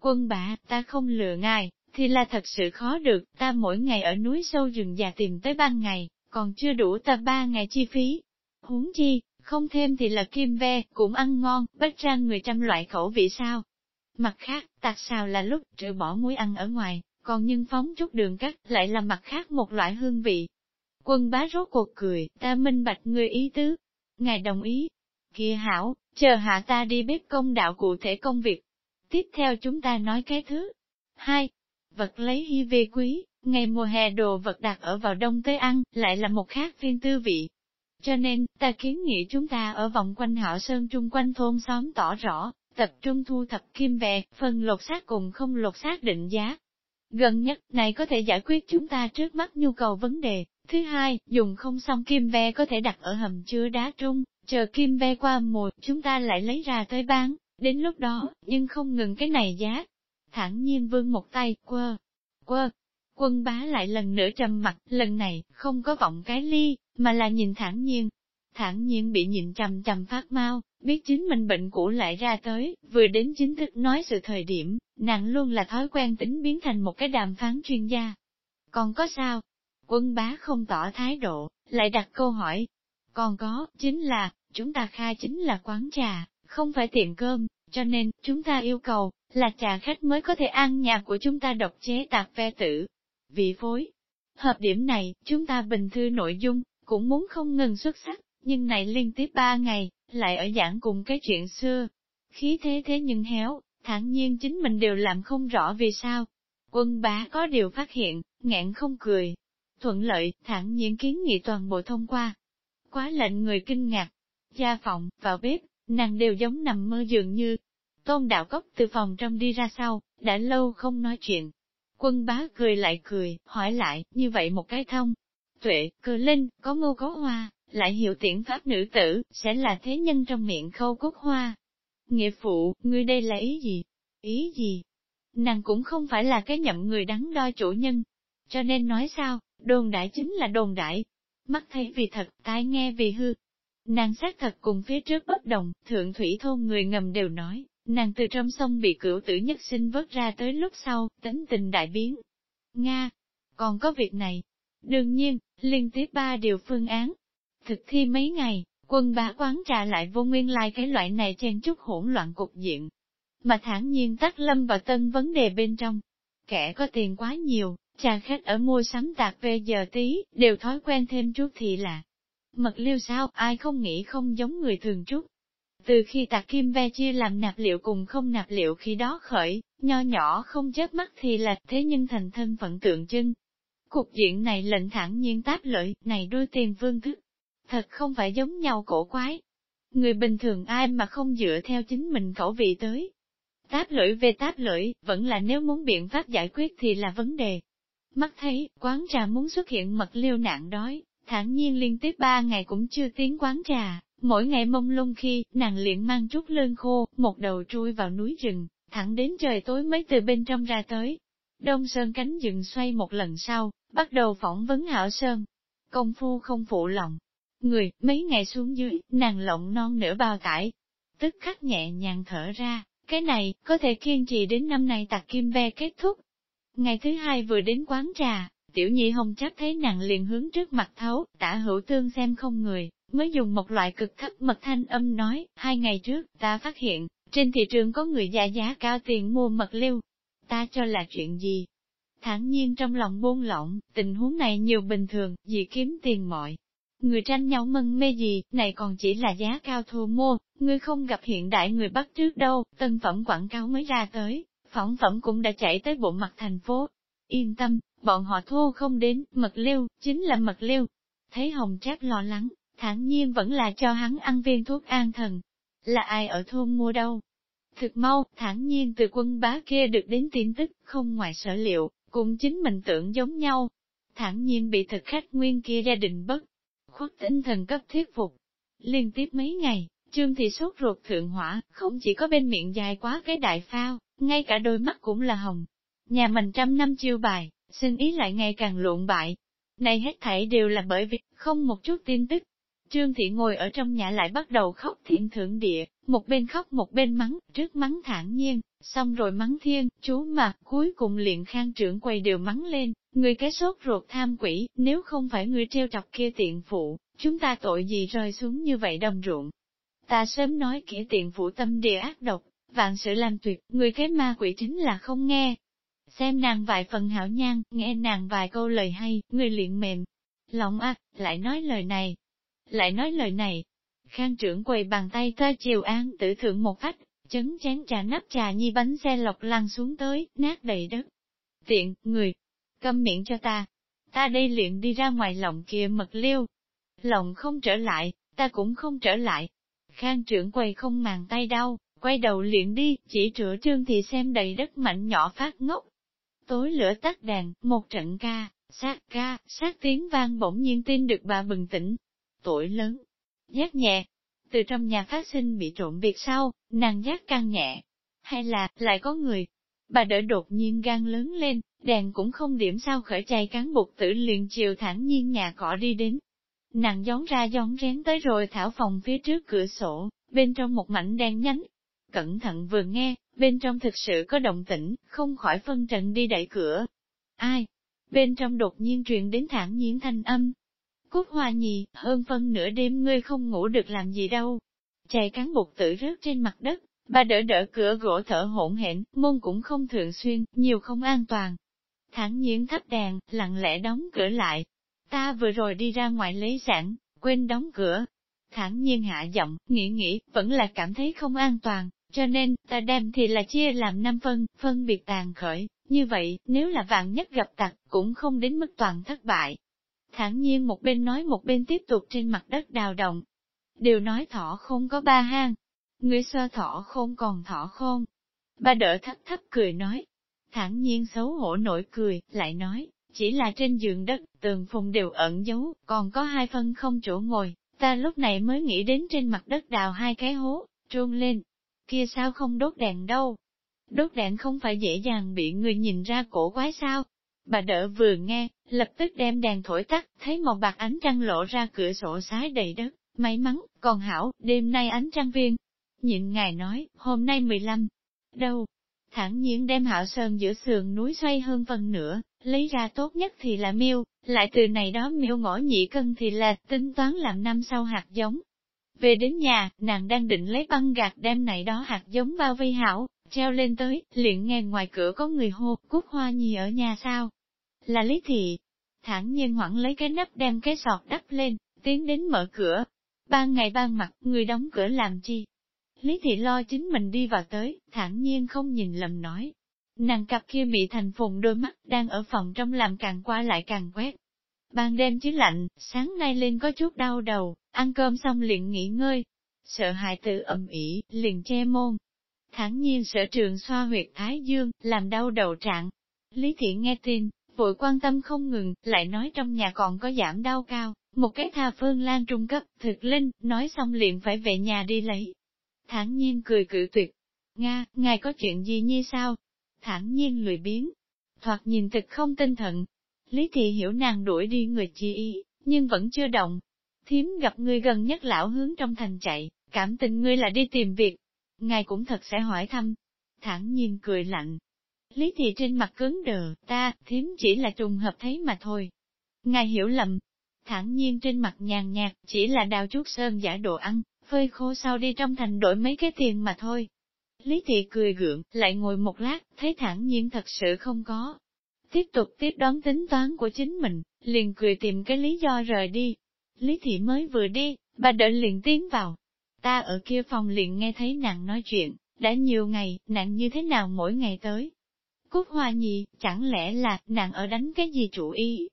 Quân bả, ta không lừa ngài, thì là thật sự khó được, ta mỗi ngày ở núi sâu rừng già tìm tới ban ngày, còn chưa đủ ta ba ngày chi phí. Huống chi, không thêm thì là kim ve, cũng ăn ngon, bách ra người trăm loại khẩu vị sao. Mặt khác, tạc xào là lúc trừ bỏ muối ăn ở ngoài, còn nhân phóng chút đường cắt lại là mặt khác một loại hương vị. Quân bá rốt cuộc cười, ta minh bạch người ý tứ. Ngài đồng ý. Kia hảo, chờ hạ ta đi bếp công đạo cụ thể công việc. Tiếp theo chúng ta nói cái thứ. Hai, vật lấy hy về quý, ngày mùa hè đồ vật đặt ở vào đông tới ăn, lại là một khác phiên tư vị. Cho nên, ta kiến nghị chúng ta ở vòng quanh họ sơn trung quanh thôn xóm tỏ rõ, tập trung thu thập kim về, phần lột xác cùng không lột xác định giá. Gần nhất, này có thể giải quyết chúng ta trước mắt nhu cầu vấn đề. Thứ hai, dùng không xong kim ve có thể đặt ở hầm chứa đá trung, chờ kim ve qua mùa, chúng ta lại lấy ra tới bán. Đến lúc đó, nhưng không ngừng cái này giá, thản nhiên vương một tay, quơ, quơ. Quân bá lại lần nữa trầm mặt, lần này, không có vọng cái ly, mà là nhìn thản nhiên. Thản nhiên bị nhìn trầm trầm phát mau, biết chính mình bệnh cũ lại ra tới, vừa đến chính thức nói sự thời điểm, nàng luôn là thói quen tính biến thành một cái đàm phán chuyên gia. Còn có sao? Quân bá không tỏ thái độ, lại đặt câu hỏi. Còn có, chính là, chúng ta khai chính là quán trà, không phải tiệm cơm, cho nên, chúng ta yêu cầu, là trà khách mới có thể ăn nhà của chúng ta độc chế tạc ve tử. Vị phối. Hợp điểm này, chúng ta bình thư nội dung, cũng muốn không ngừng xuất sắc, nhưng này liên tiếp ba ngày, lại ở giảng cùng cái chuyện xưa. Khí thế thế nhưng héo, thản nhiên chính mình đều làm không rõ vì sao. Quân bá có điều phát hiện, ngạn không cười. Thuận lợi, thản nhiên kiến nghị toàn bộ thông qua. Quá lệnh người kinh ngạc. Gia phòng, vào bếp, nàng đều giống nằm mơ dường như, Tôn đạo cốc từ phòng trong đi ra sau, đã lâu không nói chuyện. Quân bá cười lại cười, hỏi lại, như vậy một cái thông. Tuệ, cờ linh, có ngô có hoa, lại hiểu tiễn pháp nữ tử, sẽ là thế nhân trong miệng khâu cốt hoa. Nghĩa phụ, ngươi đây là ý gì? Ý gì? Nàng cũng không phải là cái nhậm người đắn đo chủ nhân. Cho nên nói sao, đồn đại chính là đồn đại. Mắt thấy vì thật, tai nghe vì hư. Nàng xác thật cùng phía trước bất đồng, thượng thủy thôn người ngầm đều nói, Nàng từ trong sông bị cửu tử nhất sinh vớt ra tới lúc sau, tính tình đại biến. Nga, còn có việc này. Đương nhiên, liên tiếp ba điều phương án. Thực thi mấy ngày, quân bá quán trà lại vô nguyên lai like cái loại này chen chút hỗn loạn cục diện. Mà thản nhiên tắt lâm vào tân vấn đề bên trong. Kẻ có tiền quá nhiều, trà khách ở mua sắm tạc về giờ tí, đều thói quen thêm chút thì lạc Mật liêu sao, ai không nghĩ không giống người thường chút. Từ khi tạc kim ve chia làm nạp liệu cùng không nạp liệu khi đó khởi, nho nhỏ không chết mắt thì là thế nhưng thành thân phận tượng trưng. Cục diện này lệnh thẳng nhiên táp lợi, này đôi tiền vương thức. Thật không phải giống nhau cổ quái. Người bình thường ai mà không dựa theo chính mình khẩu vị tới. Táp lưỡi về táp lưỡi, vẫn là nếu muốn biện pháp giải quyết thì là vấn đề. Mắt thấy, quán trà muốn xuất hiện mật liêu nạn đói, thản nhiên liên tiếp ba ngày cũng chưa tiến quán trà, Mỗi ngày mông lung khi, nàng liền mang chút lương khô, một đầu trôi vào núi rừng, thẳng đến trời tối mới từ bên trong ra tới. Đông Sơn cánh rừng xoay một lần sau, bắt đầu phỏng vấn Hảo Sơn. Công phu không phụ lòng. Người, mấy ngày xuống dưới, nàng lộng non nửa bao tải. Tức khắc nhẹ nhàng thở ra, cái này, có thể kiên trì đến năm nay tạc kim ve kết thúc. Ngày thứ hai vừa đến quán trà, tiểu nhi hồng chắc thấy nàng liền hướng trước mặt thấu, tả hữu tương xem không người, mới dùng một loại cực thấp mật thanh âm nói, hai ngày trước, ta phát hiện, trên thị trường có người giả giá cao tiền mua mật liêu. Ta cho là chuyện gì? Thản nhiên trong lòng buông lỏng, tình huống này nhiều bình thường, gì kiếm tiền mọi. Người tranh nhau mân mê gì, này còn chỉ là giá cao thu mua, ngươi không gặp hiện đại người bắt trước đâu, tân phẩm quảng cáo mới ra tới, phỏng phẩm cũng đã chạy tới bộ mặt thành phố. Yên tâm, bọn họ thu không đến, mật liêu, chính là mật liêu. Thấy Hồng Trác lo lắng, thản nhiên vẫn là cho hắn ăn viên thuốc an thần. Là ai ở thôn mua đâu? Thực mau, thản nhiên từ quân bá kia được đến tin tức, không ngoài sở liệu, cũng chính mình tưởng giống nhau. Thản nhiên bị thực khách nguyên kia gia đình bất, khuất tinh thần cấp thuyết phục. Liên tiếp mấy ngày, trương thị sốt ruột thượng hỏa, không chỉ có bên miệng dài quá cái đại phao, ngay cả đôi mắt cũng là hồng. Nhà mình trăm năm chiêu bài, xin ý lại ngày càng lộn bại. Này hết thảy đều là bởi vì không một chút tin tức, Trương Thị ngồi ở trong nhà lại bắt đầu khóc thiện thượng địa, một bên khóc một bên mắng, trước mắng thản nhiên, xong rồi mắng thiên, chú mà, cuối cùng liền khang trưởng quầy đều mắng lên, người cái sốt ruột tham quỷ, nếu không phải người treo chọc kia tiện phụ, chúng ta tội gì rơi xuống như vậy đồng ruộng. Ta sớm nói kẻ tiện phụ tâm địa ác độc, vạn sự làm tuyệt, người cái ma quỷ chính là không nghe. Xem nàng vài phần hảo nhan, nghe nàng vài câu lời hay, người liền mềm. Lòng ác, lại nói lời này, lại nói lời này. Khang trưởng quầy bàn tay ta chiều an tử thượng một phách, chấn chén trà nắp trà nhi bánh xe lọc lăn xuống tới, nát đầy đất. Tiện, người, câm miệng cho ta. Ta đây liền đi ra ngoài lòng kia mật liêu. Lòng không trở lại, ta cũng không trở lại. Khang trưởng quầy không màng tay đau, quay đầu liền đi, chỉ rửa trương thì xem đầy đất mạnh nhỏ phát ngốc. Tối lửa tắt đèn, một trận ca, sát ca, sát tiếng vang bỗng nhiên tin được bà bừng tỉnh, tuổi lớn. Giác nhẹ, từ trong nhà phát sinh bị trộm việc sau, nàng giác căng nhẹ. Hay là, lại có người. Bà đỡ đột nhiên gan lớn lên, đèn cũng không điểm sao khởi chay cán bục tử liền chiều thẳng nhiên nhà cỏ đi đến. Nàng gión ra gión rén tới rồi thảo phòng phía trước cửa sổ, bên trong một mảnh đen nhánh. Cẩn thận vừa nghe, bên trong thực sự có động tĩnh, không khỏi phân trần đi đẩy cửa. Ai? Bên trong đột nhiên truyền đến thẳng nhiên thanh âm, Cúc hoa nhì, hơn phân nửa đêm ngươi không ngủ được làm gì đâu. Chạy cán bột tử rớt trên mặt đất, bà đỡ đỡ cửa gỗ thở hỗn hển, môn cũng không thường xuyên, nhiều không an toàn. Thẳng nhiên thắp đèn, lặng lẽ đóng cửa lại. Ta vừa rồi đi ra ngoài lấy sản, quên đóng cửa. Thẳng nhiên hạ giọng, nghĩ nghĩ, vẫn là cảm thấy không an toàn, cho nên, ta đem thì là chia làm năm phân, phân biệt tàn khởi, như vậy, nếu là vạn nhất gặp tặc, cũng không đến mức toàn thất bại. Thản nhiên một bên nói một bên tiếp tục trên mặt đất đào động. Đều nói thỏ không có ba hang, người sơ thỏ không còn thỏ không. Ba đỡ thấp thấp cười nói, thản nhiên xấu hổ nổi cười, lại nói, chỉ là trên giường đất, tường phùng đều ẩn giấu, còn có hai phân không chỗ ngồi, ta lúc này mới nghĩ đến trên mặt đất đào hai cái hố, trôn lên, kia sao không đốt đèn đâu. Đốt đèn không phải dễ dàng bị người nhìn ra cổ quái sao, Bà đỡ vừa nghe, lập tức đem đèn thổi tắt, thấy một bạc ánh trăng lộ ra cửa sổ sái đầy đất, may mắn, còn hảo, đêm nay ánh trăng viên. Nhịn ngài nói, hôm nay 15. Đâu? Thẳng nhiên đem hảo sơn giữa sườn núi xoay hơn phần nữa, lấy ra tốt nhất thì là miêu, lại từ này đó miêu ngõ nhị cân thì là tính toán làm năm sau hạt giống. Về đến nhà, nàng đang định lấy băng gạt đem này đó hạt giống bao vây hảo, treo lên tới, liền nghe ngoài cửa có người hô, cúc hoa nhì ở nhà sao? là Lý Thị. Thẳng nhiên hoảng lấy cái nắp đem cái sọt đắp lên, tiến đến mở cửa. Ban ngày ban mặt, người đóng cửa làm chi? Lý Thị lo chính mình đi vào tới, thản nhiên không nhìn lầm nói. Nàng cặp kia bị thành phùng đôi mắt, đang ở phòng trong làm càng qua lại càng quét. Ban đêm chứ lạnh, sáng nay lên có chút đau đầu, ăn cơm xong liền nghỉ ngơi. Sợ hại tự ầm ĩ, liền che môn. Thẳng nhiên sở trường xoa huyệt thái dương, làm đau đầu trạng. Lý Thị nghe tin, vội quan tâm không ngừng, lại nói trong nhà còn có giảm đau cao, một cái tha phương lan trung cấp, thực linh, nói xong liền phải về nhà đi lấy. Thẳng nhiên cười cự tuyệt. Nga, ngài có chuyện gì như sao? Thẳng nhiên lười biến. Thoạt nhìn thực không tinh thần. Lý thị hiểu nàng đuổi đi người chi y, nhưng vẫn chưa động. Thiếm gặp ngươi gần nhất lão hướng trong thành chạy, cảm tình ngươi là đi tìm việc. Ngài cũng thật sẽ hỏi thăm. Thẳng nhiên cười lạnh, Lý thị trên mặt cứng đờ, ta, thiếm chỉ là trùng hợp thấy mà thôi. Ngài hiểu lầm, thẳng nhiên trên mặt nhàn nhạt, chỉ là đào chút sơn giả đồ ăn, phơi khô sau đi trong thành đổi mấy cái tiền mà thôi. Lý thị cười gượng, lại ngồi một lát, thấy thẳng nhiên thật sự không có. Tiếp tục tiếp đón tính toán của chính mình, liền cười tìm cái lý do rời đi. Lý thị mới vừa đi, bà đợi liền tiến vào. Ta ở kia phòng liền nghe thấy nàng nói chuyện, đã nhiều ngày, nàng như thế nào mỗi ngày tới. Cúc hoa nhị, chẳng lẽ là, nàng ở đánh cái gì chủ ý?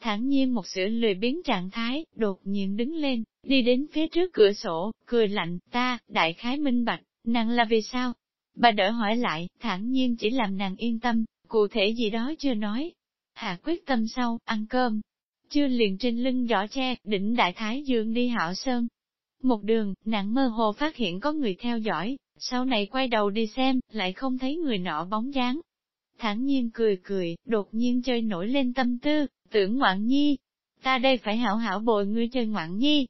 Thẳng nhiên một sự lười biến trạng thái, đột nhiên đứng lên, đi đến phía trước cửa sổ, cười lạnh, ta, đại khái minh bạch, nàng là vì sao? Bà đỡ hỏi lại, thẳng nhiên chỉ làm nàng yên tâm, cụ thể gì đó chưa nói. Hạ quyết tâm sau, ăn cơm. Chưa liền trên lưng giỏ tre, đỉnh đại thái dương đi hảo sơn. Một đường, nàng mơ hồ phát hiện có người theo dõi, sau này quay đầu đi xem, lại không thấy người nọ bóng dáng, Thẳng nhiên cười cười, đột nhiên chơi nổi lên tâm tư, tưởng ngoạn nhi. Ta đây phải hảo hảo bồi ngươi chơi ngoạn nhi.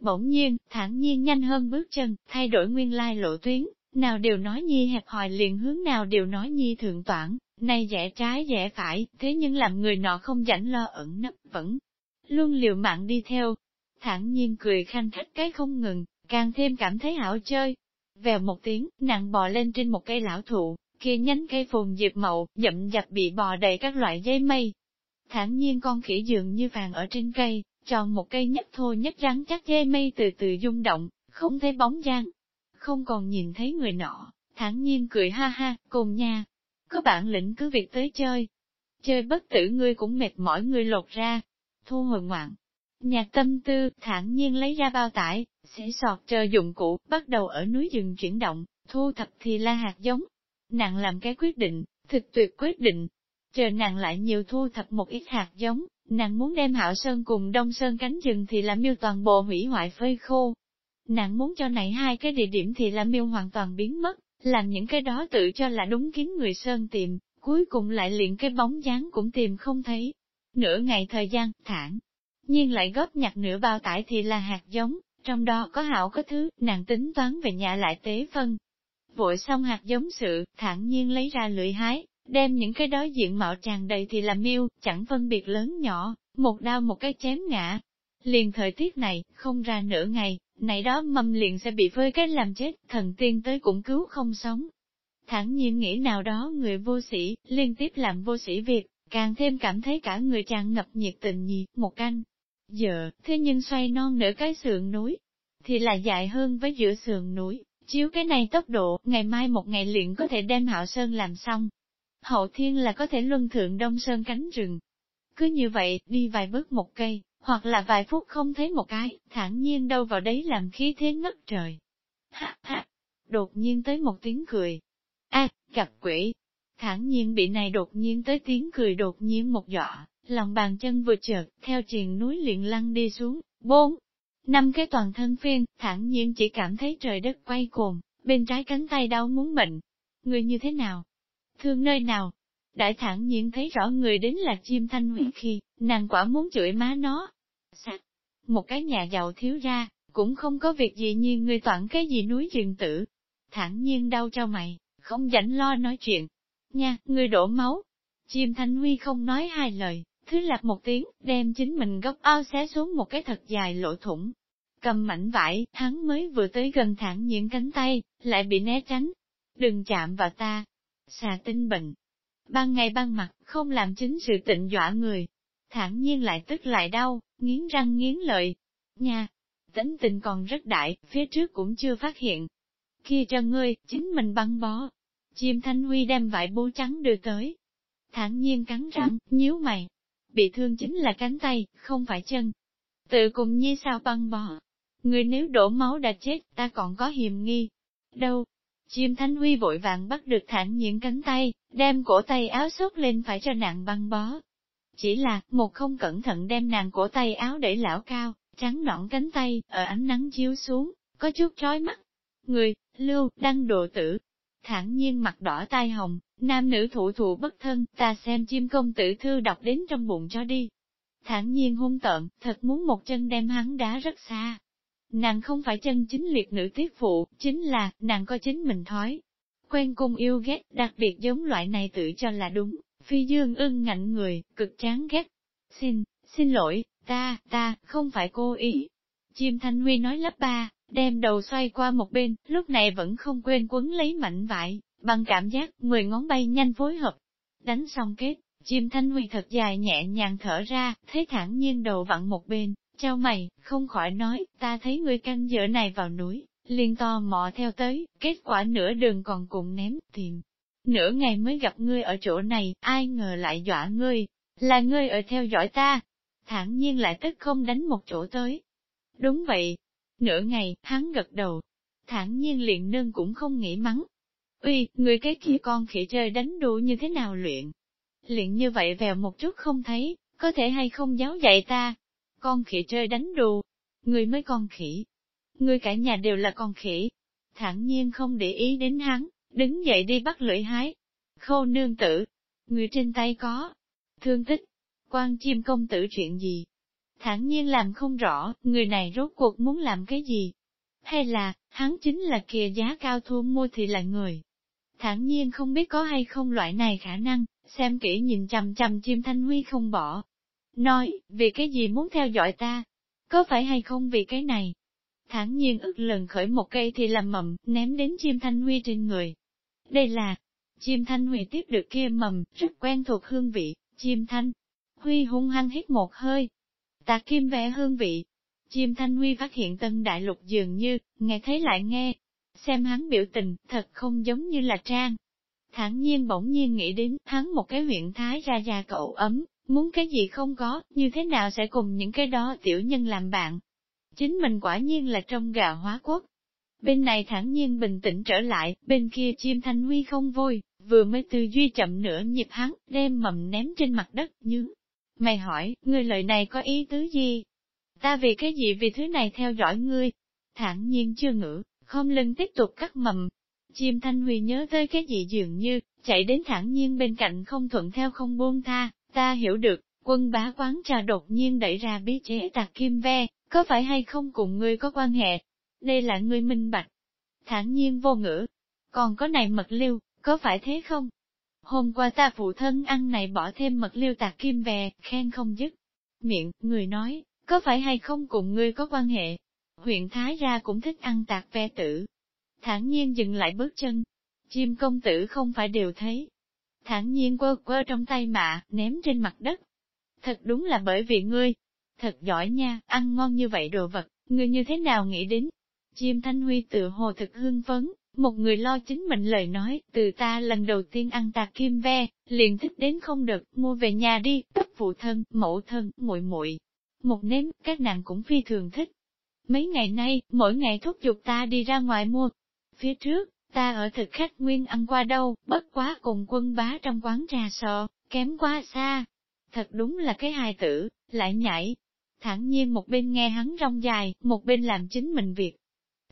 Bỗng nhiên, thẳng nhiên nhanh hơn bước chân, thay đổi nguyên lai lộ tuyến, nào đều nói nhi hẹp hòi liền hướng nào đều nói nhi thượng toản, này rẽ trái rẽ phải, thế nhưng làm người nọ không rảnh lo ẩn nấp vẫn luôn liều mạng đi theo. Thản nhiên cười khanh khách cái không ngừng, càng thêm cảm thấy hảo chơi. Vèo một tiếng, nặng bò lên trên một cây lão thụ, kia nhánh cây phồn diệp mậu, dậm dập bị bò đầy các loại dây mây. Thản nhiên con khỉ dường như vàng ở trên cây, tròn một cây nhất thô nhất rắn chắc dây mây từ từ rung động, không thấy bóng dáng. Không còn nhìn thấy người nọ, thản nhiên cười ha ha, cùng nha. Có bản lĩnh cứ việc tới chơi. Chơi bất tử ngươi cũng mệt mỏi ngươi lột ra. Thu hồi ngoạn. Nhạc tâm tư, thản nhiên lấy ra bao tải, sẽ sọt chờ dụng cụ, bắt đầu ở núi rừng chuyển động, thu thập thì la hạt giống. Nàng làm cái quyết định, thực tuyệt quyết định. Chờ nàng lại nhiều thu thập một ít hạt giống, nàng muốn đem hạo sơn cùng đông sơn cánh rừng thì là miêu toàn bộ hủy hoại phơi khô. Nàng muốn cho này hai cái địa điểm thì là miêu hoàn toàn biến mất, làm những cái đó tự cho là đúng kiến người sơn tìm, cuối cùng lại liền cái bóng dáng cũng tìm không thấy. Nửa ngày thời gian, thản nhiên lại góp nhặt nửa bao tải thì là hạt giống, trong đó có hảo có thứ, nàng tính toán về nhà lại tế phân. Vội xong hạt giống sự, thản nhiên lấy ra lưỡi hái, đem những cái đó diện mạo tràn đầy thì là miêu, chẳng phân biệt lớn nhỏ, một đao một cái chém ngã. Liền thời tiết này, không ra nửa ngày, này đó mâm liền sẽ bị phơi cái làm chết, thần tiên tới cũng cứu không sống. Thẳng nhiên nghĩ nào đó người vô sĩ, liên tiếp làm vô sĩ việc, càng thêm cảm thấy cả người tràn ngập nhiệt tình nhiệt, một canh. Giờ, thế nhưng xoay non nửa cái sườn núi, thì là dài hơn với giữa sườn núi, chiếu cái này tốc độ, ngày mai một ngày liền có thể đem hạo sơn làm xong. Hậu thiên là có thể luân thượng đông sơn cánh rừng. Cứ như vậy, đi vài bước một cây, hoặc là vài phút không thấy một cái, thản nhiên đâu vào đấy làm khí thế ngất trời. Ha ha, đột nhiên tới một tiếng cười. a gặp quỷ. Thản nhiên bị này đột nhiên tới tiếng cười đột nhiên một dọa, lòng bàn chân vừa chợt, theo triền núi liền lăn đi xuống, bốn. Năm cái toàn thân phiên, thản nhiên chỉ cảm thấy trời đất quay cuồng, bên trái cánh tay đau muốn bệnh. Người như thế nào? Thương nơi nào? Đại thản nhiên thấy rõ người đến là chim thanh hủy khi, nàng quả muốn chửi má nó, một cái nhà giàu thiếu ra, cũng không có việc gì như người toàn cái gì núi rừng tử. Thẳng nhiên đau cho mày, không rảnh lo nói chuyện. Nha, người đổ máu. Chim Thanh Huy không nói hai lời, thứ lạc một tiếng, đem chính mình góc ao xé xuống một cái thật dài lỗ thủng. Cầm mảnh vải, hắn mới vừa tới gần thẳng những cánh tay, lại bị né tránh. Đừng chạm vào ta. Xà tinh bệnh. Ban ngày ban mặt, không làm chính sự tịnh dọa người. Thẳng nhiên lại tức lại đau, nghiến răng nghiến lợi. Nha, tính tình còn rất đại, phía trước cũng chưa phát hiện. Kia cho ngươi, chính mình băng bó. Chim Thanh Huy đem vải bố trắng đưa tới. Thản nhiên cắn răng, nhíu mày. Bị thương chính là cánh tay, không phải chân. Tự cùng nhi sao băng bó. Người nếu đổ máu đã chết, ta còn có hiềm nghi. Đâu? Chim Thanh Huy vội vàng bắt được thản nhiên cánh tay, đem cổ tay áo sốt lên phải cho nạn băng bó. Chỉ là, một không cẩn thận đem nàng cổ tay áo để lão cao, trắng nõn cánh tay, ở ánh nắng chiếu xuống, có chút trói mắt. Người, lưu, đăng độ tử, thản nhiên mặt đỏ tai hồng, nam nữ thủ thụ bất thân, ta xem chim công tử thư đọc đến trong bụng cho đi. Thản nhiên hung tợn, thật muốn một chân đem hắn đá rất xa. Nàng không phải chân chính liệt nữ tiết phụ, chính là, nàng có chính mình thói. Quen cung yêu ghét, đặc biệt giống loại này tự cho là đúng, Phi Dương ưng ngạnh người, cực chán ghét. Xin, xin lỗi, ta, ta, không phải cô ý. Chim Thanh Huy nói lắp ba, đem đầu xoay qua một bên, lúc này vẫn không quên quấn lấy mảnh vải, bằng cảm giác, mười ngón bay nhanh phối hợp. Đánh xong kết, chim Thanh Huy thật dài nhẹ nhàng thở ra, thấy thẳng nhiên đầu vặn một bên, trao mày, không khỏi nói, ta thấy người canh giờ này vào núi, liền to mò theo tới, kết quả nửa đường còn cùng ném, tìm, Nửa ngày mới gặp ngươi ở chỗ này, ai ngờ lại dọa ngươi, là ngươi ở theo dõi ta. Thẳng nhiên lại tức không đánh một chỗ tới. Đúng vậy. Nửa ngày, hắn gật đầu. Thẳng nhiên liền nương cũng không nghĩ mắng. Uy, người cái kia con khỉ chơi đánh đu như thế nào luyện? Luyện như vậy vèo một chút không thấy, có thể hay không giáo dạy ta? Con khỉ chơi đánh đu, người mới con khỉ. Người cả nhà đều là con khỉ. Thẳng nhiên không để ý đến hắn, đứng dậy đi bắt lưỡi hái. Khô nương tử, người trên tay có, thương tích, quan chim công tử chuyện gì? thản nhiên làm không rõ, người này rốt cuộc muốn làm cái gì. Hay là, hắn chính là kìa giá cao thu mua thì là người. Thản nhiên không biết có hay không loại này khả năng, xem kỹ nhìn chằm chằm chim thanh huy không bỏ. Nói, vì cái gì muốn theo dõi ta? Có phải hay không vì cái này? Thản nhiên ức lần khởi một cây thì làm mầm, ném đến chim thanh huy trên người. Đây là, chim thanh huy tiếp được kia mầm, rất quen thuộc hương vị, chim thanh. Huy hung hăng hít một hơi. Tạ kim vẽ hương vị. Chim thanh huy phát hiện tân đại lục dường như, nghe thấy lại nghe. Xem hắn biểu tình, thật không giống như là trang. Thẳng nhiên bỗng nhiên nghĩ đến hắn một cái huyện thái ra già cậu ấm, muốn cái gì không có, như thế nào sẽ cùng những cái đó tiểu nhân làm bạn. Chính mình quả nhiên là trong gà hóa quốc. Bên này thẳng nhiên bình tĩnh trở lại, bên kia chim thanh huy không vui, vừa mới tư duy chậm nửa nhịp hắn, đem mầm ném trên mặt đất như. Mày hỏi, ngươi lời này có ý tứ gì? Ta vì cái gì vì thứ này theo dõi ngươi? Thẳng nhiên chưa ngữ, không lưng tiếp tục cắt mầm. Chim thanh huy nhớ tới cái gì dường như, chạy đến thẳng nhiên bên cạnh không thuận theo không buông tha, ta hiểu được, quân bá quán trà đột nhiên đẩy ra bí chế tạc kim ve, có phải hay không cùng ngươi có quan hệ? Đây là ngươi minh bạch. Thản nhiên vô ngữ. Còn có này mật liêu, có phải thế không? Hôm qua ta phụ thân ăn này bỏ thêm mật liêu tạc kim về, khen không dứt. Miệng, người nói, có phải hay không cùng ngươi có quan hệ? Huyện Thái ra cũng thích ăn tạc ve tử. Thản nhiên dừng lại bước chân. Chim công tử không phải đều thấy. Thản nhiên quơ quơ trong tay mạ, ném trên mặt đất. Thật đúng là bởi vì ngươi. Thật giỏi nha, ăn ngon như vậy đồ vật, ngươi như thế nào nghĩ đến? Chim Thanh Huy tự hồ thực hưng phấn, một người lo chính mình lời nói, từ ta lần đầu tiên ăn tạc kim ve, liền thích đến không được, mua về nhà đi, cấp phụ thân, mẫu thân, muội muội Một nếm, các nàng cũng phi thường thích. Mấy ngày nay, mỗi ngày thúc giục ta đi ra ngoài mua. Phía trước, ta ở thực khách nguyên ăn qua đâu, bất quá cùng quân bá trong quán trà sò, kém quá xa. Thật đúng là cái hài tử, lại nhảy. Thẳng nhiên một bên nghe hắn rong dài, một bên làm chính mình việc.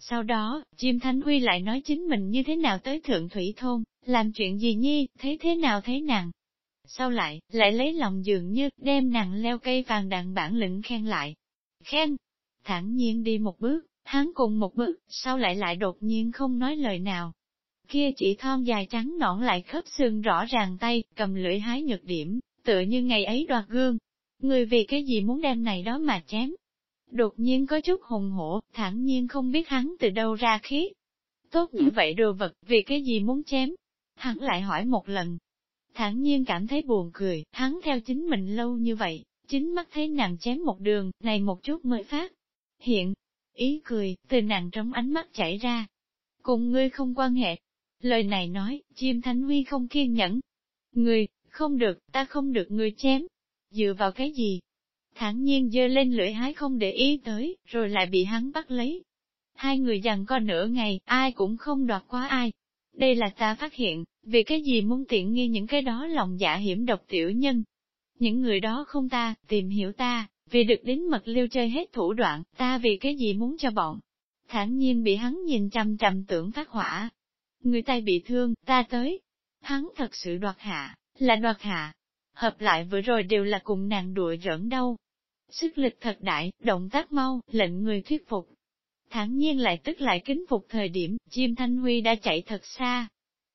Sau đó, chim Thánh Huy lại nói chính mình như thế nào tới Thượng Thủy Thôn, làm chuyện gì nhi, thấy thế nào thấy nàng. Sau lại, lại lấy lòng dường như, đem nàng leo cây vàng đạn bản lĩnh khen lại. Khen, thản nhiên đi một bước, hắn cùng một bước, sau lại lại đột nhiên không nói lời nào. Kia chỉ thon dài trắng nõn lại khớp xương rõ ràng tay, cầm lưỡi hái nhược điểm, tựa như ngày ấy đoạt gương. Người vì cái gì muốn đem này đó mà chém, Đột nhiên có chút hùng hổ, thẳng nhiên không biết hắn từ đâu ra khí. Tốt như vậy đồ vật, vì cái gì muốn chém? Hắn lại hỏi một lần. Thẳng nhiên cảm thấy buồn cười, hắn theo chính mình lâu như vậy, chính mắt thấy nàng chém một đường, này một chút mới phát. Hiện, ý cười, từ nàng trong ánh mắt chảy ra. Cùng ngươi không quan hệ. Lời này nói, chim thánh huy không kiên nhẫn. Ngươi, không được, ta không được ngươi chém. Dựa vào cái gì, thản nhiên dơ lên lưỡi hái không để ý tới, rồi lại bị hắn bắt lấy. Hai người dằn co nửa ngày, ai cũng không đoạt quá ai. Đây là ta phát hiện, vì cái gì muốn tiện nghi những cái đó lòng dạ hiểm độc tiểu nhân. Những người đó không ta, tìm hiểu ta, vì được đến mật liêu chơi hết thủ đoạn, ta vì cái gì muốn cho bọn. Thản nhiên bị hắn nhìn chằm chằm tưởng phát hỏa. Người tay bị thương, ta tới. Hắn thật sự đoạt hạ, là đoạt hạ. Hợp lại vừa rồi đều là cùng nàng đùa giỡn đâu. Sức lực thật đại, động tác mau, lệnh người thuyết phục. Thẳng nhiên lại tức lại kính phục thời điểm, chim thanh huy đã chạy thật xa.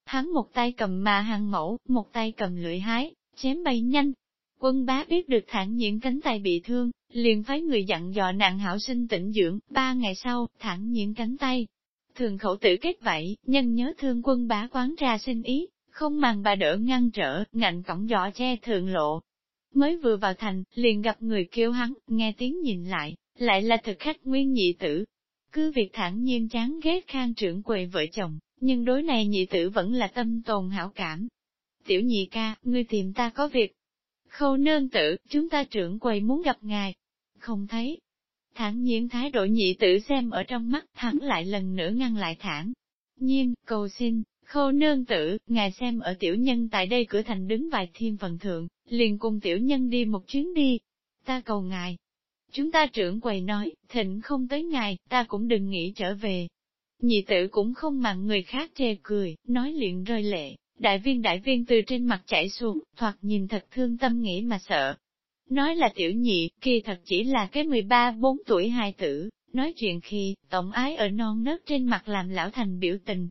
Hắn một tay cầm mà hàng mẫu, một tay cầm lưỡi hái, chém bay nhanh. Quân bá biết được thản nhiên cánh tay bị thương, liền phái người dặn dò nạn hảo sinh tĩnh dưỡng, ba ngày sau, thản nhiên cánh tay. Thường khẩu tử kết vậy, nhân nhớ thương quân bá quán ra xin ý, không màng bà đỡ ngăn trở, ngạnh cổng giỏ che thượng lộ, mới vừa vào thành, liền gặp người kêu hắn, nghe tiếng nhìn lại, lại là thực khách nguyên nhị tử. Cứ việc thản nhiên chán ghét khang trưởng quầy vợ chồng, nhưng đối này nhị tử vẫn là tâm tồn hảo cảm. Tiểu nhị ca, ngươi tìm ta có việc. Khâu nơn tử, chúng ta trưởng quầy muốn gặp ngài. Không thấy. Thản nhiên thái độ nhị tử xem ở trong mắt, hắn lại lần nữa ngăn lại thản. Nhiên, cầu xin, Khâu nương tử, ngài xem ở tiểu nhân tại đây cửa thành đứng vài thiên phần thượng, liền cùng tiểu nhân đi một chuyến đi. Ta cầu ngài. Chúng ta trưởng quầy nói, thịnh không tới ngài, ta cũng đừng nghĩ trở về. Nhị tử cũng không mặn người khác chê cười, nói liền rơi lệ. Đại viên đại viên từ trên mặt chảy xuống, thoạt nhìn thật thương tâm nghĩ mà sợ. Nói là tiểu nhị, kỳ thật chỉ là cái 13-4 tuổi hài tử, nói chuyện khi, tổng ái ở non nớt trên mặt làm lão thành biểu tình.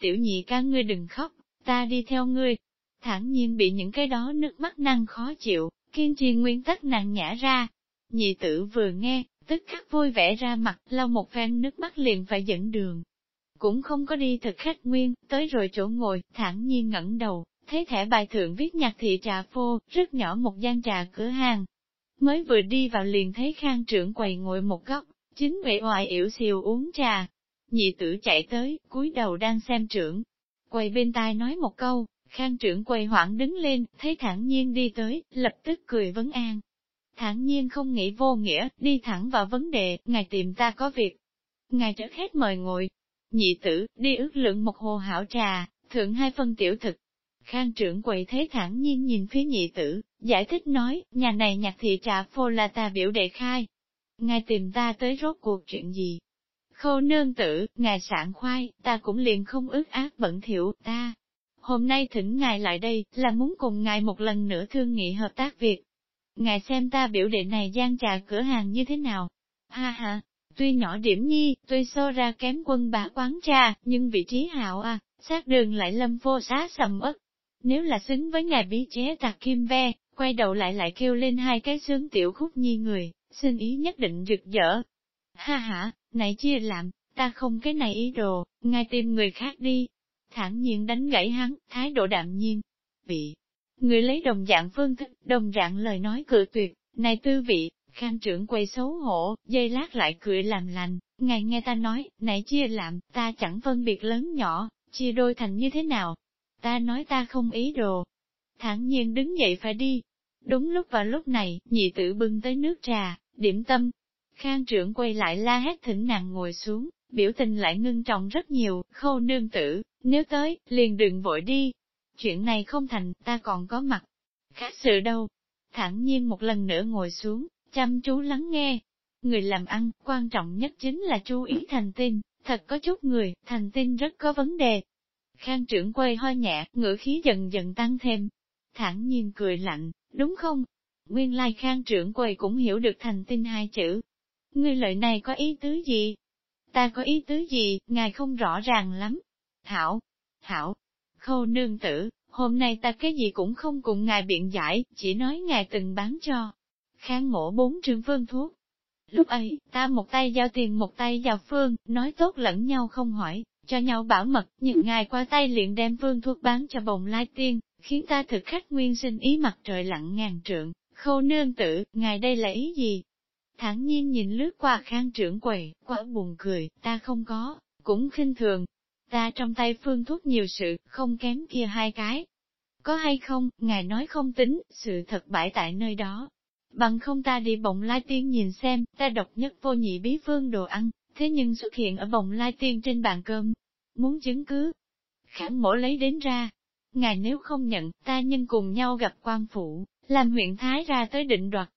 Tiểu nhị ca ngươi đừng khóc, ta đi theo ngươi. Thẳng nhiên bị những cái đó nước mắt năng khó chịu, kiên trì nguyên tắc nàng nhả ra. Nhị tử vừa nghe, tức khắc vui vẻ ra mặt, lau một phen nước mắt liền phải dẫn đường. Cũng không có đi thực khách nguyên, tới rồi chỗ ngồi, thẳng nhiên ngẩng đầu, thấy thẻ bài thượng viết nhạc thị trà phô, rất nhỏ một gian trà cửa hàng. Mới vừa đi vào liền thấy khang trưởng quầy ngồi một góc, chính vệ hoài yểu xìu uống trà. Nhị tử chạy tới, cúi đầu đang xem trưởng. Quầy bên tai nói một câu, khang trưởng quầy hoảng đứng lên, thấy thẳng nhiên đi tới, lập tức cười vấn an. Thẳng nhiên không nghĩ vô nghĩa, đi thẳng vào vấn đề, ngài tìm ta có việc. Ngài trở hết mời ngồi. Nhị tử, đi ước lượng một hồ hảo trà, thượng hai phân tiểu thực, Khang trưởng quầy thế thẳng nhiên nhìn phía nhị tử, giải thích nói, nhà này nhạc thị trà phô là ta biểu đệ khai. Ngài tìm ta tới rốt cuộc chuyện gì? Khâu nương tử, ngài sảng khoai, ta cũng liền không ước ác bẩn thiểu, ta. Hôm nay thỉnh ngài lại đây, là muốn cùng ngài một lần nữa thương nghị hợp tác việc. Ngài xem ta biểu đệ này gian trà cửa hàng như thế nào? Ha ha, tuy nhỏ điểm nhi, tuy so ra kém quân bà quán trà, nhưng vị trí hảo à, sát đường lại lâm vô xá sầm ất, nếu là xứng với ngài bí chế tạc kim ve, quay đầu lại lại kêu lên hai cái sướng tiểu khúc nhi người, xin ý nhất định rực rỡ. À ha ha, này chia làm, ta không cái này ý đồ, ngài tìm người khác đi. Thẳng nhiên đánh gãy hắn, thái độ đạm nhiên. Vị, người lấy đồng dạng phương thức, đồng dạng lời nói cự tuyệt, này tư vị, khang trưởng quay xấu hổ, dây lát lại cười làm lành, ngài nghe ta nói, này chia làm, ta chẳng phân biệt lớn nhỏ, chia đôi thành như thế nào, Ta nói ta không ý đồ. Thẳng nhiên đứng dậy phải đi. Đúng lúc vào lúc này, nhị tử bưng tới nước trà, điểm tâm. Khang trưởng quay lại la hét thỉnh nàng ngồi xuống, biểu tình lại ngưng trọng rất nhiều, khâu nương tử, nếu tới, liền đừng vội đi. Chuyện này không thành, ta còn có mặt. Khác sự đâu. Thẳng nhiên một lần nữa ngồi xuống, chăm chú lắng nghe. Người làm ăn, quan trọng nhất chính là chú ý thành tin, thật có chút người, thành tin rất có vấn đề, Khang trưởng quay ho nhẹ, ngữ khí dần dần tăng thêm. Thẳng nhiên cười lạnh, đúng không? Nguyên lai khang trưởng quầy cũng hiểu được thành tin hai chữ. Ngươi lời này có ý tứ gì? Ta có ý tứ gì, ngài không rõ ràng lắm. Hảo, hảo, khâu nương tử, hôm nay ta cái gì cũng không cùng ngài biện giải, chỉ nói ngài từng bán cho. Kháng mổ bốn trường phương thuốc. Lúc ấy, ta một tay giao tiền một tay giao phương, nói tốt lẫn nhau không hỏi, cho nhau bảo mật, Nhưng ngài qua tay liền đem phương thuốc bán cho bồng lai tiên, khiến ta thực khách nguyên sinh ý mặt trời lặng ngàn trượng, khâu nương tử, ngài đây là ý gì? Thản nhiên nhìn lướt qua khang trưởng quầy, quả buồn cười, ta không có, cũng khinh thường. Ta trong tay phương thuốc nhiều sự, không kém kia hai cái. Có hay không, ngài nói không tính, sự thật bãi tại nơi đó. Bằng không ta đi bồng lai tiên nhìn xem, ta độc nhất vô nhị bí phương đồ ăn, thế nhưng xuất hiện ở bồng lai tiên trên bàn cơm. Muốn chứng cứ? Khảm mổ lấy đến ra. Ngài nếu không nhận, ta nhân cùng nhau gặp quan phủ làm huyện Thái ra tới định đoạt.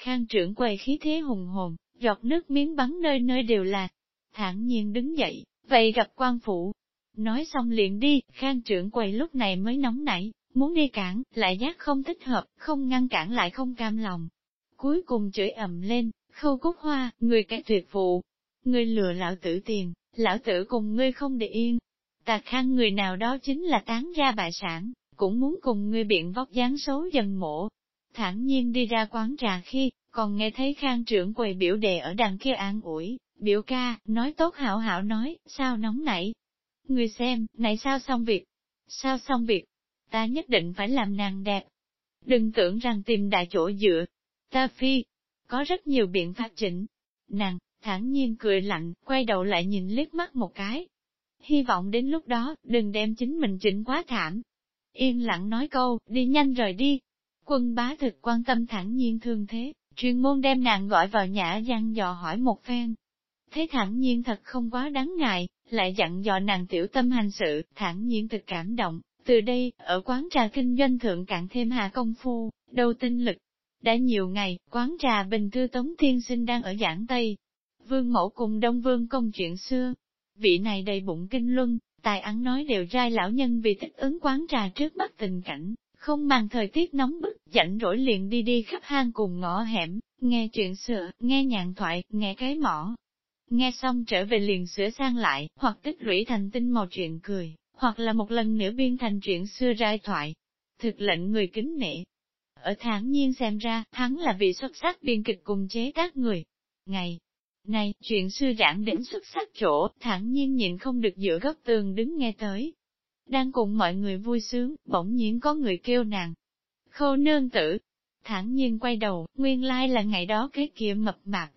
Khang trưởng quầy khí thế hùng hồn, giọt nước miếng bắn nơi nơi đều là. thản nhiên đứng dậy, vậy gặp quan phụ. Nói xong liền đi, khang trưởng quầy lúc này mới nóng nảy, muốn đi cản, lại giác không thích hợp, không ngăn cản lại không cam lòng. Cuối cùng chửi ầm lên, khâu cúc hoa, người cái tuyệt phụ, ngươi lừa lão tử tiền, lão tử cùng ngươi không để yên. Ta khang người nào đó chính là tán gia bại sản, cũng muốn cùng ngươi biện vóc dáng xấu dần mổ thản nhiên đi ra quán trà khi, còn nghe thấy khang trưởng quầy biểu đề ở đằng kia an ủi, biểu ca, nói tốt hảo hảo nói, sao nóng nảy. người xem, này sao xong việc? Sao xong việc? Ta nhất định phải làm nàng đẹp. Đừng tưởng rằng tìm đại chỗ dựa. Ta phi, có rất nhiều biện pháp chỉnh. Nàng, thản nhiên cười lạnh, quay đầu lại nhìn liếc mắt một cái. Hy vọng đến lúc đó, đừng đem chính mình chỉnh quá thảm. Yên lặng nói câu, đi nhanh rời đi. Quân bá thực quan tâm thẳng nhiên thương thế, chuyên môn đem nàng gọi vào nhã gian dò hỏi một phen. Thế thẳng nhiên thật không quá đáng ngại, lại dặn dò nàng tiểu tâm hành sự, thẳng nhiên thực cảm động. Từ đây, ở quán trà kinh doanh thượng cạn thêm hạ công phu, đầu tinh lực. Đã nhiều ngày, quán trà Bình Thư Tống Thiên Sinh đang ở giảng Tây, Vương mẫu cùng Đông Vương công chuyện xưa. Vị này đầy bụng kinh luân, tài ăn nói đều trai lão nhân vì thích ứng quán trà trước mắt tình cảnh, không màng thời tiết nóng bức, rảnh rỗi liền đi đi khắp hang cùng ngõ hẻm, nghe chuyện xưa, nghe nhàn thoại, nghe cái mỏ. Nghe xong trở về liền sửa sang lại, hoặc tích lũy thành tinh màu chuyện cười, hoặc là một lần nữa biên thành chuyện xưa rai thoại. Thực lệnh người kính nể. Ở tháng nhiên xem ra, hắn là vị xuất sắc biên kịch cùng chế tác người. Ngày này, chuyện xưa giảng đến xuất sắc chỗ, thẳng nhiên nhịn không được giữa góc tường đứng nghe tới. Đang cùng mọi người vui sướng, bỗng nhiên có người kêu nàng. Khâu nương tử. Thẳng nhiên quay đầu, nguyên lai là ngày đó cái kia mập mạp.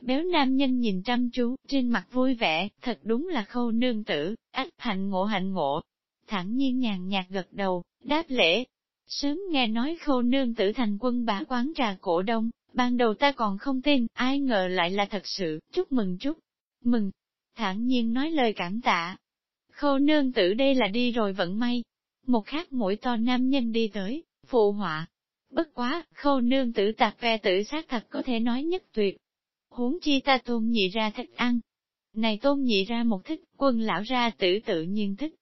Béo nam nhân nhìn chăm chú, trên mặt vui vẻ, thật đúng là khâu nương tử, ách hạnh ngộ hạnh ngộ. Thẳng nhiên nhàn nhạt gật đầu, đáp lễ. Sớm nghe nói khâu nương tử thành quân bá quán trà cổ đông, ban đầu ta còn không tin, ai ngờ lại là thật sự, chúc mừng chúc mừng. Thản nhiên nói lời cảm tạ. Khâu nương tử đây là đi rồi vẫn may. Một khắc mũi to nam nhân đi tới, phụ họa. Bất quá, khâu nương tử tạc ve tử xác thật có thể nói nhất tuyệt. Huống chi ta tôn nhị ra thích ăn. Này tôn nhị ra một thích, quân lão ra tử tự nhiên thích.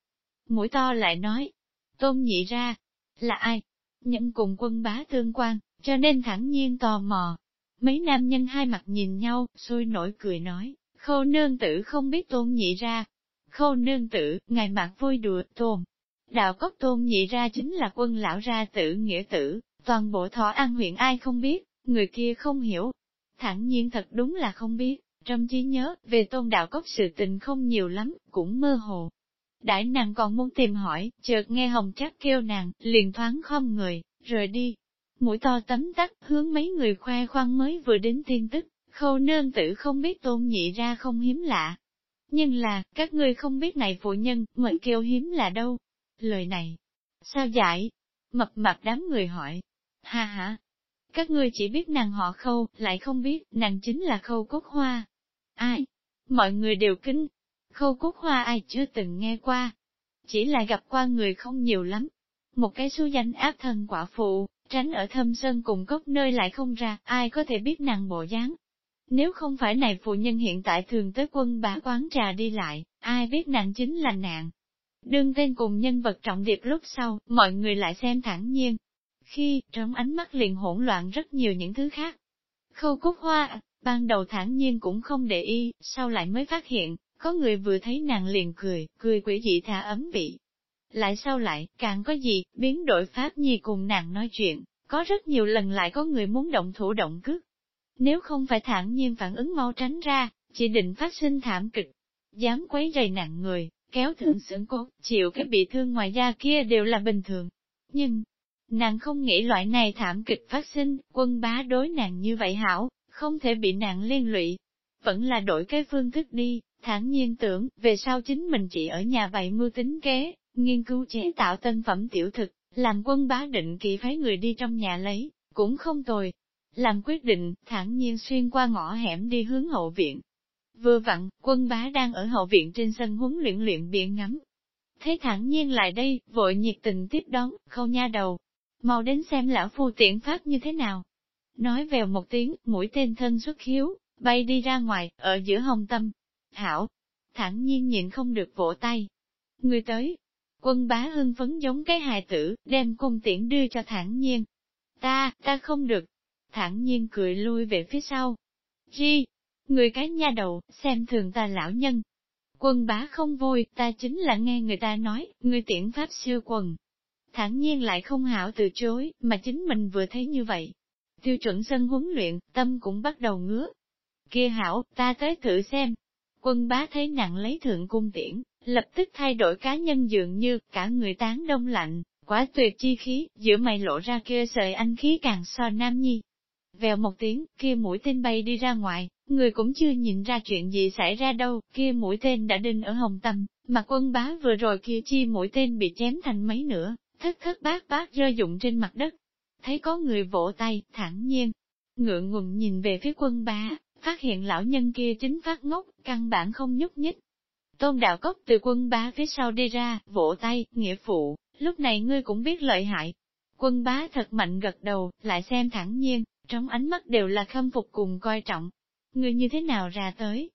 Mũi to lại nói, tôn nhị ra, là ai? Nhân cùng quân bá tương quan, cho nên thẳng nhiên tò mò. Mấy nam nhân hai mặt nhìn nhau, sôi nổi cười nói, khâu nương tử không biết tôn nhị ra. Khâu nương tử, ngài mạng vui đùa, tôn. Đạo cốc tôn nhị ra chính là quân lão ra tử nghĩa tử, toàn bộ thọ an huyện ai không biết, người kia không hiểu. Thẳng nhiên thật đúng là không biết, trong trí nhớ, về tôn đạo cốc sự tình không nhiều lắm, cũng mơ hồ. Đại nàng còn muốn tìm hỏi, chợt nghe hồng chắc kêu nàng, liền thoáng không người, rời đi, mũi to tấm tắc, hướng mấy người khoe khoang mới vừa đến tin tức, khâu nương tử không biết tôn nhị ra không hiếm lạ. Nhưng là, các ngươi không biết này phụ nhân, mệnh kêu hiếm là đâu. Lời này, sao giải? Mập mập đám người hỏi. Ha ha, các ngươi chỉ biết nàng họ khâu, lại không biết, nàng chính là khâu cốt hoa. Ai? Mọi người đều kính. Khâu cốt hoa ai chưa từng nghe qua. Chỉ là gặp qua người không nhiều lắm. Một cái số danh áp thân quả phụ, tránh ở thâm sơn cùng cốc nơi lại không ra, ai có thể biết nàng bộ dáng. Nếu không phải này phụ nhân hiện tại thường tới quân bá quán trà đi lại, ai biết nàng chính là nạn. Đương tên cùng nhân vật trọng điệp lúc sau, mọi người lại xem thẳng nhiên. Khi, trong ánh mắt liền hỗn loạn rất nhiều những thứ khác. Khâu cúc hoa, ban đầu thản nhiên cũng không để ý, sau lại mới phát hiện, có người vừa thấy nàng liền cười, cười quỷ dị thả ấm bị, lại sau lại, càng có gì, biến đổi pháp nhi cùng nàng nói chuyện, có rất nhiều lần lại có người muốn động thủ động cước. Nếu không phải thản nhiên phản ứng mau tránh ra, chỉ định phát sinh thảm kịch, dám quấy rầy nặng người, kéo thượng sưởng cốt, chịu cái bị thương ngoài da kia đều là bình thường. Nhưng, nàng không nghĩ loại này thảm kịch phát sinh, quân bá đối nàng như vậy hảo, không thể bị nàng liên lụy. Vẫn là đổi cái phương thức đi, thản nhiên tưởng, về sau chính mình chỉ ở nhà vậy mưu tính kế, nghiên cứu chế tạo tân phẩm tiểu thực, làm quân bá định kỳ phái người đi trong nhà lấy, cũng không tồi. Làm quyết định, thản nhiên xuyên qua ngõ hẻm đi hướng hậu viện. Vừa vặn, quân bá đang ở hậu viện trên sân huấn luyện luyện biển ngắm. Thấy thản nhiên lại đây, vội nhiệt tình tiếp đón, khâu nha đầu. Mau đến xem lão phu tiện pháp như thế nào. Nói vèo một tiếng, mũi tên thân xuất hiếu, bay đi ra ngoài, ở giữa hồng tâm. Hảo! thẳng nhiên nhịn không được vỗ tay. Người tới, Quân bá hưng phấn giống cái hài tử, đem cung tiễn đưa cho thẳng nhiên. Ta, ta không được. Thản nhiên cười lui về phía sau. Ri, người cái nha đầu, xem thường ta lão nhân. Quân bá không vui, ta chính là nghe người ta nói, người tiễn pháp siêu quần. Thản nhiên lại không hảo từ chối, mà chính mình vừa thấy như vậy. Tiêu chuẩn sân huấn luyện, tâm cũng bắt đầu ngứa. Kia hảo, ta tới thử xem. Quân bá thấy nặng lấy thượng cung tiễn, lập tức thay đổi cá nhân dường như cả người tán đông lạnh, quá tuyệt chi khí, giữa mày lộ ra kia sợi anh khí càng so nam nhi. Vèo một tiếng, kia mũi tên bay đi ra ngoài, người cũng chưa nhìn ra chuyện gì xảy ra đâu, kia mũi tên đã đinh ở hồng tâm, mà quân bá vừa rồi kia chi mũi tên bị chém thành mấy nữa, thất thất bát bát rơi dụng trên mặt đất. Thấy có người vỗ tay, thẳng nhiên, ngượng ngùng nhìn về phía quân bá, phát hiện lão nhân kia chính phát ngốc, căn bản không nhúc nhích, Tôn đạo cốc từ quân bá phía sau đi ra, vỗ tay, nghĩa phụ, lúc này ngươi cũng biết lợi hại. Quân bá thật mạnh gật đầu, lại xem thẳng nhiên, trong ánh mắt đều là khâm phục cùng coi trọng. người như thế nào ra tới?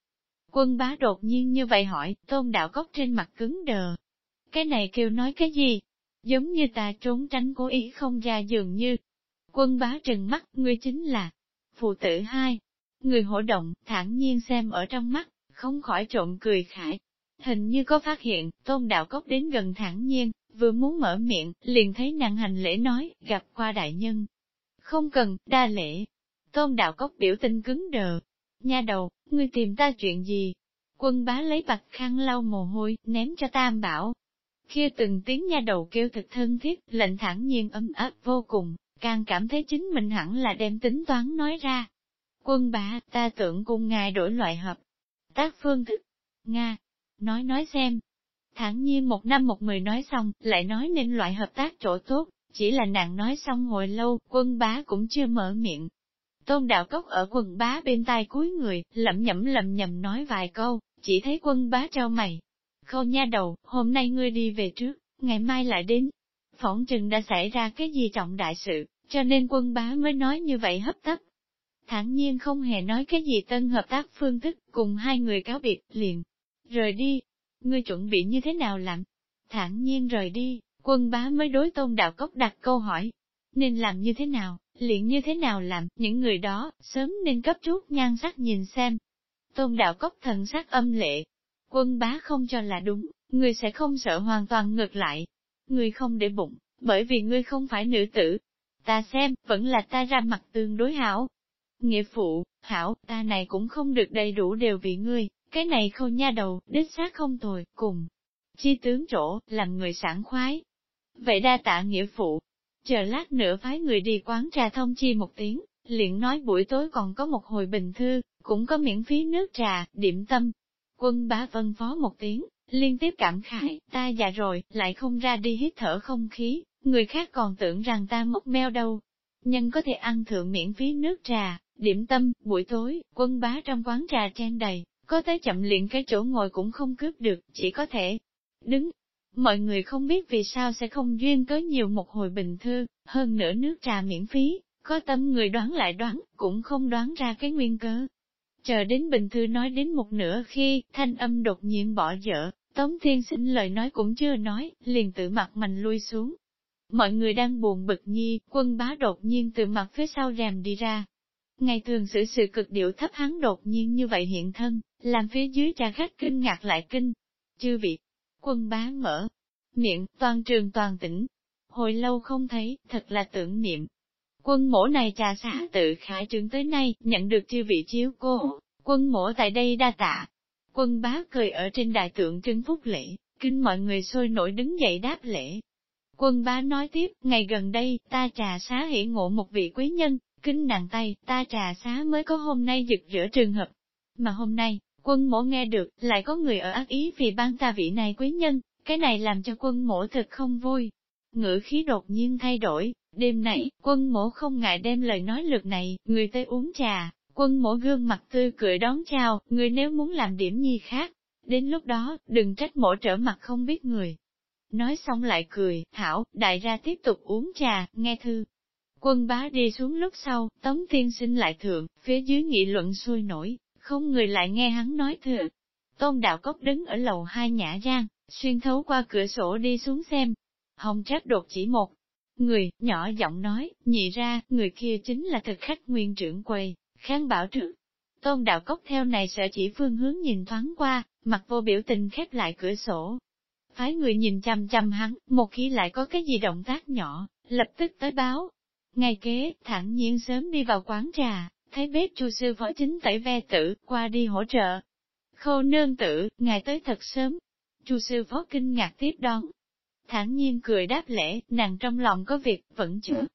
Quân bá đột nhiên như vậy hỏi, tôn đạo cốc trên mặt cứng đờ. Cái này kêu nói cái gì? Giống như ta trốn tránh cố ý không ra dường như. Quân bá trừng mắt, ngươi chính là phụ tử hai. Người hổ động, thản nhiên xem ở trong mắt, không khỏi trộn cười khải. Hình như có phát hiện, tôn đạo cốc đến gần thản nhiên, vừa muốn mở miệng, liền thấy nàng hành lễ nói, gặp qua đại nhân. Không cần, đa lễ. Tôn đạo cốc biểu tình cứng đờ. Nha đầu, ngươi tìm ta chuyện gì? Quân bá lấy bạc khăn lau mồ hôi, ném cho tam bảo. Kia từng tiếng nha đầu kêu thật thân thiết, lệnh thẳng nhiên ấm áp vô cùng, càng cảm thấy chính mình hẳn là đem tính toán nói ra. Quân bá, ta tưởng cùng ngài đổi loại hợp. Tác phương thức. Nga. Nói nói xem. Thẳng nhiên một năm một mười nói xong, lại nói nên loại hợp tác chỗ tốt, chỉ là nàng nói xong hồi lâu, quân bá cũng chưa mở miệng. Tôn đạo cốc ở quần bá bên tai cuối người, lẩm nhẩm lẩm nhẩm nói vài câu, chỉ thấy quân bá trao mày. Khâu nha đầu, hôm nay ngươi đi về trước, ngày mai lại đến. Phỏng chừng đã xảy ra cái gì trọng đại sự, cho nên quân bá mới nói như vậy hấp tấp. Thẳng nhiên không hề nói cái gì tân hợp tác phương thức, cùng hai người cáo biệt, liền. Rời đi, ngươi chuẩn bị như thế nào làm? Thẳng nhiên rời đi, quân bá mới đối tôn đạo cốc đặt câu hỏi. Nên làm như thế nào, liền như thế nào làm, những người đó, sớm nên cấp chút nhan sắc nhìn xem, Tôn đạo cốc thần sắc âm lệ. Quân bá không cho là đúng, người sẽ không sợ hoàn toàn ngược lại. Người không để bụng, bởi vì ngươi không phải nữ tử. Ta xem, vẫn là ta ra mặt tương đối hảo. Nghĩa phụ, hảo, ta này cũng không được đầy đủ đều vì ngươi, cái này khâu nha đầu, đích xác không tồi, cùng. Chi tướng chỗ, làm người sảng khoái. Vậy đa tạ nghĩa phụ. Chờ lát nữa phái người đi quán trà thông chi một tiếng, liền nói buổi tối còn có một hồi bình thư, cũng có miễn phí nước trà, điểm tâm. Quân bá vân phó một tiếng, liên tiếp cảm khái, ta già rồi, lại không ra đi hít thở không khí, người khác còn tưởng rằng ta mốc meo đâu. Nhân có thể ăn thượng miễn phí nước trà, điểm tâm, buổi tối, quân bá trong quán trà trang đầy, có tới chậm liền cái chỗ ngồi cũng không cướp được, chỉ có thể đứng. Mọi người không biết vì sao sẽ không duyên tới nhiều một hồi bình thư, hơn nữa nước trà miễn phí, có tâm người đoán lại đoán, cũng không đoán ra cái nguyên cớ. Chờ đến Bình Thư nói đến một nửa khi, thanh âm đột nhiên bỏ dở, Tống Thiên Sinh lời nói cũng chưa nói, liền tự mặt mình lui xuống. Mọi người đang buồn bực nhi, quân bá đột nhiên từ mặt phía sau rèm đi ra. Ngày thường xử sự cực điệu thấp hắn đột nhiên như vậy hiện thân, làm phía dưới trà khách kinh ngạc lại kinh. Chư vị, quân bá mở miệng, toàn trường toàn tỉnh. Hồi lâu không thấy, thật là tưởng niệm, Quân mổ này trà xã tự khải trường tới nay, nhận được chư vị chiếu cô, quân mổ tại đây đa tạ. Quân bá cười ở trên đại tượng trưng phúc lễ, kinh mọi người sôi nổi đứng dậy đáp lễ. Quân bá nói tiếp, ngày gần đây, ta trà xá hỉ ngộ một vị quý nhân, kính nàng tay, ta trà xá mới có hôm nay giật rỡ trường hợp. Mà hôm nay, quân mổ nghe được, lại có người ở ác ý vì ban ta vị này quý nhân, cái này làm cho quân mổ thật không vui. Ngữ khí đột nhiên thay đổi, Đêm nay quân mổ không ngại đem lời nói lượt này, người tới uống trà, quân mổ gương mặt tươi cười đón chào, người nếu muốn làm điểm nhi khác, đến lúc đó, đừng trách mổ trở mặt không biết người. Nói xong lại cười, thảo, đại ra tiếp tục uống trà, nghe thư. Quân bá đi xuống lúc sau, tống tiên sinh lại thượng, phía dưới nghị luận sôi nổi, không người lại nghe hắn nói thừa. Tôn đạo cốc đứng ở lầu hai nhã giang, xuyên thấu qua cửa sổ đi xuống xem. Hồng trác đột chỉ một người, nhỏ giọng nói, nhị ra, người kia chính là thực khách nguyên trưởng quầy, kháng bảo trưởng. Tôn đạo cốc theo này sợ chỉ phương hướng nhìn thoáng qua, mặt vô biểu tình khép lại cửa sổ. Phái người nhìn chăm chăm hắn, một khi lại có cái gì động tác nhỏ, lập tức tới báo. Ngày kế, thẳng nhiên sớm đi vào quán trà, thấy bếp chu sư phó chính tẩy ve tử, qua đi hỗ trợ. Khâu nương tử, ngài tới thật sớm. Chu sư phó kinh ngạc tiếp đón, thản nhiên cười đáp lễ, nàng trong lòng có việc, vẫn chưa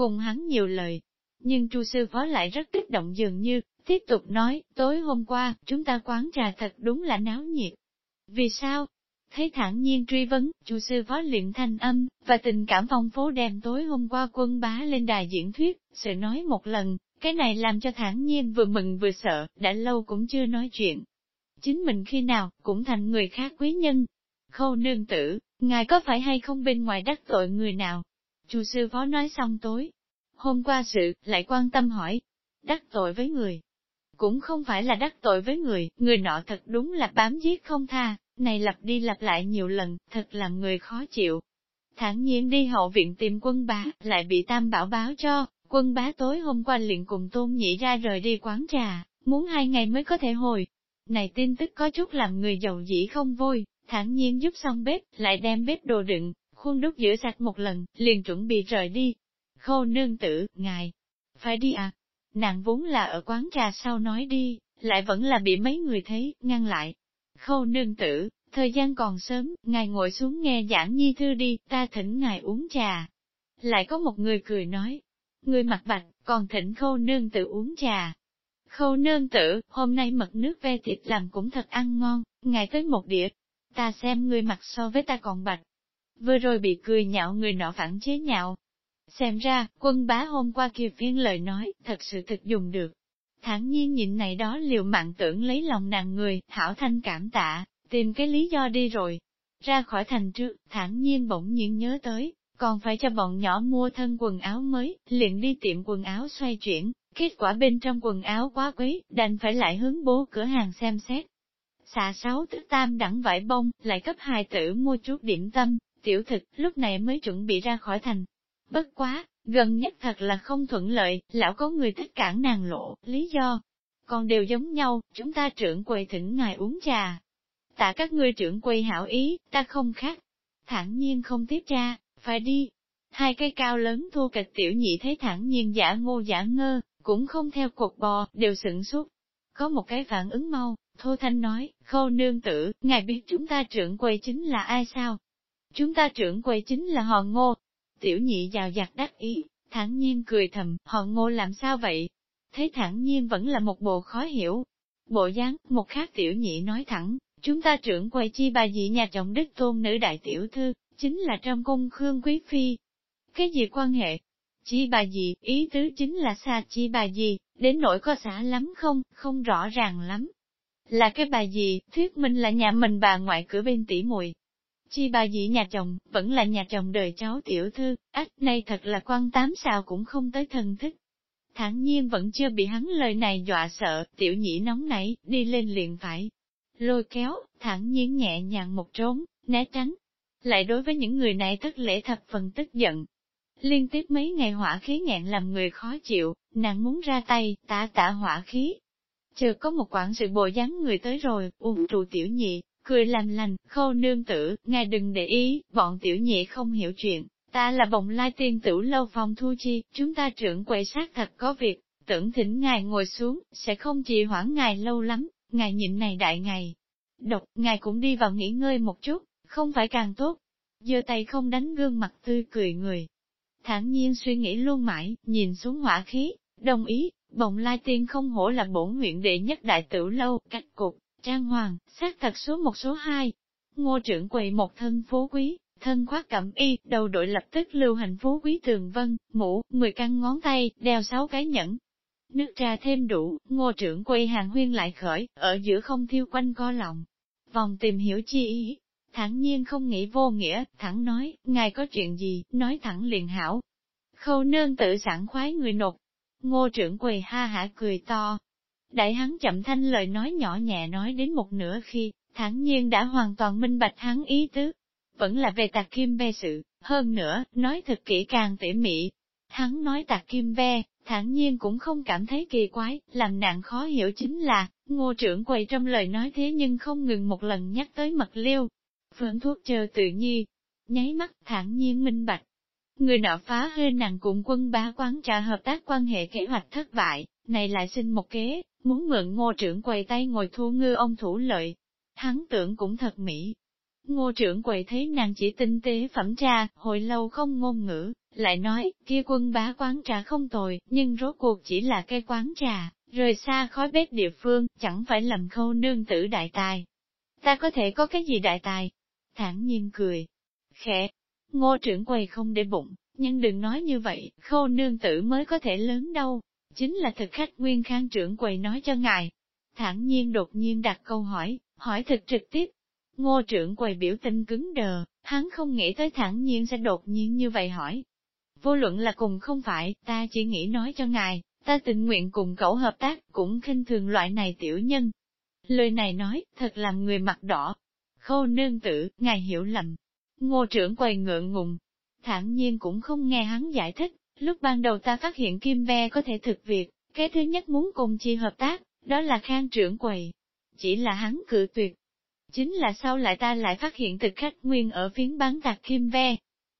cùng hắn nhiều lời. Nhưng chu sư phó lại rất kích động dường như, tiếp tục nói, tối hôm qua, chúng ta quán trà thật đúng là náo nhiệt. Vì sao? Thấy thản nhiên truy vấn, chu sư phó luyện thanh âm, và tình cảm phong phố đem tối hôm qua quân bá lên đài diễn thuyết, sự nói một lần, cái này làm cho thản nhiên vừa mừng vừa sợ, đã lâu cũng chưa nói chuyện. Chính mình khi nào, cũng thành người khác quý nhân. Khâu nương tử, Ngài có phải hay không bên ngoài đắc tội người nào? Chu sư phó nói xong tối. Hôm qua sự, lại quan tâm hỏi. Đắc tội với người. Cũng không phải là đắc tội với người, người nọ thật đúng là bám giết không tha, này lặp đi lặp lại nhiều lần, thật làm người khó chịu. Thẳng nhiên đi hậu viện tìm quân bá, lại bị tam bảo báo cho, quân bá tối hôm qua liền cùng tôn nhị ra rời đi quán trà, muốn hai ngày mới có thể hồi. Này tin tức có chút làm người giàu dĩ không vui, thản nhiên giúp xong bếp, lại đem bếp đồ đựng, khuôn đúc rửa sạch một lần, liền chuẩn bị rời đi. Khô nương tử, ngài, phải đi à? Nàng vốn là ở quán trà sau nói đi, lại vẫn là bị mấy người thấy, ngăn lại. Khô nương tử, thời gian còn sớm, ngài ngồi xuống nghe giảng nhi thư đi, ta thỉnh ngài uống trà. Lại có một người cười nói, người mặt bạch, còn thỉnh khâu nương tử uống trà. Khâu nương tử, hôm nay mật nước ve thịt làm cũng thật ăn ngon, ngài tới một đĩa. Ta xem người mặt so với ta còn bạch. Vừa rồi bị cười nhạo người nọ phản chế nhạo. Xem ra, quân bá hôm qua kia phiên lời nói, thật sự thực dùng được. Thản nhiên nhịn này đó liều mạng tưởng lấy lòng nàng người, thảo thanh cảm tạ, tìm cái lý do đi rồi. Ra khỏi thành trước, thản nhiên bỗng nhiên nhớ tới, còn phải cho bọn nhỏ mua thân quần áo mới, liền đi tiệm quần áo xoay chuyển, kết quả bên trong quần áo quá quý, đành phải lại hướng bố cửa hàng xem xét. Xà sáu tức tam đẳng vải bông, lại cấp hài tử mua chút điểm tâm, tiểu thực, lúc này mới chuẩn bị ra khỏi thành. Bất quá, gần nhất thật là không thuận lợi, lão có người thích cản nàng lộ, lý do. Còn đều giống nhau, chúng ta trưởng quầy thỉnh ngài uống trà. Tạ các ngươi trưởng quầy hảo ý, ta không khác. Thẳng nhiên không tiếp tra, phải đi. Hai cây cao lớn thua kịch tiểu nhị thấy thẳng nhiên giả ngô giả ngơ, cũng không theo cột bò, đều sửng sốt. Có một cái phản ứng mau, Thô Thanh nói, khâu nương tử, ngài biết chúng ta trưởng quầy chính là ai sao? Chúng ta trưởng quầy chính là họ ngô. Tiểu nhị giàu giặc đắc ý, thẳng nhiên cười thầm, họ ngô làm sao vậy? Thấy thẳng nhiên vẫn là một bộ khó hiểu. Bộ dáng, một khác tiểu nhị nói thẳng, chúng ta trưởng quầy chi bà dị nhà chồng đức tôn nữ đại tiểu thư, chính là trong cung Khương Quý Phi. Cái gì quan hệ? Chi bà gì, ý tứ chính là xa chi bà gì, đến nỗi có xã lắm không, không rõ ràng lắm. Là cái bà gì, thuyết minh là nhà mình bà ngoại cửa bên tỉ muội Chi bà dĩ nhà chồng, vẫn là nhà chồng đời cháu tiểu thư, ách này thật là quan tám sao cũng không tới thân thích. Thẳng nhiên vẫn chưa bị hắn lời này dọa sợ, tiểu nhĩ nóng nảy, đi lên liền phải. Lôi kéo, thẳng nhiên nhẹ nhàng một trốn, né tránh. Lại đối với những người này thất lễ thập phần tức giận. Liên tiếp mấy ngày hỏa khí nghẹn làm người khó chịu, nàng muốn ra tay, tả tả hỏa khí. Chờ có một quản sự bồi dáng người tới rồi, ung trụ tiểu nhị, cười làm lành, khâu nương tử, ngài đừng để ý, bọn tiểu nhị không hiểu chuyện, ta là bồng lai tiên tử lâu phòng thu chi, chúng ta trưởng quầy sát thật có việc, tưởng thỉnh ngài ngồi xuống, sẽ không trì hoãn ngài lâu lắm, ngài nhịn này đại ngày. Độc, ngài cũng đi vào nghỉ ngơi một chút, không phải càng tốt. giơ tay không đánh gương mặt tươi cười người. thản nhiên suy nghĩ luôn mãi, nhìn xuống hỏa khí, đồng ý, bồng lai tiên không hổ là bổn nguyện đệ nhất đại tử lâu, cách cục, Trang hoàng, xác thật số một số hai. Ngô trưởng quầy một thân phú quý, thân khoác cẩm y, đầu đội lập tức lưu hành phú quý tường vân, mũ, 10 căn ngón tay, đeo 6 cái nhẫn. Nước trà thêm đủ, ngô trưởng quầy hàng huyên lại khởi, ở giữa không thiêu quanh co lòng. Vòng tìm hiểu chi ý, thẳng nhiên không nghĩ vô nghĩa, thẳng nói, ngài có chuyện gì, nói thẳng liền hảo. Khâu nương tự sẵn khoái người nột. Ngô trưởng quầy ha hả cười to, Đại hắn chậm thanh lời nói nhỏ nhẹ nói đến một nửa khi, thẳng nhiên đã hoàn toàn minh bạch hắn ý tứ. Vẫn là về tạc kim ve sự, hơn nữa, nói thật kỹ càng tỉ mỉ. Hắn nói tạc kim ve, thản nhiên cũng không cảm thấy kỳ quái, làm nặng khó hiểu chính là, ngô trưởng quầy trong lời nói thế nhưng không ngừng một lần nhắc tới mật liêu. Phương thuốc chờ tự nhi, nháy mắt thản nhiên minh bạch. Người nọ phá hơi nàng cùng quân bá quán trà hợp tác quan hệ kế hoạch thất bại, này lại xin một kế, muốn mượn ngô trưởng quầy tay ngồi thu ngư ông thủ lợi. Hắn tưởng cũng thật mỹ. Ngô trưởng quầy thấy nàng chỉ tinh tế phẩm trà, hồi lâu không ngôn ngữ, lại nói, kia quân bá quán trà không tồi, nhưng rốt cuộc chỉ là cây quán trà, rời xa khói bếp địa phương, chẳng phải lầm khâu nương tử đại tài. Ta có thể có cái gì đại tài? Thản nhiên cười. Khẽ, ngô trưởng quầy không để bụng, nhưng đừng nói như vậy, khâu nương tử mới có thể lớn đâu. Chính là thực khách nguyên khang trưởng quầy nói cho ngài. Thản nhiên đột nhiên đặt câu hỏi, hỏi thực trực tiếp. Ngô trưởng quầy biểu tình cứng đờ, hắn không nghĩ tới thản nhiên sẽ đột nhiên như vậy hỏi. Vô luận là cùng không phải, ta chỉ nghĩ nói cho ngài, ta tình nguyện cùng cậu hợp tác, cũng khinh thường loại này tiểu nhân. Lời này nói, thật làm người mặt đỏ khô nương tử, ngài hiểu lầm. Ngô trưởng quầy ngượng ngùng. thản nhiên cũng không nghe hắn giải thích, Lúc ban đầu ta phát hiện Kim Be có thể thực việc, cái thứ nhất muốn cùng chi hợp tác, đó là khang trưởng quầy. Chỉ là hắn cự tuyệt. Chính là sau lại ta lại phát hiện thực khách nguyên ở phiến bán tạc Kim Be.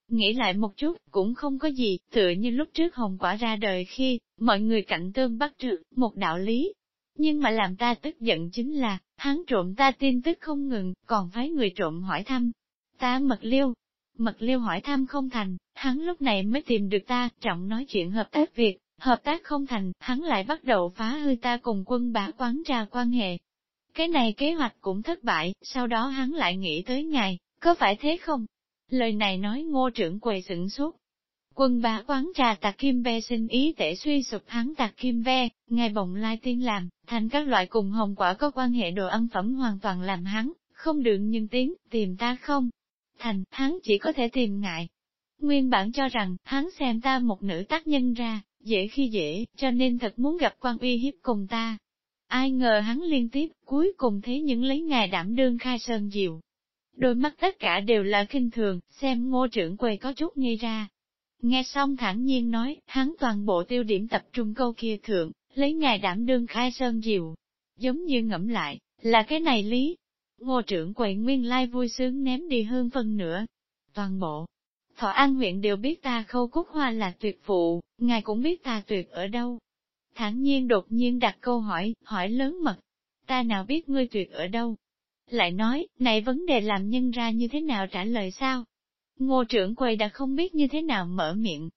Nghĩ lại một chút, cũng không có gì, tựa như lúc trước hồng quả ra đời khi, mọi người cạnh tương bắt trượt một đạo lý. Nhưng mà làm ta tức giận chính là, hắn trộm ta tin tức không ngừng, còn phái người trộm hỏi thăm. Ta mật liêu, Mật liêu hỏi thăm không thành, hắn lúc này mới tìm được ta, trọng nói chuyện hợp tác việc, hợp tác không thành, hắn lại bắt đầu phá hư ta cùng quân bá quán trà quan hệ. Cái này kế hoạch cũng thất bại, sau đó hắn lại nghĩ tới ngài, có phải thế không? Lời này nói ngô trưởng quầy sửng suốt. Quân bá quán trà tạc kim ve xin ý tể suy sụp hắn tạc kim ve, ngài bồng lai tiên làm, thành các loại cùng hồng quả có quan hệ đồ ăn phẩm hoàn toàn làm hắn, không được nhưng tiếng, tìm ta không, thành, hắn chỉ có thể tìm ngại. Nguyên bản cho rằng, hắn xem ta một nữ tác nhân ra, dễ khi dễ, cho nên thật muốn gặp quan uy hiếp cùng ta. Ai ngờ hắn liên tiếp, cuối cùng thấy những lấy ngài đảm đương khai sơn diệu. Đôi mắt tất cả đều là kinh thường, xem ngô trưởng quầy có chút nghi ra. Nghe xong thẳng nhiên nói, hắn toàn bộ tiêu điểm tập trung câu kia thượng, lấy ngài đảm đương khai sơn diệu. Giống như ngẫm lại, là cái này lý, Ngô trưởng quầy nguyên lai vui sướng ném đi hơn phân nữa. Toàn bộ, Thọ An huyện đều biết ta khâu cúc hoa là tuyệt phụ, ngài cũng biết ta tuyệt ở đâu. Thẳng nhiên đột nhiên đặt câu hỏi, hỏi lớn mật. Ta nào biết ngươi tuyệt ở đâu? Lại nói, này vấn đề làm nhân ra như thế nào trả lời sao? Ngô trưởng quầy đã không biết như thế nào mở miệng.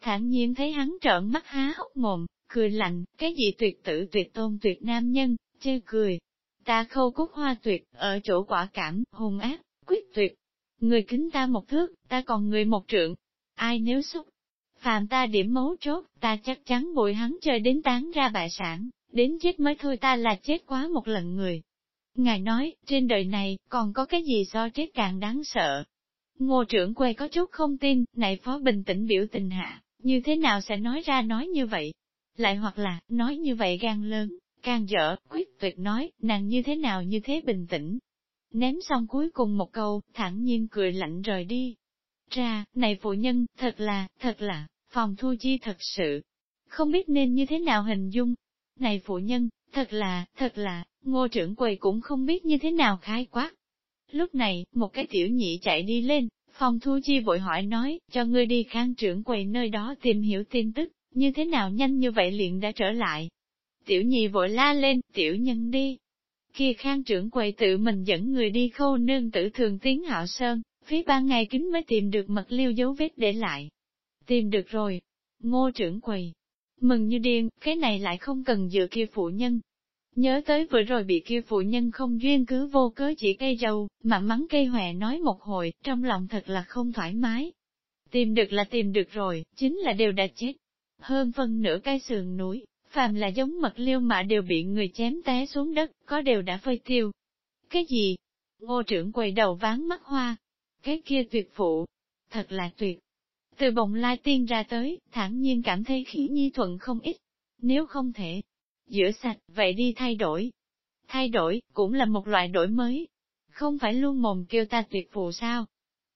Thản nhiên thấy hắn trợn mắt há hốc mồm, cười lạnh, cái gì tuyệt tử tuyệt tôn tuyệt nam nhân, chê cười, Ta khâu cúc hoa tuyệt, ở chỗ quả cảm, hung ác, quyết tuyệt. Người kính ta một thước, ta còn người một trượng. Ai nếu xúc, phàm ta điểm mấu chốt, ta chắc chắn bụi hắn chơi đến tán ra bại sản, đến chết mới thôi ta là chết quá một lần người. Ngài nói, trên đời này, còn có cái gì so chết càng đáng sợ. Ngô trưởng quê có chút không tin, này phó bình tĩnh biểu tình hạ, như thế nào sẽ nói ra nói như vậy? Lại hoặc là, nói như vậy gan lớn, Càng dở, quyết tuyệt nói, nàng như thế nào như thế bình tĩnh. Ném xong cuối cùng một câu, thẳng nhiên cười lạnh rời đi. Ra, này phụ nhân, thật là, thật là, phòng thu chi thật sự. Không biết nên như thế nào hình dung. Này phụ nhân, thật là, thật là, ngô trưởng quầy cũng không biết như thế nào khái quát. Lúc này, một cái tiểu nhị chạy đi lên, phòng thu chi vội hỏi nói, cho ngươi đi khang trưởng quầy nơi đó tìm hiểu tin tức, như thế nào nhanh như vậy liền đã trở lại. Tiểu nhị vội la lên, tiểu nhân đi. Kia khang trưởng quầy tự mình dẫn người đi khâu nương tử thường tiến hạo sơn, phía ban ngày kính mới tìm được mật liêu dấu vết để lại. Tìm được rồi. Ngô trưởng quầy. Mừng như điên, cái này lại không cần dựa kia phụ nhân. Nhớ tới vừa rồi bị kia phụ nhân không duyên cứ vô cớ chỉ cây dầu, mà mắng cây hòe nói một hồi, trong lòng thật là không thoải mái. Tìm được là tìm được rồi, chính là đều đã chết. Hơn phân nửa cây sườn núi, phàm là giống mật liêu mà đều bị người chém té xuống đất, có đều đã phơi tiêu. Cái gì? Ngô trưởng quầy đầu ván mắt hoa. Cái kia tuyệt phụ. Thật là tuyệt. Từ bồng lai tiên ra tới, thản nhiên cảm thấy khỉ nhi thuận không ít. Nếu không thể, giữa sạch, vậy đi thay đổi. Thay đổi, cũng là một loại đổi mới. Không phải luôn mồm kêu ta tuyệt phụ sao?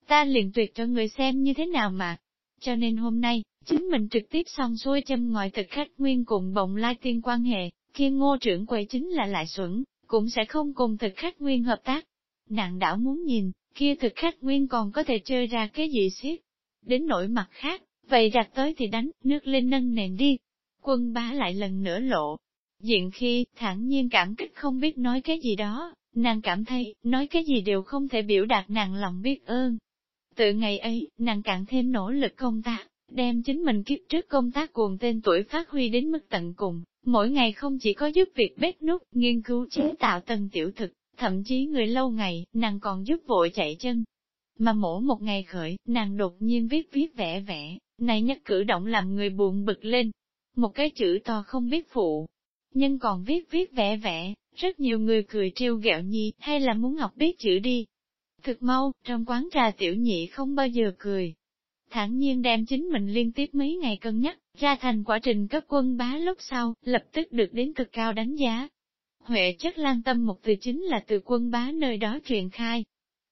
Ta liền tuyệt cho người xem như thế nào mà. Cho nên hôm nay, Chính mình trực tiếp xong xuôi châm ngòi thực khách nguyên cùng bồng lai tiên quan hệ, khi ngô trưởng quầy chính là lại xuẩn, cũng sẽ không cùng thực khách nguyên hợp tác. Nạn đảo muốn nhìn, kia thực khách nguyên còn có thể chơi ra cái gì xiết. Đến nỗi mặt khác, vậy rạc tới thì đánh, nước lên nâng nền đi. Quân bá lại lần nữa lộ. Diện khi, thẳng nhiên cảm kích không biết nói cái gì đó, nàng cảm thấy, nói cái gì đều không thể biểu đạt nàng lòng biết ơn. Từ ngày ấy, nàng càng thêm nỗ lực công tác, đem chính mình kiếp trước công tác cuồng tên tuổi phát huy đến mức tận cùng, mỗi ngày không chỉ có giúp việc bếp nút, nghiên cứu chế tạo tân tiểu thực, thậm chí người lâu ngày, nàng còn giúp vội chạy chân. Mà mỗi một ngày khởi, nàng đột nhiên viết viết vẽ vẽ, này nhất cử động làm người buồn bực lên. Một cái chữ to không biết phụ, nhưng còn viết viết vẽ vẽ, rất nhiều người cười trêu ghẹo nhi, hay là muốn học biết chữ đi. Thực mau, trong quán trà tiểu nhị không bao giờ cười, thản nhiên đem chính mình liên tiếp mấy ngày cân nhắc, ra thành quá trình cấp quân bá lúc sau, lập tức được đến cực cao đánh giá. Huệ chất lan tâm một từ chính là từ quân bá nơi đó truyền khai.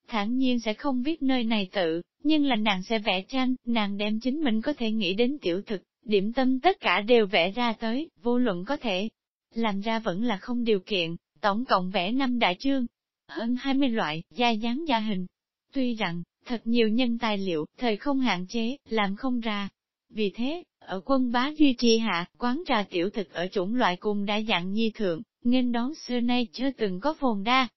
thản nhiên sẽ không viết nơi này tự, nhưng là nàng sẽ vẽ tranh, nàng đem chính mình có thể nghĩ đến tiểu thực, điểm tâm tất cả đều vẽ ra tới, vô luận có thể. Làm ra vẫn là không điều kiện, tổng cộng vẽ năm đại chương, hơn 20 loại, gia dáng gia hình. Tuy rằng, thật nhiều nhân tài liệu, thời không hạn chế, làm không ra. Vì thế, ở quân bá duy trì hạ, quán trà tiểu thực ở chủng loại cùng đã dạng nhi thượng, nên đón xưa nay chưa từng có phồn đa.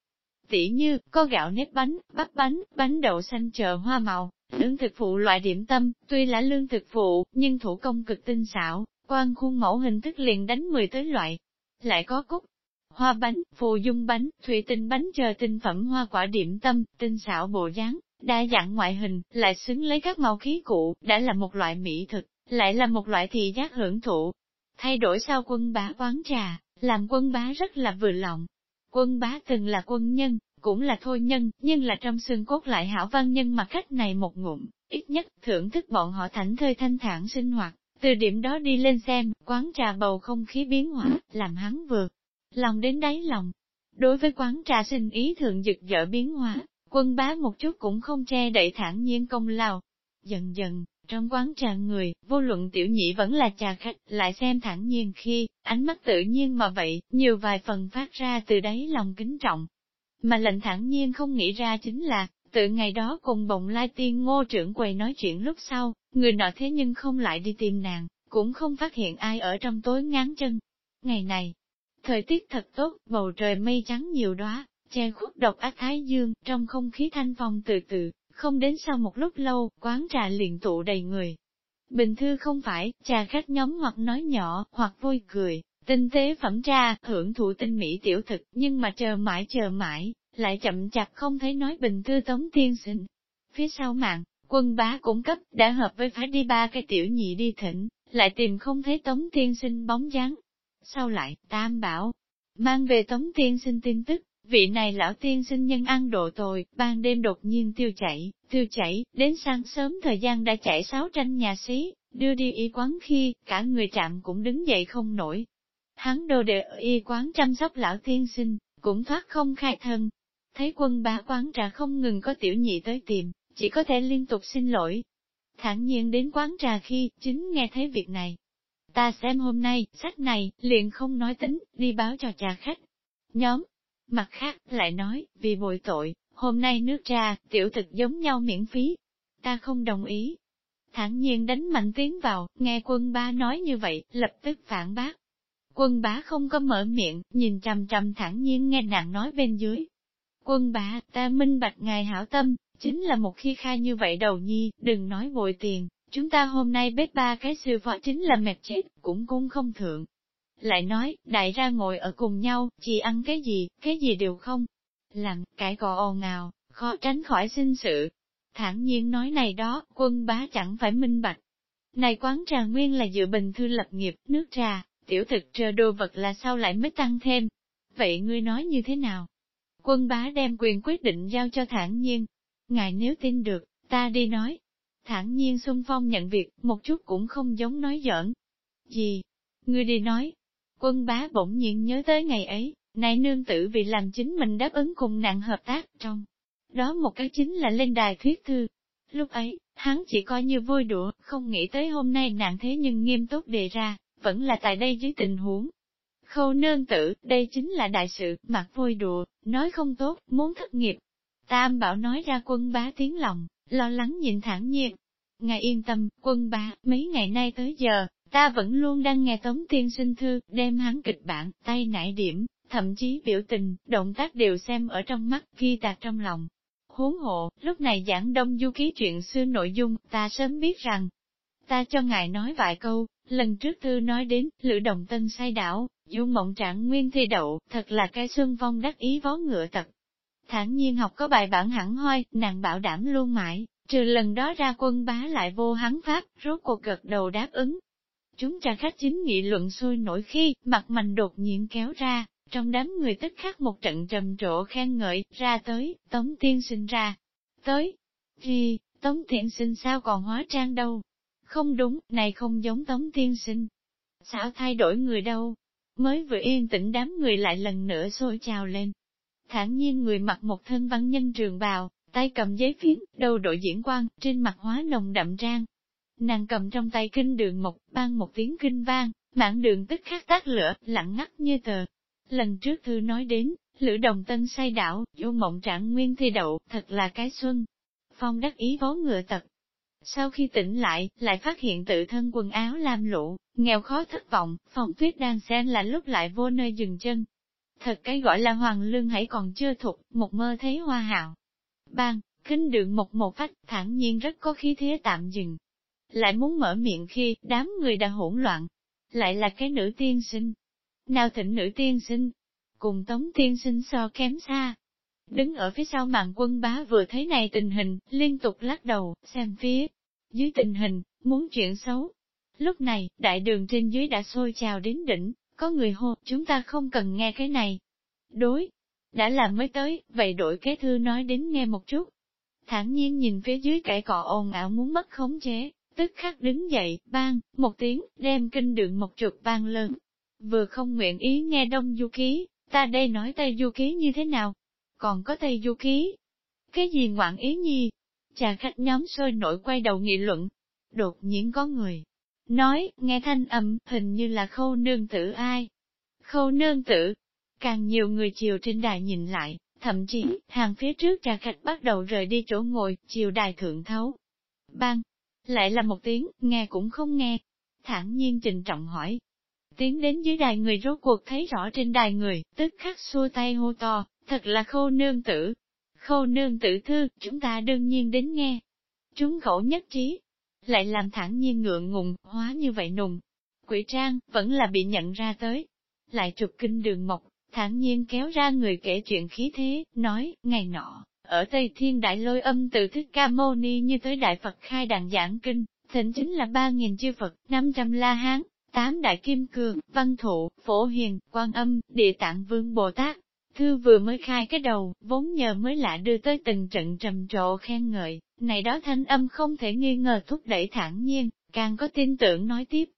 Tỉ như, có gạo nếp bánh, bắp bánh, bánh đậu xanh chờ hoa màu, lương thực phụ loại điểm tâm, tuy là lương thực phụ, nhưng thủ công cực tinh xảo, quan khuôn mẫu hình thức liền đánh 10 tới loại. Lại có cúc, hoa bánh, phù dung bánh, thủy tinh bánh chờ tinh phẩm hoa quả điểm tâm, tinh xảo bộ dáng, đa dạng ngoại hình, lại xứng lấy các màu khí cụ, đã là một loại mỹ thực, lại là một loại thị giác hưởng thụ. Thay đổi sau quân bá quán trà, làm quân bá rất là vừa lòng. Quân bá từng là quân nhân, cũng là thôi nhân, nhưng là trong xương cốt lại hảo văn nhân mặt cách này một ngụm, ít nhất thưởng thức bọn họ thảnh thơi thanh thản sinh hoạt. Từ điểm đó đi lên xem, quán trà bầu không khí biến hóa, làm hắn vượt, lòng đến đáy lòng. Đối với quán trà sinh ý thường dực dở biến hóa, quân bá một chút cũng không che đậy thản nhiên công lao. Dần dần, trong quán trà người, vô luận tiểu nhị vẫn là trà khách, lại xem thẳng nhiên khi, ánh mắt tự nhiên mà vậy, nhiều vài phần phát ra từ đáy lòng kính trọng. Mà lệnh thẳng nhiên không nghĩ ra chính là, từ ngày đó cùng bồng lai tiên ngô trưởng quầy nói chuyện lúc sau, người nọ thế nhưng không lại đi tìm nàng, cũng không phát hiện ai ở trong tối ngán chân. Ngày này, thời tiết thật tốt, bầu trời mây trắng nhiều đóa, che khuất độc ác thái dương, trong không khí thanh phong từ từ, không đến sau một lúc lâu, quán trà liền tụ đầy người. Bình thư không phải, trà khách nhóm hoặc nói nhỏ, hoặc vui cười, tinh tế phẩm trà, hưởng thụ tinh mỹ tiểu thực, nhưng mà chờ mãi chờ mãi, lại chậm chặt không thấy nói bình thư tống tiên sinh. Phía sau mạng, quân bá cũng cấp, đã hợp với phải đi ba cái tiểu nhị đi thỉnh, lại tìm không thấy tống tiên sinh bóng dáng. Sau lại, tam bảo, mang về tống tiên sinh tin tức, Vị này lão tiên sinh nhân ăn độ tồi, ban đêm đột nhiên tiêu chảy, tiêu chảy, đến sáng sớm thời gian đã chạy sáu tranh nhà xí, đưa đi y quán khi, cả người trạm cũng đứng dậy không nổi. Hắn đồ đệ ở y quán chăm sóc lão tiên sinh, cũng thoát không khai thân. Thấy quân bá quán trà không ngừng có tiểu nhị tới tìm, chỉ có thể liên tục xin lỗi. thản nhiên đến quán trà khi, chính nghe thấy việc này. Ta xem hôm nay, sách này, liền không nói tính, đi báo cho trà khách. Nhóm, Mặt khác, lại nói, vì bội tội, hôm nay nước trà, tiểu thực giống nhau miễn phí. Ta không đồng ý. Thẳng nhiên đánh mạnh tiếng vào, nghe quân ba nói như vậy, lập tức phản bác. Quân bá không có mở miệng, nhìn chằm chằm thẳng nhiên nghe nàng nói bên dưới. Quân bá, ta minh bạch ngài hảo tâm, chính là một khi khai như vậy đầu nhi, đừng nói bội tiền, chúng ta hôm nay bếp ba cái sư phó chính là mệt chết, cũng cũng không thượng, lại nói, đại ra ngồi ở cùng nhau, chỉ ăn cái gì, cái gì đều không. Lặng cái gò ồn ào, khó tránh khỏi sinh sự. Thẳng nhiên nói này đó, quân bá chẳng phải minh bạch. Này quán trà nguyên là dựa bình thư lập nghiệp, nước trà, tiểu thực trơ đồ vật là sao lại mới tăng thêm. Vậy ngươi nói như thế nào? Quân bá đem quyền quyết định giao cho thản nhiên. Ngài nếu tin được, ta đi nói. Thản nhiên xung phong nhận việc, một chút cũng không giống nói giỡn. Gì? Ngươi đi nói, Quân bá bỗng nhiên nhớ tới ngày ấy, này nương tử vì làm chính mình đáp ứng cùng nạn hợp tác trong. Đó một cái chính là lên đài thuyết thư. Lúc ấy, hắn chỉ coi như vui đùa, không nghĩ tới hôm nay nạn thế nhưng nghiêm túc đề ra, vẫn là tại đây dưới tình huống. Khâu nương tử, đây chính là đại sự, mặt vui đùa, nói không tốt, muốn thất nghiệp. Tam bảo nói ra quân bá tiếng lòng, lo lắng nhìn thẳng nhiên. Ngài yên tâm, quân bá, mấy ngày nay tới giờ, Ta vẫn luôn đang nghe Tống Tiên sinh thư, đem hắn kịch bản, tay nải điểm, thậm chí biểu tình, động tác đều xem ở trong mắt, ghi tạc trong lòng. Huống hộ, lúc này giảng đông du ký chuyện xưa nội dung, ta sớm biết rằng, ta cho ngài nói vài câu, lần trước thư nói đến, lữ đồng tân sai đảo, du mộng trạng nguyên thi đậu, thật là cái xuân vong đắc ý vó ngựa tật. Thản nhiên học có bài bản hẳn hoi, nàng bảo đảm luôn mãi, trừ lần đó ra quân bá lại vô hắn pháp, rốt cuộc gật đầu đáp ứng, Chúng trà khách chính nghị luận sôi nổi khi, mặt mạnh đột nhiên kéo ra, trong đám người tức khắc một trận trầm trộ khen ngợi, ra tới, tống tiên sinh ra. Tới, thì, tống tiên sinh sao còn hóa trang đâu? Không đúng, này không giống tống tiên sinh. Sao thay đổi người đâu? Mới vừa yên tĩnh đám người lại lần nữa sôi trào lên. Thản nhiên người mặc một thân văn nhân trường bào, tay cầm giấy phiến, đầu đội diễn quan, trên mặt hóa nồng đậm trang. Nàng cầm trong tay kinh đường một, ban một tiếng kinh vang, mảng đường tức khắc tác lửa, lặng ngắt như tờ. Lần trước thư nói đến, lữ đồng tân say đảo, vô mộng trạng nguyên thi đậu, thật là cái xuân. Phong đắc ý vó ngựa tật. Sau khi tỉnh lại, lại phát hiện tự thân quần áo lam lụ, nghèo khó thất vọng, phòng tuyết đang xen là lúc lại vô nơi dừng chân. Thật cái gọi là hoàng lương hãy còn chưa thục, một mơ thấy hoa hạo. Bang, kinh đường một một phách, thản nhiên rất có khí thế tạm dừng. Lại muốn mở miệng khi, đám người đã hỗn loạn. Lại là cái nữ tiên sinh. Nào thỉnh nữ tiên sinh, cùng tống tiên sinh so kém xa. Đứng ở phía sau màn quân bá vừa thấy này tình hình, liên tục lắc đầu, xem phía. Dưới tình hình, muốn chuyện xấu. Lúc này, đại đường trên dưới đã sôi trào đến đỉnh, có người hô, chúng ta không cần nghe cái này. Đối, đã làm mới tới, vậy đổi cái thư nói đến nghe một chút. Thản nhiên nhìn phía dưới cãi cọ ồn ảo muốn mất khống chế, tức khắc đứng dậy, bang, một tiếng, đem kinh đường một trượt bang lớn. Vừa không nguyện ý nghe đông du ký, ta đây nói Tây du ký như thế nào? Còn có Tây du ký? Cái gì ngoạn ý nhi? trà khách nhóm sôi nổi quay đầu nghị luận. Đột nhiên có người, nói, nghe thanh âm, hình như là khâu nương tử ai. Khâu nương tử, càng nhiều người chiều trên đài nhìn lại, thậm chí, hàng phía trước trà khách bắt đầu rời đi chỗ ngồi, chiều đài thượng thấu. Bang, lại là một tiếng, nghe cũng không nghe. Thẳng nhiên trình trọng hỏi. Tiến đến dưới đài người rốt cuộc thấy rõ trên đài người, tức khắc xua tay hô to, thật là khâu nương tử. Khâu nương tử thư, chúng ta đương nhiên đến nghe. Chúng khẩu nhất trí, lại làm thẳng nhiên ngượng ngùng, hóa như vậy nùng. Quỷ trang, vẫn là bị nhận ra tới. Lại trục kinh đường mộc, thản nhiên kéo ra người kể chuyện khí thế, nói, ngày nọ, ở Tây Thiên Đại Lôi âm từ Thích Ca Mâu Ni như tới Đại Phật khai đàn giảng kinh, thỉnh chính là ba nghìn chư Phật, năm trăm La Hán, tám Đại Kim Cương, Văn Thụ, Phổ Hiền, Quan Âm, Địa Tạng Vương Bồ Tát. Thư vừa mới khai cái đầu, vốn nhờ mới lạ đưa tới tình trận trầm trộ khen ngợi, này đó thanh âm không thể nghi ngờ thúc đẩy thản nhiên, càng có tin tưởng nói tiếp.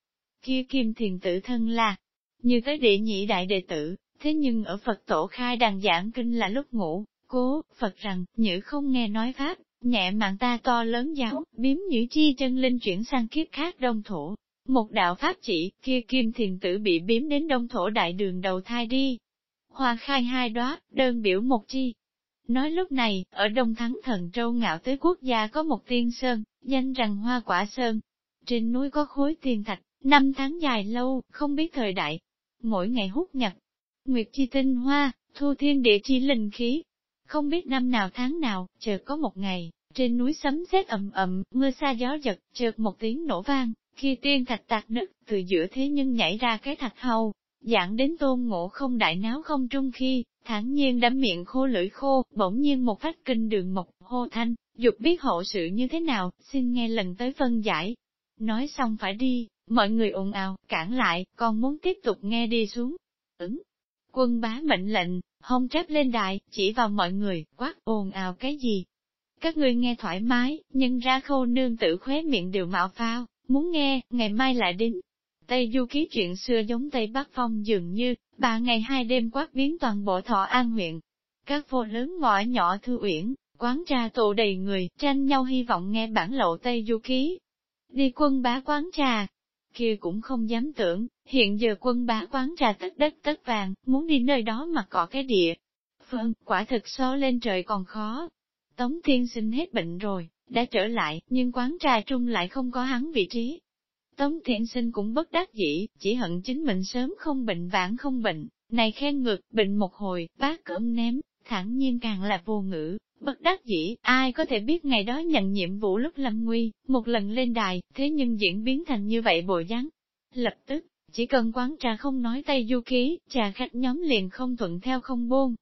Kia kim thiền tử thân là, như tới địa nhị đại đệ tử, thế nhưng ở Phật tổ khai đàn giảng kinh là lúc ngủ, cố, Phật rằng, nhữ không nghe nói Pháp, nhẹ mạng ta to lớn giáo, biếm nhữ chi chân linh chuyển sang kiếp khác đông thổ. Một đạo Pháp chỉ, kia kim thiền tử bị biếm đến đông thổ đại đường đầu thai đi. Hoa khai hai đóa đơn biểu một chi, Nói lúc này, ở Đông Thắng Thần Châu ngạo tới quốc gia có một tiên sơn, danh rằng hoa quả sơn. Trên núi có khối tiên thạch, năm tháng dài lâu, không biết thời đại. Mỗi ngày hút nhật, nguyệt chi tinh hoa, thu thiên địa chi linh khí. Không biết năm nào tháng nào, chợt có một ngày, trên núi sấm sét ầm ầm, mưa xa gió giật, chợt một tiếng nổ vang, khi tiên thạch tạc nứt, từ giữa thế nhân nhảy ra cái thạch hầu, Giảng đến tôn ngộ không đại náo không trung khi, thản nhiên đắm miệng khô lưỡi khô, bỗng nhiên một phát kinh đường mộc, hô thanh, dục biết hộ sự như thế nào, xin nghe lần tới phân giải. Nói xong phải đi, mọi người ồn ào, cản lại, còn muốn tiếp tục nghe đi xuống. Ứng, quân bá mệnh lệnh, hông trép lên đài, chỉ vào mọi người, quát ồn ào cái gì. Các ngươi nghe thoải mái, nhưng ra khâu nương tự khóe miệng đều mạo phao, muốn nghe, ngày mai lại đến, Tây Du ký chuyện xưa giống Tây Bắc Phong dường như, ba ngày hai đêm quát biến toàn bộ thọ an huyện. Các vô lớn ngõ nhỏ thư uyển, quán trà tụ đầy người, tranh nhau hy vọng nghe bản lộ Tây Du ký. Đi quân bá quán trà, kia cũng không dám tưởng, hiện giờ quân bá quán trà tất đất tất vàng, muốn đi nơi đó mà cọ cái địa. Phương, quả thực so lên trời còn khó. Tống Thiên sinh hết bệnh rồi, đã trở lại, nhưng quán trà trung lại không có hắn vị trí. Tống thiện sinh cũng bất đắc dĩ, chỉ hận chính mình sớm không bệnh vãn không bệnh, này khen ngược, bệnh một hồi, bác cơm ném, thẳng nhiên càng là vô ngữ, bất đắc dĩ, ai có thể biết ngày đó nhận nhiệm vụ lúc lâm nguy, một lần lên đài, thế nhưng diễn biến thành như vậy bộ dáng. Lập tức, chỉ cần quán trà không nói tay du ký, trà khách nhóm liền không thuận theo không buông.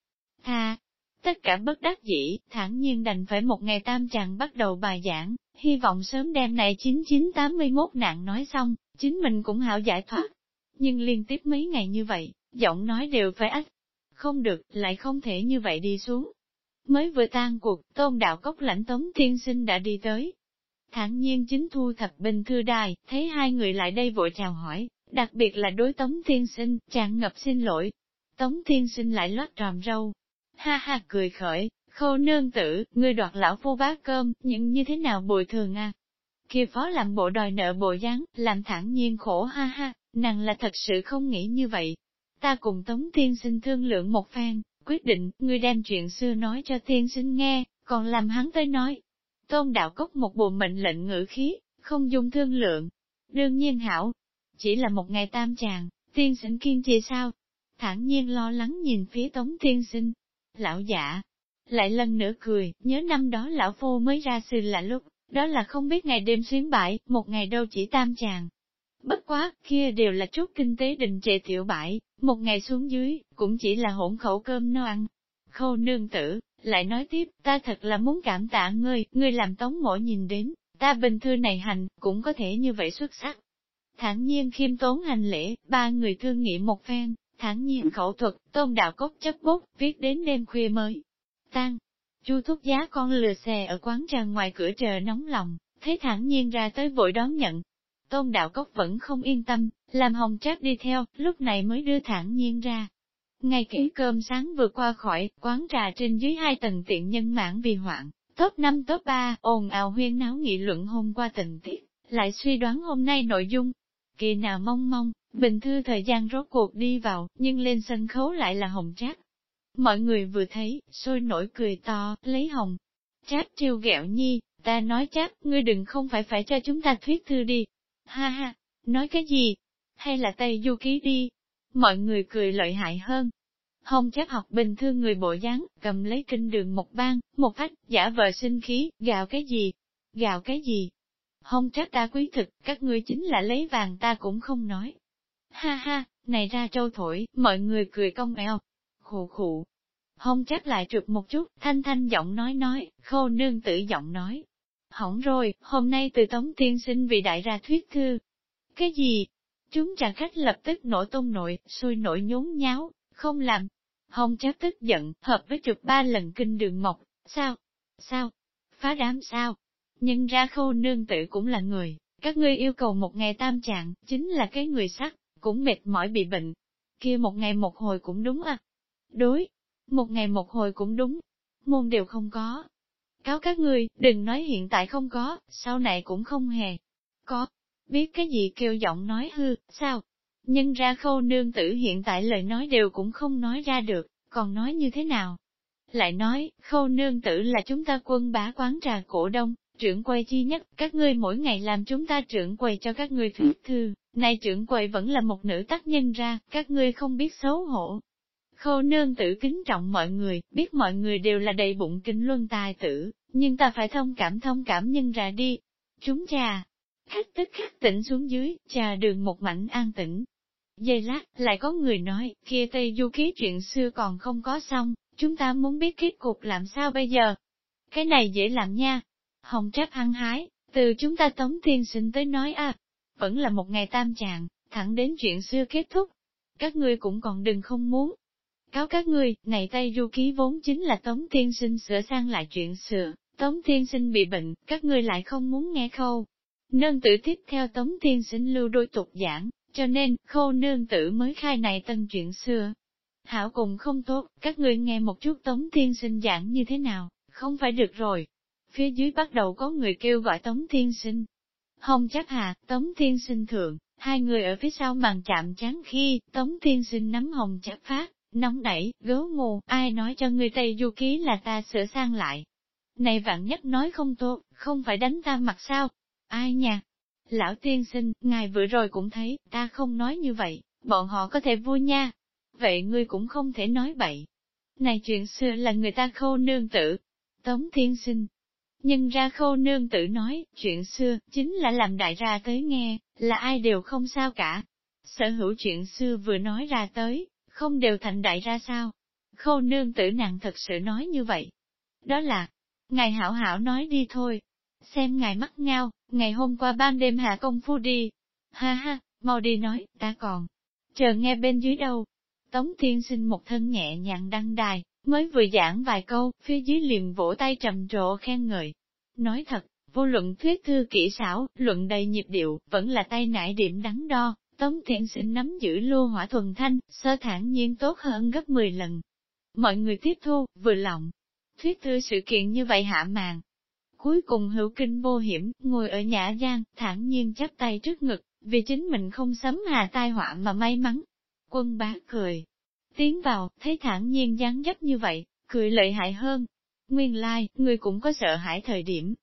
Tha, tất cả bất đắc dĩ, thản nhiên đành phải một ngày tam chàng bắt đầu bài giảng, hy vọng sớm đem này 9981 nạn nói xong, chính mình cũng hảo giải thoát. Nhưng liên tiếp mấy ngày như vậy, giọng nói đều phải ách. Không được, lại không thể như vậy đi xuống. Mới vừa tan cuộc, tôn đạo cốc lãnh tống thiên sinh đã đi tới. Thẳng nhiên chính thu thập bình thư đài, thấy hai người lại đây vội chào hỏi, đặc biệt là đối tống thiên sinh, chàng ngập xin lỗi. Tống thiên sinh lại lót tròm râu. Ha ha cười khởi, Khâu nương tử, ngươi đoạt lão phu bát cơm, nhưng như thế nào bồi thường à? Kia phó làm bộ đòi nợ bộ dáng, làm thẳng nhiên khổ ha ha, nàng là thật sự không nghĩ như vậy. Ta cùng Tống Tiên Sinh thương lượng một phen, quyết định, ngươi đem chuyện xưa nói cho Tiên Sinh nghe, còn làm hắn tới nói. Tôn đạo cốc một bộ mệnh lệnh ngữ khí, không dùng thương lượng. Đương nhiên hảo, chỉ là một ngày tam chàng, Tiên Sinh kiên trì sao? Thẳng nhiên lo lắng nhìn phía Tống Tiên Sinh. Lão giả, lại lần nữa cười, nhớ năm đó lão phu mới ra sư là lúc, đó là không biết ngày đêm xuyến bãi, một ngày đâu chỉ tam chàng. Bất quá, kia đều là chút kinh tế đình trệ tiểu bãi, một ngày xuống dưới, cũng chỉ là hỗn khẩu cơm no ăn. Khâu nương tử, lại nói tiếp, ta thật là muốn cảm tạ ngươi, ngươi làm tống mổ nhìn đến, ta bình thư này hành, cũng có thể như vậy xuất sắc. Thản nhiên khiêm tốn hành lễ, ba người thương nghị một phen, thản nhiên khẩu thuật, tôn đạo cốt chấp bút, viết đến đêm khuya mới. Tan, Chu thúc giá con lừa xe ở quán trà ngoài cửa chờ nóng lòng, thấy Thản nhiên ra tới vội đón nhận. Tôn đạo cốc vẫn không yên tâm, làm hồng trác đi theo, lúc này mới đưa Thản nhiên ra. ngay kỹ cơm sáng vừa qua khỏi, quán trà trên dưới hai tầng tiện nhân mãn vì hoạn, top 5 top 3, ồn ào huyên náo nghị luận hôm qua tình tiết, lại suy đoán hôm nay nội dung. Kỳ nào mong mong, bình thư thời gian rốt cuộc đi vào, nhưng lên sân khấu lại là hồng trác. Mọi người vừa thấy, sôi nổi cười to, lấy hồng. Chát trêu ghẹo nhi, ta nói chát, ngươi đừng không phải phải cho chúng ta thuyết thư đi. Ha ha, nói cái gì? Hay là Tây Du Ký đi? Mọi người cười lợi hại hơn. Hồng chát học bình thường người bộ dáng, cầm lấy kinh đường một ban, một phách, giả vờ sinh khí, gạo cái gì? Gạo cái gì? Hồng chắc ta quý thực, các ngươi chính là lấy vàng ta cũng không nói. Ha ha, này ra trâu thổi, mọi người cười cong eo, khụ khụ. Hồng chắc lại trượt một chút, thanh thanh giọng nói nói, khô nương tử giọng nói. Hỏng rồi, hôm nay từ Tống Tiên sinh vì đại ra thuyết thư. Cái gì? Chúng chàng khách lập tức nổi tung nội, sôi nổi nhốn nháo, không làm. Hồng chắc tức giận, hợp với trượt ba lần kinh đường mộc, sao? Sao? Phá đám sao? Nhưng ra khô nương tử cũng là người, các ngươi yêu cầu một ngày tam trạng, chính là cái người sắc, cũng mệt mỏi bị bệnh. Kia một ngày một hồi cũng đúng à, Đối, một ngày một hồi cũng đúng, môn đều không có. Cáo các ngươi, đừng nói hiện tại không có, sau này cũng không hề có. Biết cái gì kêu giọng nói hư, sao? nhân ra khâu nương tử hiện tại lời nói đều cũng không nói ra được, còn nói như thế nào? Lại nói, khâu nương tử là chúng ta quân bá quán trà cổ đông, trưởng quầy chi nhất, các ngươi mỗi ngày làm chúng ta trưởng quầy cho các ngươi thuyết thư, nay trưởng quầy vẫn là một nữ tác nhân ra, các ngươi không biết xấu hổ, Khâu nương tử kính trọng mọi người, biết mọi người đều là đầy bụng kính luân tài tử, nhưng ta phải thông cảm thông cảm nhân ra đi. Chúng trà, khách tức khắc tỉnh xuống dưới, trà đường một mảnh an tĩnh. Giây lát, lại có người nói, kia Tây Du ký chuyện xưa còn không có xong, chúng ta muốn biết kết cục làm sao bây giờ. Cái này dễ làm nha. Hồng tráp hăng hái, từ chúng ta tống thiên sinh tới nói à, vẫn là một ngày tam chàng, thẳng đến chuyện xưa kết thúc. Các ngươi cũng còn đừng không muốn, Cáo các ngươi, này tay Du ký vốn chính là Tống Thiên Sinh sửa sang lại chuyện sửa, Tống Thiên Sinh bị bệnh, các ngươi lại không muốn nghe khâu. Nương tử tiếp theo Tống Thiên Sinh lưu đôi tục giảng, cho nên, khâu nương tử mới khai này tân chuyện xưa. Hảo cùng không tốt, các ngươi nghe một chút Tống Thiên Sinh giảng như thế nào, không phải được rồi. Phía dưới bắt đầu có người kêu gọi Tống Thiên Sinh. Hồng chắc hà, Tống Thiên Sinh thượng, hai người ở phía sau màn chạm chán khi, Tống Thiên Sinh nắm hồng chắc phát, Nóng nảy, gấu mù, ai nói cho người Tây Du Ký là ta sửa sang lại. Này vạn nhất nói không tốt, không phải đánh ta mặt sao? Ai nha? Lão tiên sinh, ngài vừa rồi cũng thấy, ta không nói như vậy, bọn họ có thể vui nha. Vậy ngươi cũng không thể nói bậy. Này chuyện xưa là người ta khâu nương tử. Tống thiên sinh. Nhưng ra khâu nương tử nói, chuyện xưa, chính là làm đại ra tới nghe, là ai đều không sao cả. Sở hữu chuyện xưa vừa nói ra tới, không đều thành đại ra sao? Khâu nương tử nàng thật sự nói như vậy. Đó là, ngài hảo hảo nói đi thôi. Xem ngài mắt ngao, ngày hôm qua ban đêm hạ công phu đi. Ha ha, mau đi nói, ta còn. Chờ nghe bên dưới đâu. Tống thiên sinh một thân nhẹ nhàng đăng đài, mới vừa giảng vài câu, phía dưới liền vỗ tay trầm trộ khen ngợi. Nói thật, vô luận thuyết thư kỹ xảo, luận đầy nhịp điệu, vẫn là tay nải điểm đắn đo, Tống thiện sinh nắm giữ lưu hỏa thuần thanh, sơ thản nhiên tốt hơn gấp 10 lần. Mọi người tiếp thu, vừa lòng. thuyết thư sự kiện như vậy hạ màn. Cuối cùng hữu kinh vô hiểm, ngồi ở nhã gian, thản nhiên chắp tay trước ngực, vì chính mình không sấm hà tai họa mà may mắn. Quân bá cười, tiến vào, thấy thản nhiên dáng dấp như vậy, cười lợi hại hơn. Nguyên lai, like, người cũng có sợ hãi thời điểm.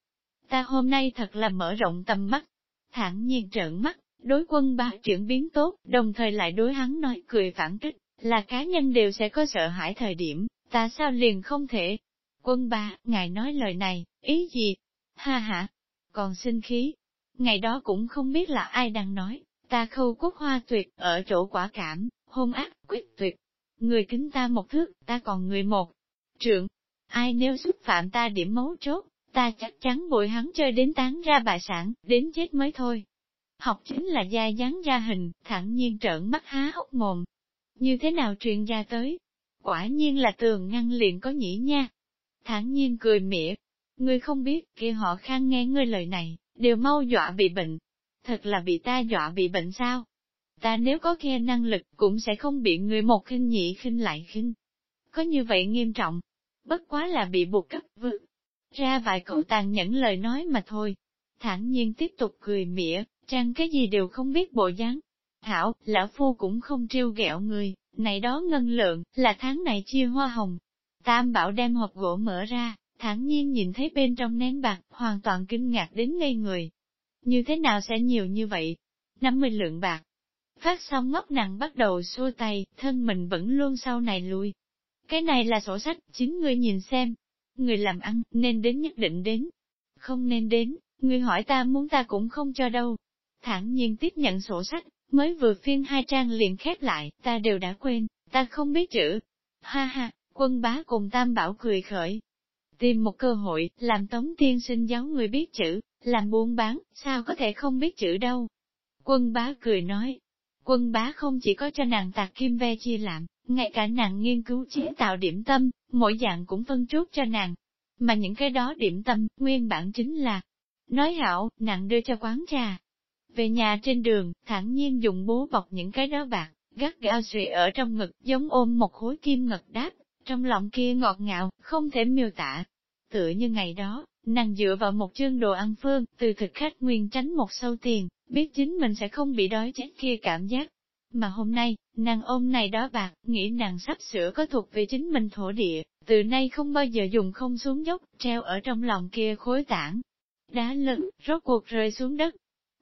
Ta hôm nay thật là mở rộng tầm mắt, thản nhiên trợn mắt, đối quân ba chuyển biến tốt, đồng thời lại đối hắn nói cười phản kích, là cá nhân đều sẽ có sợ hãi thời điểm, ta sao liền không thể. Quân ba, ngài nói lời này, ý gì? Ha ha, còn sinh khí. Ngày đó cũng không biết là ai đang nói, ta khâu quốc hoa tuyệt, ở chỗ quả cảm, hôn ác, quyết tuyệt. Người kính ta một thước, ta còn người một. Trượng, ai nếu xúc phạm ta điểm mấu chốt, ta chắc chắn bội hắn chơi đến tán ra bài sản, đến chết mới thôi. Học chính là gia dáng ra hình, thẳng nhiên trợn mắt há hốc mồm. Như thế nào truyền ra tới? Quả nhiên là tường ngăn liền có nhĩ nha. Thẳng nhiên cười mỉa. Ngươi không biết, kia họ khang nghe ngươi lời này, đều mau dọa bị bệnh. Thật là bị ta dọa bị bệnh sao? Ta nếu có khe năng lực, cũng sẽ không bị người một khinh nhị khinh lại khinh. Có như vậy nghiêm trọng, bất quá là bị buộc cấp vượt ra vài cậu tàn nhẫn lời nói mà thôi. Thẳng nhiên tiếp tục cười mỉa, trang cái gì đều không biết bộ dáng. Hảo, lão phu cũng không trêu ghẹo người, này đó ngân lượng, là tháng này chia hoa hồng. Tam bảo đem hộp gỗ mở ra, thản nhiên nhìn thấy bên trong nén bạc, hoàn toàn kinh ngạc đến ngây người. Như thế nào sẽ nhiều như vậy? 50 lượng bạc. Phát xong ngốc nặng bắt đầu xua tay, thân mình vẫn luôn sau này lui. Cái này là sổ sách, chính ngươi nhìn xem, người làm ăn, nên đến nhất định đến. Không nên đến, ngươi hỏi ta muốn ta cũng không cho đâu. Thẳng nhiên tiếp nhận sổ sách, mới vừa phiên hai trang liền khép lại, ta đều đã quên, ta không biết chữ. Ha ha, quân bá cùng tam bảo cười khởi. Tìm một cơ hội, làm tống tiên sinh giáo người biết chữ, làm buôn bán, sao có thể không biết chữ đâu. Quân bá cười nói, quân bá không chỉ có cho nàng tạc kim ve chia làm, ngay cả nàng nghiên cứu chế tạo điểm tâm, mỗi dạng cũng phân chút cho nàng. Mà những cái đó điểm tâm, nguyên bản chính là, nói hảo, nàng đưa cho quán trà. Về nhà trên đường, thản nhiên dùng bố bọc những cái đó bạc, gắt gao suy ở trong ngực, giống ôm một khối kim ngật đáp, trong lòng kia ngọt ngào, không thể miêu tả. Tựa như ngày đó, nàng dựa vào một chương đồ ăn phương, từ thực khách nguyên tránh một sâu tiền, biết chính mình sẽ không bị đói chết kia cảm giác, mà hôm nay, nàng ôm này đó bạc, nghĩ nàng sắp sửa có thuộc về chính mình thổ địa, từ nay không bao giờ dùng không xuống dốc, treo ở trong lòng kia khối tảng. Đá lớn, rốt cuộc rơi xuống đất.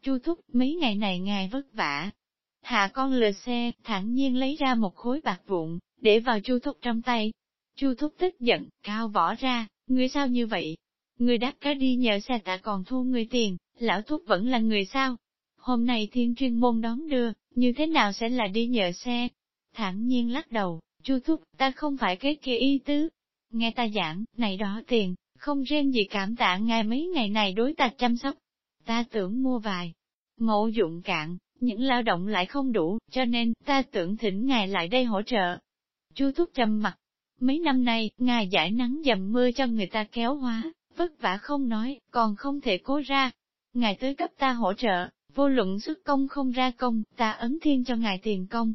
Chu thúc, mấy ngày này ngài vất vả. Hạ con lừa xe, thản nhiên lấy ra một khối bạc vụn, để vào chu thúc trong tay. Chu thúc tức giận, cao võ ra, ngươi sao như vậy? Ngươi đáp cá đi nhờ xe tạ còn thu người tiền, lão thúc vẫn là người sao? Hôm nay thiên chuyên môn đón đưa, như thế nào sẽ là đi nhờ xe? Thẳng nhiên lắc đầu, chu thúc, ta không phải cái kia y tứ. Nghe ta giảng, này đó tiền, không riêng gì cảm tạ ngài mấy ngày này đối ta chăm sóc. Ta tưởng mua vài. Mẫu dụng cạn, những lao động lại không đủ, cho nên ta tưởng thỉnh ngài lại đây hỗ trợ. Chu thúc trầm mặt. Mấy năm nay, ngài giải nắng dầm mưa cho người ta kéo hóa vất vả không nói, còn không thể cố ra. Ngài tới cấp ta hỗ trợ, vô luận xuất công không ra công, ta ấn thiên cho ngài tiền công.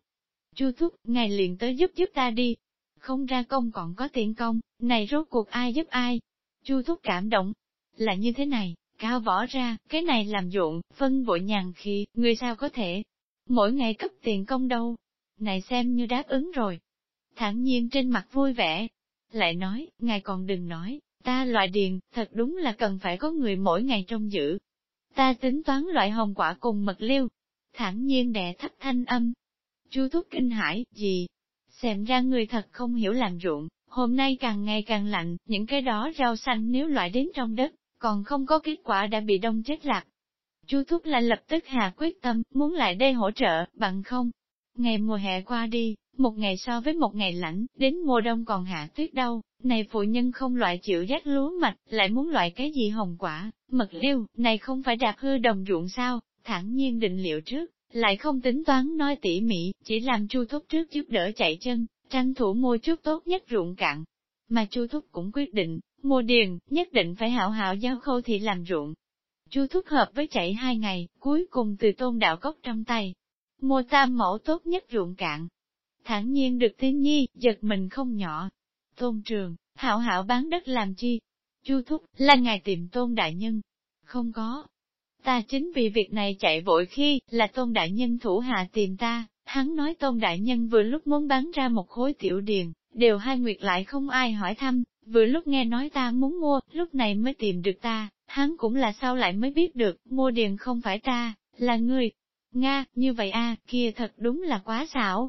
Chu thúc, ngài liền tới giúp giúp ta đi. Không ra công còn có tiền công, này rốt cuộc ai giúp ai? Chu thúc cảm động. Là như thế này, cao võ ra, cái này làm ruộng, phân vội nhàn khi, người sao có thể. Mỗi ngày cấp tiền công đâu. Này xem như đáp ứng rồi. Thẳng nhiên trên mặt vui vẻ. Lại nói, ngài còn đừng nói, ta loại điền, thật đúng là cần phải có người mỗi ngày trông giữ, Ta tính toán loại hồng quả cùng mật liêu. Thẳng nhiên đè thấp thanh âm. Chu thúc kinh hãi, gì? Xem ra người thật không hiểu làm ruộng, hôm nay càng ngày càng lạnh, những cái đó rau xanh nếu loại đến trong đất, còn không có kết quả đã bị đông chết lạc. Chu thúc lại lập tức hạ quyết tâm, muốn lại đây hỗ trợ, bằng không. Ngày mùa hè qua đi, một ngày so với một ngày lạnh, đến mùa đông còn hạ tuyết đâu, này phụ nhân không loại chịu giác lúa mạch, lại muốn loại cái gì hồng quả, mật liêu, này không phải đạp hư đồng ruộng sao, thẳng nhiên định liệu trước, lại không tính toán nói tỉ mỉ, chỉ làm chu thúc trước giúp đỡ chạy chân, tranh thủ mua chút tốt nhất ruộng cạn. Mà chu thúc cũng quyết định, mua điền, nhất định phải hảo hảo giao khâu thị làm ruộng. Chu thúc hợp với chạy hai ngày, cuối cùng từ tôn đạo cốc trong tay, mua tam mẫu tốt nhất ruộng cạn. Thẳng nhiên được thiên nhi, giật mình không nhỏ. Tôn trường, hảo hảo bán đất làm chi? Chu thúc, là ngài tìm tôn đại nhân. Không có. Ta chính vì việc này chạy vội khi, là tôn đại nhân thủ hạ tìm ta, hắn nói tôn đại nhân vừa lúc muốn bán ra một khối tiểu điền, đều hai nguyệt lại không ai hỏi thăm, vừa lúc nghe nói ta muốn mua, lúc này mới tìm được ta, hắn cũng là sao lại mới biết được, mua điền không phải ta, là người Nga, như vậy a kia thật đúng là quá xảo.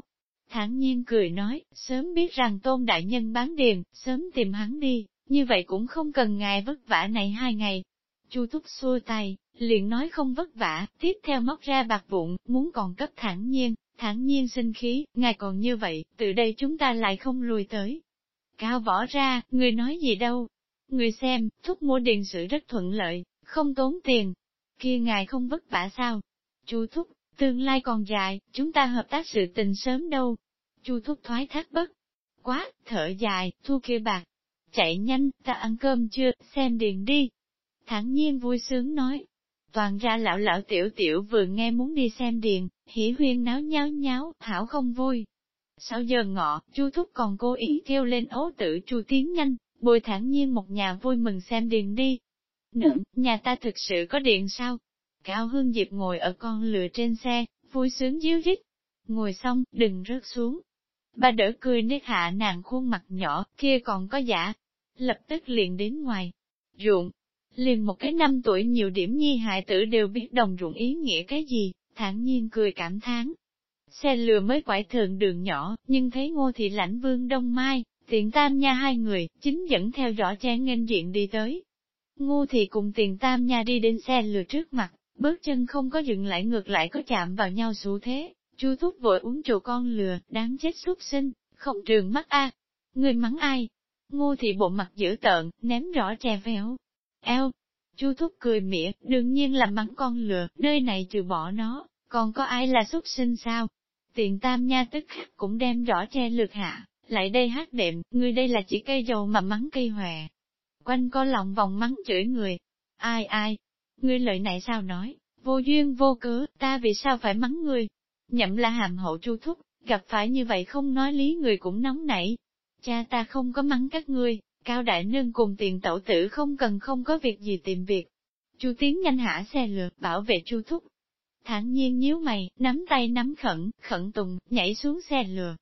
Thản nhiên cười nói, sớm biết rằng tôn đại nhân bán điền, sớm tìm hắn đi, như vậy cũng không cần ngài vất vả này hai ngày. Chu Thúc xua tay, liền nói không vất vả, tiếp theo móc ra bạc vụn, muốn còn cấp thản nhiên, thản nhiên sinh khí, ngài còn như vậy, từ đây chúng ta lại không lùi tới. Cao võ ra, người nói gì đâu. Người xem, thúc mua điện sự rất thuận lợi, không tốn tiền. Kia ngài không vất vả sao? Chu thúc, tương lai còn dài, chúng ta hợp tác sự tình sớm đâu. Chu thúc thoái thác bất. Quá, thở dài, thu kia bạc. Chạy nhanh, ta ăn cơm chưa, xem điện đi. Thẳng nhiên vui sướng nói. Toàn ra lão lão tiểu tiểu vừa nghe muốn đi xem điện, hỉ huyên náo nháo nháo, hảo không vui. Sau giờ ngọ, chu thúc còn cố ý kêu lên ấu tử chu tiến nhanh, bồi thản nhiên một nhà vui mừng xem điền đi. Nữ, nhà ta thực sự có điện sao? Cao Hương Diệp ngồi ở con lừa trên xe, vui sướng díu rít. Ngồi xong, đừng rớt xuống. Bà đỡ cười nét hạ nàng khuôn mặt nhỏ, kia còn có giả. Lập tức liền đến ngoài. Ruộng. Liền một cái năm tuổi nhiều điểm nhi hại tử đều biết đồng ruộng ý nghĩa cái gì, thản nhiên cười cảm thán. Xe lừa mới quải thường đường nhỏ, nhưng thấy ngô thị lãnh vương đông mai, tiện tam nha hai người, chính dẫn theo rõ chén nghênh diện đi tới. Ngô thị cùng tiền tam nha đi đến xe lừa trước mặt, bước chân không có dừng lại ngược lại có chạm vào nhau xu thế, chu thúc vội uống trụ con lừa, đáng chết xuất sinh, không trường mắt a Người mắng ai? Ngô thị bộ mặt dữ tợn, ném rõ chè véo. Eo, Chu thúc cười mỉa, đương nhiên là mắng con lừa, nơi này trừ bỏ nó, còn có ai là xuất sinh sao? Tiền tam nha tức khắc cũng đem rõ che lược hạ, lại đây hát đệm, người đây là chỉ cây dầu mà mắng cây hòe. Quanh co lòng vòng mắng chửi người. Ai ai? Ngươi lợi này sao nói? Vô duyên vô cớ, ta vì sao phải mắng ngươi? Nhậm là hàm hậu chu thúc, gặp phải như vậy không nói lý người cũng nóng nảy. Cha ta không có mắng các ngươi, Cao Đại Nương cùng tiền tẩu tử không cần không có việc gì tìm việc. Chu Tiến nhanh hạ xe lượt, bảo vệ Chu Thúc. Thản nhiên nhíu mày, nắm tay nắm khẩn, khẩn tùng, nhảy xuống xe lừa.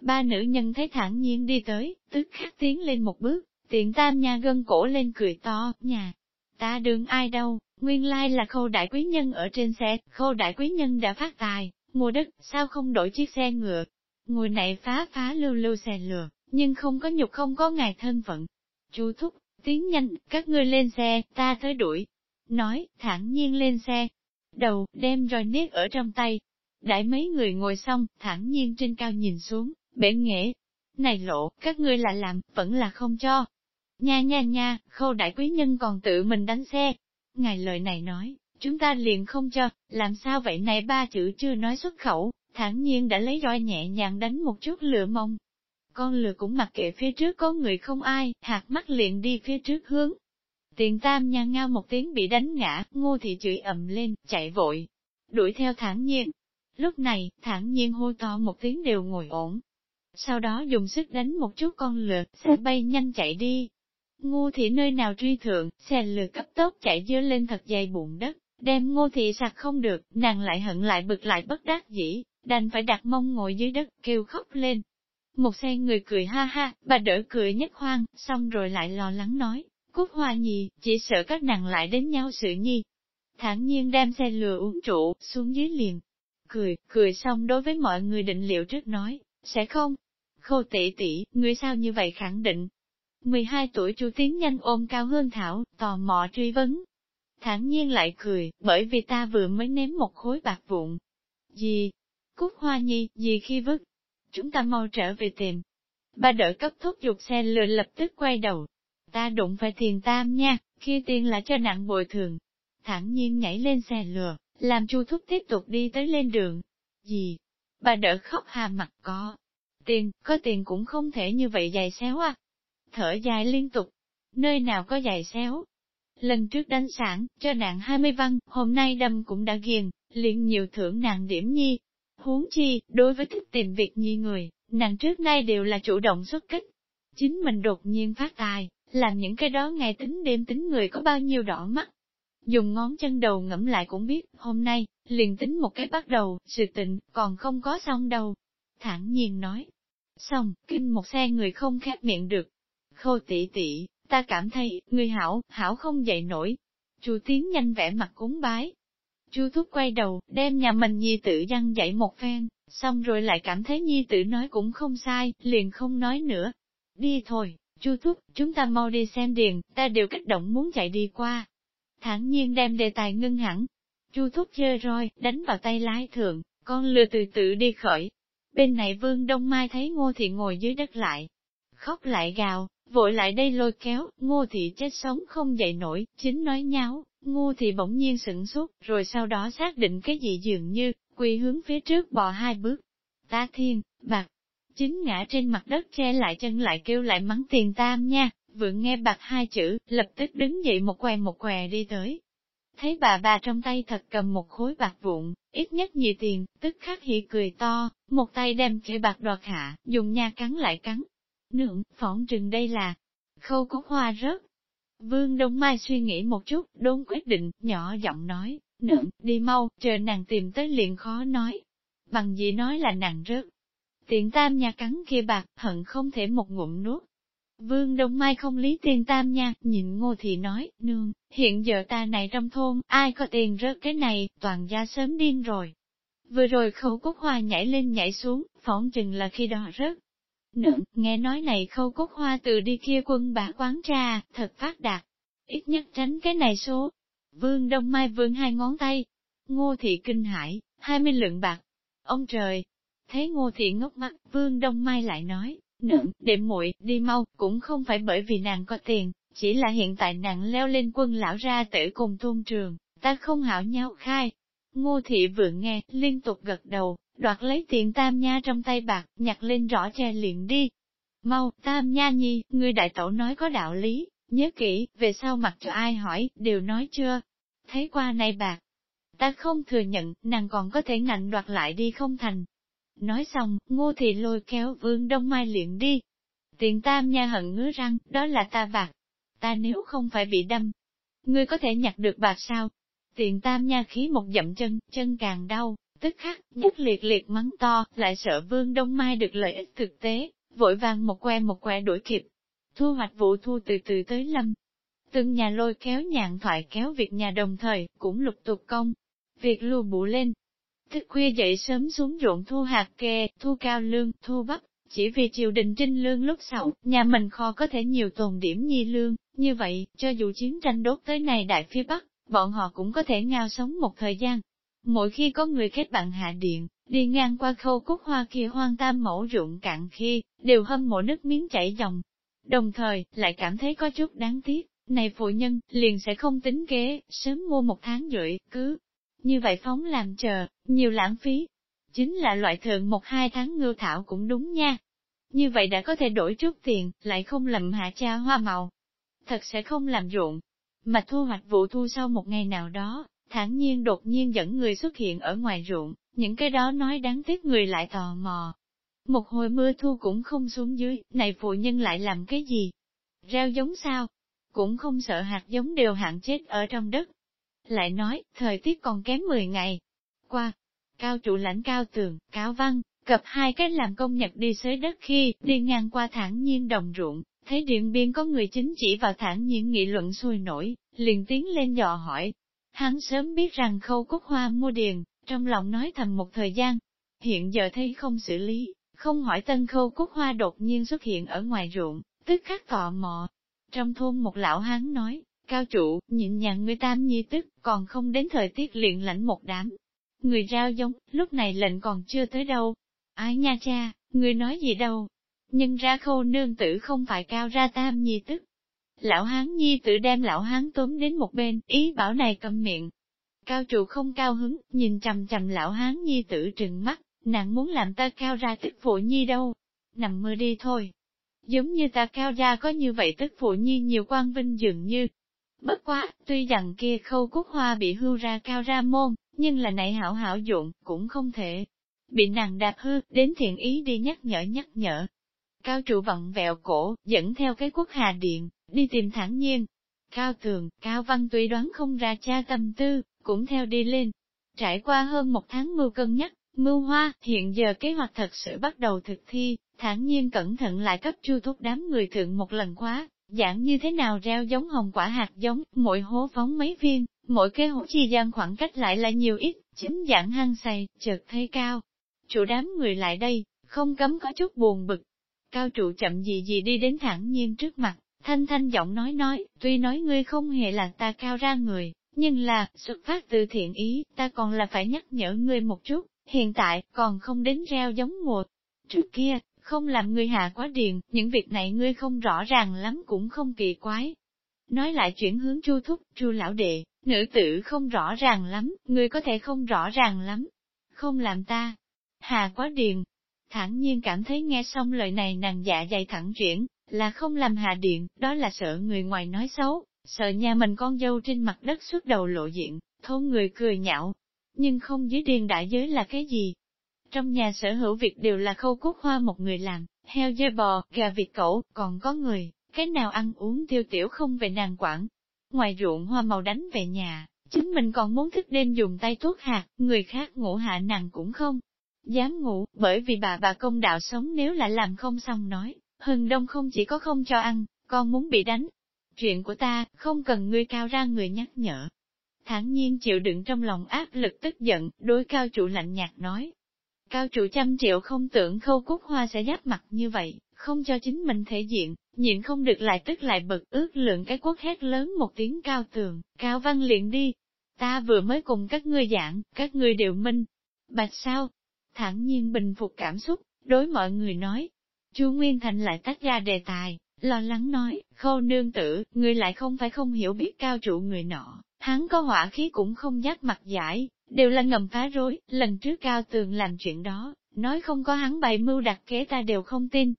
Ba nữ nhân thấy thản nhiên đi tới, tức khắc tiến lên một bước, tiện tam nha gân cổ lên cười to, nhà. Ta đường ai đâu, nguyên lai là khâu đại quý nhân ở trên xe, khâu đại quý nhân đã phát tài, mua đất, sao không đổi chiếc xe ngựa. Ngồi này phá phá lưu lưu xe lừa, nhưng không có nhục không có ngài thân phận. Chú thúc, tiến nhanh, các ngươi lên xe, ta tới đuổi. Nói, thản nhiên lên xe. Đầu, đem roi nét ở trong tay. Đại mấy người ngồi xong, thẳng nhiên trên cao nhìn xuống, bể nghệ. Này lộ, các ngươi là làm, vẫn là không cho. Nha nha nha, khâu đại quý nhân còn tự mình đánh xe. Ngài lời này nói, chúng ta liền không cho, làm sao vậy này ba chữ chưa nói xuất khẩu, thản nhiên đã lấy roi nhẹ nhàng đánh một chút lửa mông, con lừa cũng mặc kệ phía trước có người không ai, hạt mắt liền đi phía trước hướng. Tiền tam nha ngao một tiếng bị đánh ngã, ngô thị chửi ầm lên, chạy vội, đuổi theo thản nhiên. Lúc này, thản nhiên hô to một tiếng đều ngồi ổn. Sau đó dùng sức đánh một chút con lừa, xe bay nhanh chạy đi. Ngô thị nơi nào truy thượng, xe lừa cấp tốc chạy dưa lên thật dày bụng đất, đem ngô thị sạc không được, nàng lại hận lại bực lại bất đắc dĩ, đành phải đặt mông ngồi dưới đất, kêu khóc lên, một xe người cười ha ha, bà đỡ cười nhất hoang, xong rồi lại lo lắng nói, cúc hoa nhì, chỉ sợ các nàng lại đến nhau sự nhi. Thản nhiên đem xe lừa uống trụ, xuống dưới liền. Cười, cười xong đối với mọi người định liệu trước nói, sẽ không. Khô tỷ tỷ, người sao như vậy khẳng định. 12 tuổi chu tiến nhanh ôm cao hơn thảo, tò mò truy vấn. Thản nhiên lại cười, bởi vì ta vừa mới ném một khối bạc vụn. Gì? Cúc hoa nhi, gì khi vứt? chúng ta mau trở về tìm. Ba đỡ cấp thúc dục xe lừa lập tức quay đầu. Ta đụng phải thiền tam nha, kia tiền là cho nặng bồi thường. Thẳng nhiên nhảy lên xe lừa, làm chu thúc tiếp tục đi tới lên đường. Gì? Bà đỡ khóc hà mặt có. Tiền, có tiền cũng không thể như vậy dài xéo à. Thở dài liên tục. Nơi nào có dài xéo? Lần trước đánh sản, cho nạn 20 văn, hôm nay đâm cũng đã ghiền, liền nhiều thưởng nạn điểm nhi, Huống chi, đối với thích tìm việc nhi người, nàng trước nay đều là chủ động xuất kích. chính mình đột nhiên phát tài, làm những cái đó ngày tính đêm tính người có bao nhiêu đỏ mắt. Dùng ngón chân đầu ngẫm lại cũng biết, hôm nay, liền tính một cái bắt đầu, sự tình, còn không có xong đâu. Thẳng nhiên nói. Xong, kinh một xe người không khép miệng được. Khô tỷ tỷ, ta cảm thấy, người hảo, hảo không dậy nổi. Chu tiến nhanh vẽ mặt cúng bái. Chu thúc quay đầu, đem nhà mình nhi tử dăng dậy một phen, xong rồi lại cảm thấy nhi tử nói cũng không sai, liền không nói nữa. Đi thôi, Chu thúc, chúng ta mau đi xem điền, ta đều kích động muốn chạy đi qua. Thẳng nhiên đem đề tài ngưng hẳn. Chu thúc chơi roi, đánh vào tay lái thượng, con lừa từ từ đi khỏi. Bên này vương đông mai thấy ngô thị ngồi dưới đất lại. Khóc lại gào, vội lại đây lôi kéo, ngô thị chết sống không dậy nổi, chính nói nháo, ngô thị bỗng nhiên sửng sốt, rồi sau đó xác định cái gì dường như, quỳ hướng phía trước bò hai bước. Tá thiên, bạc, chính ngã trên mặt đất che lại chân lại kêu lại mắng tiền tam nha, vừa nghe bạc hai chữ, lập tức đứng dậy một què một què đi tới. Thấy bà bà trong tay thật cầm một khối bạc vụn, ít nhất nhiều tiền, tức khắc hỉ cười to, một tay đem kệ bạc đoạt hạ, dùng nha cắn lại cắn. Nượng, phỏng trừng đây là khâu có hoa rớt. Vương Đông Mai suy nghĩ một chút, đốn quyết định, nhỏ giọng nói, nượng, đi mau, chờ nàng tìm tới liền khó nói. Bằng gì nói là nàng rớt, Tiện tam nha cắn kia bạc, hận không thể một ngụm nuốt. Vương Đông Mai không lý tiền tam nha, nhìn ngô thị nói, nương, hiện giờ ta này trong thôn, ai có tiền rớt cái này, toàn gia sớm điên rồi. Vừa rồi khâu cúc hoa nhảy lên nhảy xuống, phỏng chừng là khi đó rớt. Nương, nghe nói này khâu cúc hoa từ đi kia quân bạc quán trà, thật phát đạt. Ít nhất tránh cái này số. Vương Đông Mai vương hai ngón tay. Ngô thị kinh hãi, hai mươi lượng bạc. Ông trời, Thấy ngô thị ngốc mắt, vương đông mai lại nói, nựng, đệm muội đi mau, cũng không phải bởi vì nàng có tiền, chỉ là hiện tại nàng leo lên quân lão ra tử cùng thôn trường, ta không hảo nhau khai. Ngô thị vừa nghe, liên tục gật đầu, đoạt lấy tiền tam nha trong tay bạc, nhặt lên rõ che liền đi. Mau, tam nha nhi, người đại tẩu nói có đạo lý, nhớ kỹ, về sau mặt cho ai hỏi, đều nói chưa? Thấy qua này bạc, ta không thừa nhận, nàng còn có thể ngạnh đoạt lại đi không thành, Nói xong, ngô thị lôi kéo vương đông mai liền đi. Tiền tam nha hận ngứa răng, đó là ta bạc. Ta nếu không phải bị đâm, ngươi có thể nhặt được bạc sao? Tiền tam nha khí một dậm chân, chân càng đau, tức khắc, nhất liệt liệt mắng to, lại sợ vương đông mai được lợi ích thực tế, vội vàng một que một que đuổi kịp. Thu hoạch vụ thu từ từ tới lâm. Từng nhà lôi kéo nhạn thoại kéo việc nhà đồng thời, cũng lục tục công. Việc lưu bụ lên, Thức khuya dậy sớm xuống ruộng thu hạt kê, thu cao lương, thu bắp, chỉ vì triều đình trinh lương lúc sau, nhà mình kho có thể nhiều tồn điểm nhi lương, như vậy, cho dù chiến tranh đốt tới này đại phía Bắc, bọn họ cũng có thể ngao sống một thời gian. Mỗi khi có người kết bạn hạ điện, đi ngang qua khâu cúc hoa kia hoang tam mẫu ruộng cạn khi, đều hâm mộ nước miếng chảy dòng. Đồng thời, lại cảm thấy có chút đáng tiếc, này phụ nhân, liền sẽ không tính kế, sớm mua một tháng rưỡi, cứ như vậy phóng làm chờ, nhiều lãng phí. Chính là loại thượng một hai tháng ngưu thảo cũng đúng nha. Như vậy đã có thể đổi chút tiền, lại không lầm hạ cha hoa màu. Thật sẽ không làm ruộng. Mà thu hoạch vụ thu sau một ngày nào đó, thản nhiên đột nhiên dẫn người xuất hiện ở ngoài ruộng, những cái đó nói đáng tiếc người lại tò mò. Một hồi mưa thu cũng không xuống dưới, này phụ nhân lại làm cái gì? Reo giống sao? Cũng không sợ hạt giống đều hạn chết ở trong đất, lại nói, thời tiết còn kém 10 ngày. Qua, cao trụ lãnh cao tường, cáo văn, cập hai cái làm công nhật đi xới đất khi đi ngang qua thản nhiên đồng ruộng, thấy điện biên có người chính chỉ vào thản nhiên nghị luận sôi nổi, liền tiến lên dò hỏi. Hắn sớm biết rằng khâu cúc hoa mua điền, trong lòng nói thầm một thời gian, hiện giờ thấy không xử lý, không hỏi tân khâu cúc hoa đột nhiên xuất hiện ở ngoài ruộng, tức khắc tò mò. Trong thôn một lão hán nói, Cao trụ, nhịn nhàng người tam nhi tức, còn không đến thời tiết luyện lãnh một đám. Người rao giống, lúc này lệnh còn chưa tới đâu. Ái nha cha, người nói gì đâu. Nhưng ra khâu nương tử không phải cao ra tam nhi tức. Lão hán nhi tử đem lão hán tóm đến một bên, ý bảo này cầm miệng. Cao trụ không cao hứng, nhìn chầm chầm lão hán nhi tử trừng mắt, nàng muốn làm ta cao ra tức phụ nhi đâu. Nằm mơ đi thôi. Giống như ta cao ra có như vậy tức phụ nhi nhiều quan vinh dường như, Bất quá, tuy rằng kia khâu cúc hoa bị hưu ra cao ra môn, nhưng là nảy hảo hảo dụng, cũng không thể. Bị nàng đạp hư, đến thiện ý đi nhắc nhở nhắc nhở. Cao trụ vặn vẹo cổ, dẫn theo cái quốc hà điện, đi tìm thẳng nhiên. Cao tường, Cao văn tuy đoán không ra cha tâm tư, cũng theo đi lên. Trải qua hơn một tháng mưu cân nhắc, mưu hoa, hiện giờ kế hoạch thật sự bắt đầu thực thi, thản nhiên cẩn thận lại cấp chu thúc đám người thượng một lần khóa, dạng như thế nào reo giống hồng quả hạt giống, mỗi hố phóng mấy viên, mỗi cái hố chi gian khoảng cách lại là nhiều ít, chính dạng hăng say, chợt thấy cao. Chủ đám người lại đây, không cấm có chút buồn bực. Cao trụ chậm gì gì đi đến thẳng nhiên trước mặt, thanh thanh giọng nói nói, tuy nói ngươi không hề là ta cao ra người, nhưng là, xuất phát từ thiện ý, ta còn là phải nhắc nhở ngươi một chút, hiện tại, còn không đến reo giống mùa. Trước kia, không làm ngươi hạ quá điền, những việc này ngươi không rõ ràng lắm cũng không kỳ quái. Nói lại chuyển hướng chu thúc, chu lão đệ, nữ tử không rõ ràng lắm, ngươi có thể không rõ ràng lắm. Không làm ta. Hà quá điền. Thẳng nhiên cảm thấy nghe xong lời này nàng dạ dày thẳng chuyển, là không làm hạ điện, đó là sợ người ngoài nói xấu, sợ nhà mình con dâu trên mặt đất suốt đầu lộ diện, thôn người cười nhạo. Nhưng không dưới điền đại giới là cái gì? Trong nhà sở hữu việc đều là khâu cúc hoa một người làm, heo dê bò, gà vịt cẩu, còn có người, cái nào ăn uống tiêu tiểu không về nàng quản. Ngoài ruộng hoa màu đánh về nhà, chính mình còn muốn thức đêm dùng tay tuốt hạt, người khác ngủ hạ nàng cũng không dám ngủ, bởi vì bà bà công đạo sống nếu lại làm không xong nói, hừng đông không chỉ có không cho ăn, con muốn bị đánh. Chuyện của ta, không cần ngươi cao ra người nhắc nhở. Thản nhiên chịu đựng trong lòng áp lực tức giận, đối cao trụ lạnh nhạt nói, Cao trụ trăm triệu không tưởng khâu cúc hoa sẽ giáp mặt như vậy, không cho chính mình thể diện, nhịn không được lại tức lại bực ước lượng cái quốc hét lớn một tiếng cao tường, cao văn liền đi. Ta vừa mới cùng các ngươi giảng, các ngươi đều minh. Bạch sao? Thẳng nhiên bình phục cảm xúc, đối mọi người nói. Chu Nguyên Thành lại tách ra đề tài, lo lắng nói, khâu nương tử, người lại không phải không hiểu biết cao trụ người nọ, hắn có hỏa khí cũng không giác mặt giải, đều là ngầm phá rối, lần trước cao tường làm chuyện đó, nói không có hắn bày mưu đặt kế ta đều không tin.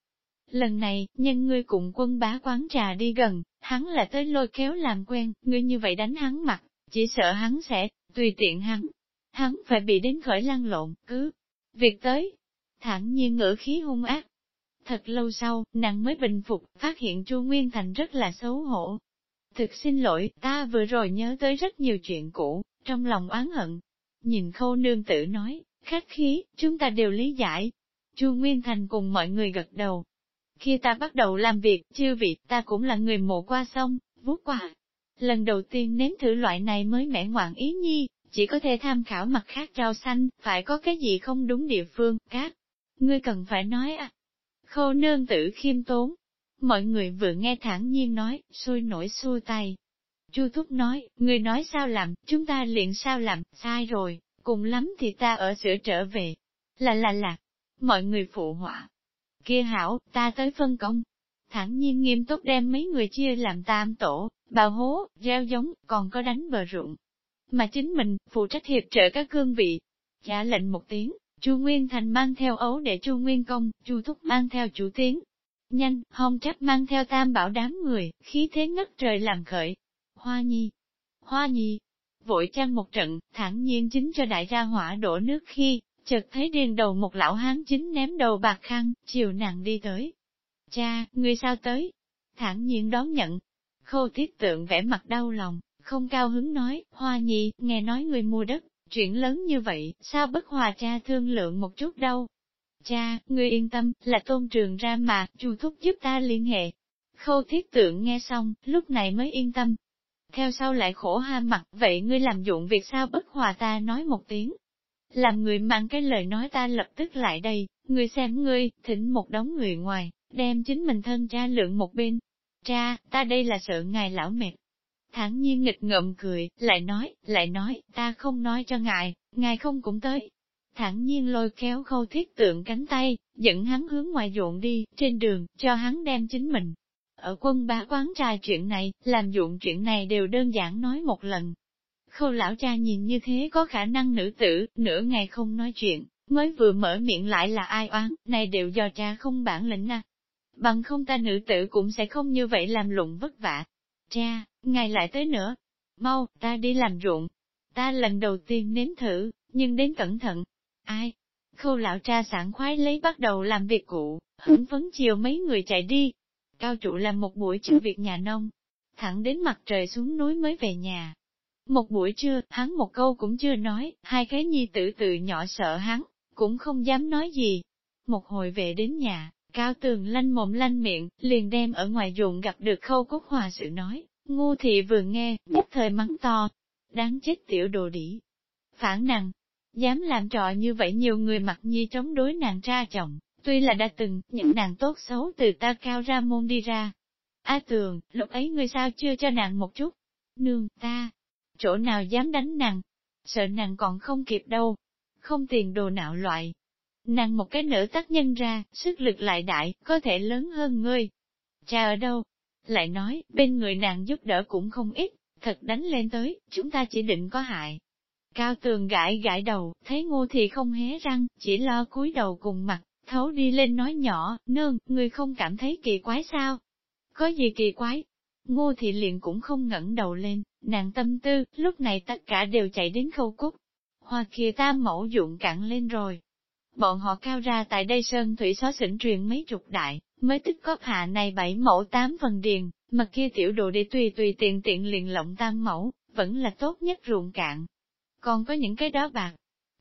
Lần này, nhân ngươi cùng quân bá quán trà đi gần, hắn là tới lôi kéo làm quen, ngươi như vậy đánh hắn mặt, chỉ sợ hắn sẽ, tùy tiện hắn. Hắn phải bị đến khởi lăn lộn, cứ, việc tới, thẳng nhiên ngữ khí hung ác. Thật lâu sau, nàng mới bình phục, phát hiện Chu Nguyên Thành rất là xấu hổ. Thực xin lỗi, ta vừa rồi nhớ tới rất nhiều chuyện cũ, trong lòng oán hận, Nhìn khâu nương tử nói, khách khí, chúng ta đều lý giải. Chu Nguyên Thành cùng mọi người gật đầu. Khi ta bắt đầu làm việc, chư vị, ta cũng là người mộ qua sông, vuốt qua. Lần đầu tiên nếm thử loại này mới mẻ ngoạn ý nhi, chỉ có thể tham khảo mặt khác rau xanh, phải có cái gì không đúng địa phương, các. Ngươi cần phải nói à. Khâu nương tử khiêm tốn. Mọi người vừa nghe thẳng nhiên nói, xui nổi xua tay, Chu Thúc nói, người nói sao làm, chúng ta liền sao làm, sai rồi, cùng lắm thì ta ở sửa trở về. Là là là, mọi người phụ họa. Kia hảo, ta tới phân công. Thẳng nhiên nghiêm túc đem mấy người chia làm tam tổ, bào hố, gieo giống, còn có đánh bờ ruộng. Mà chính mình, phụ trách hiệp trợ các cương vị. Trả lệnh một tiếng, Chu Nguyên Thành mang theo ấu để Chu Nguyên Công, Chu Thúc mang theo chủ tiến. Nhanh, Hồng trách mang theo tam bảo đám người, khí thế ngất trời làm khởi, Hoa Nhi, Hoa Nhi, vội trang một trận, thẳng nhiên chính cho đại gia hỏa đổ nước khi, chợt thấy điền đầu một lão hán chính ném đầu bạc khăn, chiều nàng đi tới. Cha, người sao tới? Thẳng nhiên đón nhận. Khâu thiết tượng vẻ mặt đau lòng, không cao hứng nói, Hoa Nhi, nghe nói người mua đất, chuyện lớn như vậy, sao bất hòa cha thương lượng một chút đâu? Cha, ngươi yên tâm, là tôn trường ra mà, chu thúc giúp ta liên hệ. Khâu thiết tượng nghe xong, lúc này mới yên tâm, theo sau lại khổ ha mặt, vậy ngươi làm dụng việc sao bất hòa ta nói một tiếng. Làm người mang cái lời nói ta lập tức lại đây, ngươi xem ngươi, thỉnh một đống người ngoài, đem chính mình thân cha lượng một bên. Cha, ta đây là sợ ngài lão mệt. Thẳng nhiên nghịch ngợm cười, lại nói, lại nói, ta không nói cho ngài, ngài không cũng tới. Thẳng nhiên lôi kéo khâu thiết tượng cánh tay, dẫn hắn hướng ngoài ruộng đi, trên đường, cho hắn đem chính mình, ở quân bá quán trà chuyện này, làm dụng chuyện này đều đơn giản nói một lần. Khâu lão cha nhìn như thế có khả năng nữ tử, nửa ngày không nói chuyện, mới vừa mở miệng lại là ai oán, này đều do cha không bản lĩnh à. Bằng không ta nữ tử cũng sẽ không như vậy làm lụng vất vả. Cha, ngài lại tới nữa. Mau, ta đi làm ruộng. Ta lần đầu tiên nếm thử, nhưng đến cẩn thận. Ai? khâu lão cha sảng khoái lấy bắt đầu làm việc cụ, hứng phấn chiều mấy người chạy đi. Cao trụ làm một buổi trưa việc nhà nông, thẳng đến mặt trời xuống núi mới về nhà. Một buổi trưa, hắn một câu cũng chưa nói, hai cái nhi tử tự nhỏ sợ hắn, cũng không dám nói gì. Một hồi về đến nhà, cao tường lanh mồm lanh miệng, liền đem ở ngoài ruộng gặp được khâu cốt hòa sự nói, ngu thị vừa nghe, nhất thời mắng to, đáng chết tiểu đồ đỉ. Phản nàng dám làm trò như vậy nhiều người mặc nhi chống đối nàng ra chồng, tuy là đã từng, những nàng tốt xấu từ ta cao ra môn đi ra. A tường, lúc ấy ngươi sao chưa cho nàng một chút? Nương, ta, chỗ nào dám đánh nàng? Sợ nàng còn không kịp đâu. Không tiền đồ nạo loại. Nàng một cái nữ tác nhân ra, sức lực lại đại, có thể lớn hơn ngươi. Cha ở đâu? Lại nói, bên người nàng giúp đỡ cũng không ít, thật đánh lên tới, chúng ta chỉ định có hại. Cao tường gãi gãi đầu, thấy ngô thì không hé răng, chỉ lo cúi đầu cùng mặt, thấu đi lên nói nhỏ, nương, người không cảm thấy kỳ quái sao? Có gì kỳ quái? Ngô thị liền cũng không ngẩng đầu lên, nàng tâm tư, lúc này tất cả đều chạy đến khâu cúc. Hoa kia tam mẫu dụng cạn lên rồi. Bọn họ cao ra tại đây sơn thủy xóa xỉnh truyền mấy chục đại, mới tích góp hạ này bảy mẫu tám phần điền, mà kia tiểu đồ để tùy tùy tiện tiện liền lộng tam mẫu, vẫn là tốt nhất ruộng cạn. Còn có những cái đó bạc,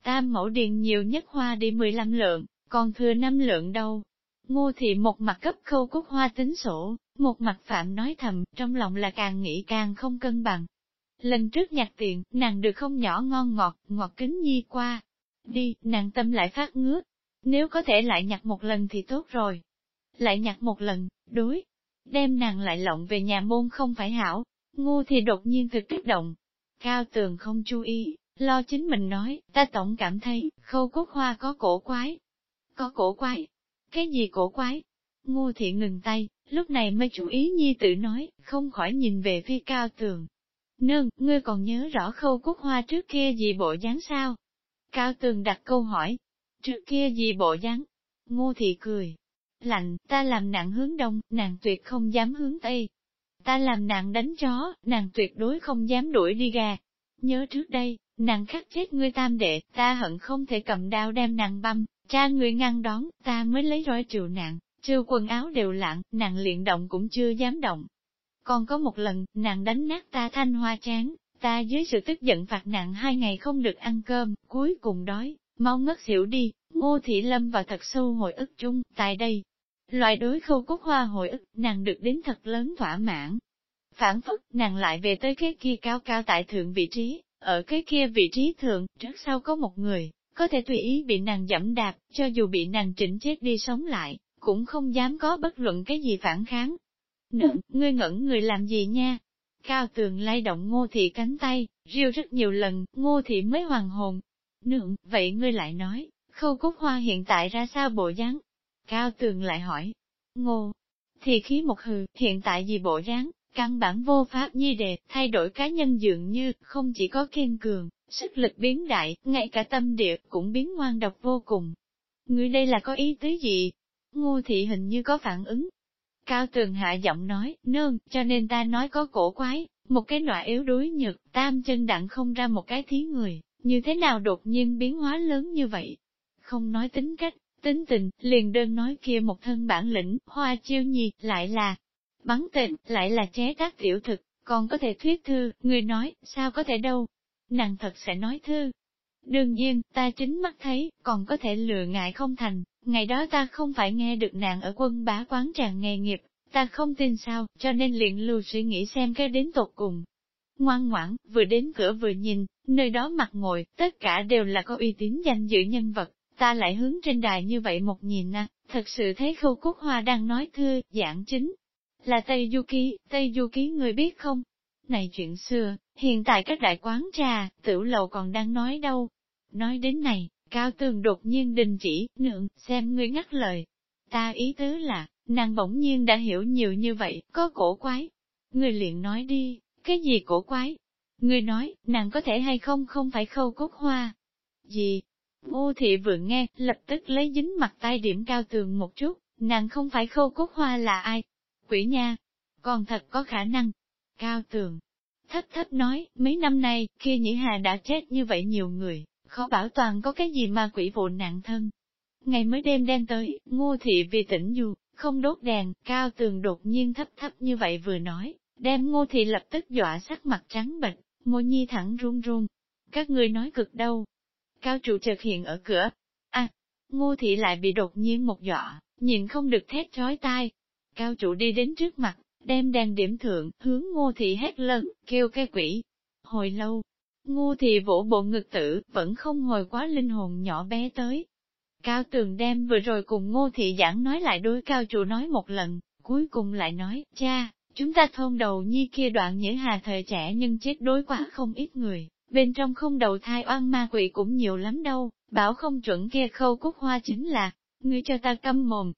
tam mẫu điền nhiều nhất hoa đi 15 lượng, còn thừa năm lượng đâu. Ngô thị một mặt cấp khâu cúc hoa tính sổ, một mặt phạm nói thầm, trong lòng là càng nghĩ càng không cân bằng. Lần trước nhặt tiền, nàng được không nhỏ ngon ngọt, ngọt kính nhi qua. Đi, nàng tâm lại phát ngứa. Nếu có thể lại nhặt một lần thì tốt rồi. Lại nhặt một lần, đối. Đem nàng lại lộng về nhà môn không phải hảo. Ngô thì đột nhiên thực kích động. Cao tường không chú ý, lo chính mình nói, ta tổng cảm thấy, khâu cốt hoa có cổ quái. Có cổ quái? Cái gì cổ quái? Ngô thị ngừng tay, lúc này mới chú ý nhi Tử nói, không khỏi nhìn về phía cao tường. Nương, ngươi còn nhớ rõ khâu cúc hoa trước kia gì bộ dáng sao? Cao tường đặt câu hỏi, trước kia gì bộ dáng? Ngô thị cười. Lạnh, ta làm nặng hướng đông, nàng tuyệt không dám hướng tây. Ta làm nàng đánh chó, nàng tuyệt đối không dám đuổi đi gà. Nhớ trước đây, nàng khắc chết ngươi tam đệ, ta hận không thể cầm đao đem nàng băm, cha người ngăn đón, ta mới lấy roi triệu nạn, trừ quần áo đều lặng, nàng luyện động cũng chưa dám động. Còn có một lần, nàng đánh nát ta thanh hoa chán, ta dưới sự tức giận phạt nặng hai ngày không được ăn cơm, cuối cùng đói, mau ngất xỉu đi, ngô thị lâm vào thật sâu hồi ức chung, tại đây. Loại đối khâu cúc hoa hồi ức, nàng được đến thật lớn thỏa mãn. Phản phất, nàng lại về tới cái kia cao cao tại thượng vị trí, ở cái kia vị trí thượng, trước sau có một người, có thể tùy ý bị nàng dẫm đạp, cho dù bị nàng chỉnh chết đi sống lại, cũng không dám có bất luận cái gì phản kháng. Nựng, ngươi ngẩn người làm gì nha? Cao tường lay động ngô thị cánh tay, riêu rất nhiều lần, ngô thị mới hoàn hồn. Nượng, vậy ngươi lại nói, khâu cúc hoa hiện tại ra sao bộ dáng? Cao tường lại hỏi. Ngô, thì khí một hừ, hiện tại gì bộ dáng, căn bản vô pháp nhi đề, thay đổi cá nhân dường như, không chỉ có kiên cường, sức lực biến đại, ngay cả tâm địa cũng biến ngoan độc vô cùng. Ngươi đây là có ý tứ gì? Ngô thị hình như có phản ứng. Cao tường hạ giọng nói, nương, cho nên ta nói có cổ quái, một cái loại yếu đuối nhược, tam chân đặng không ra một cái thí người, như thế nào đột nhiên biến hóa lớn như vậy? Không nói tính cách, tính tình, liền đơn nói kia một thân bản lĩnh, hoa chiêu nhi, lại là bắn tịnh, lại là chế tác tiểu thực, còn có thể thuyết thư, người nói, sao có thể đâu? Nàng thật sẽ nói thư. Đương nhiên, ta chính mắt thấy, còn có thể lừa ngại không thành, ngày đó ta không phải nghe được nàng ở quân bá quán tràng nghề nghiệp, ta không tin sao, cho nên liền lưu suy nghĩ xem cái đến tột cùng. Ngoan ngoãn, vừa đến cửa vừa nhìn, nơi đó mặt ngồi, tất cả đều là có uy tín danh dự nhân vật, ta lại hướng trên đài như vậy một nhìn à, thật sự thấy khâu cúc hoa đang nói thư, giảng chính, là Tây Du Ký, Tây Du Ký người biết không? Này chuyện xưa, hiện tại các đại quán trà, tiểu lầu còn đang nói đâu. Nói đến này, Cao Tường đột nhiên đình chỉ, nượng, xem ngươi ngắt lời. Ta ý tứ là, nàng bỗng nhiên đã hiểu nhiều như vậy, có cổ quái. Ngươi liền nói đi, cái gì cổ quái? Ngươi nói, nàng có thể hay không không phải khâu cốt hoa. Gì? Ô thị vừa nghe, lập tức lấy dính mặt tay điểm cao tường một chút, nàng không phải khâu cốt hoa là ai, Quỷ nha, còn thật có khả năng. Cao tường, thấp thấp nói, mấy năm nay, kia nhĩ hà đã chết như vậy nhiều người, khó bảo toàn có cái gì mà quỷ vụ nạn thân. Ngày mới đêm đen tới, ngô thị vì tỉnh dù, không đốt đèn, cao tường đột nhiên thấp thấp như vậy vừa nói, đem ngô thị lập tức dọa sắc mặt trắng bệch, môi nhi thẳng run run. Các người nói cực đâu? Cao trụ chợt hiện ở cửa. À, ngô thị lại bị đột nhiên một dọa, nhìn không được thét trói tai. Cao trụ đi đến trước mặt, đem đèn điểm thượng, hướng ngô thị hét lớn, kêu cái quỷ. Hồi lâu, ngô thị vỗ bộ ngực tử, vẫn không hồi quá linh hồn nhỏ bé tới. Cao tường đem vừa rồi cùng ngô thị giảng nói lại đối cao trụ nói một lần, cuối cùng lại nói, cha, chúng ta thôn đầu nhi kia đoạn nhĩ hà thời trẻ nhưng chết đối quá không ít người, bên trong không đầu thai oan ma quỷ cũng nhiều lắm đâu, bảo không chuẩn kia khâu cúc hoa chính là, ngươi cho ta câm mồm.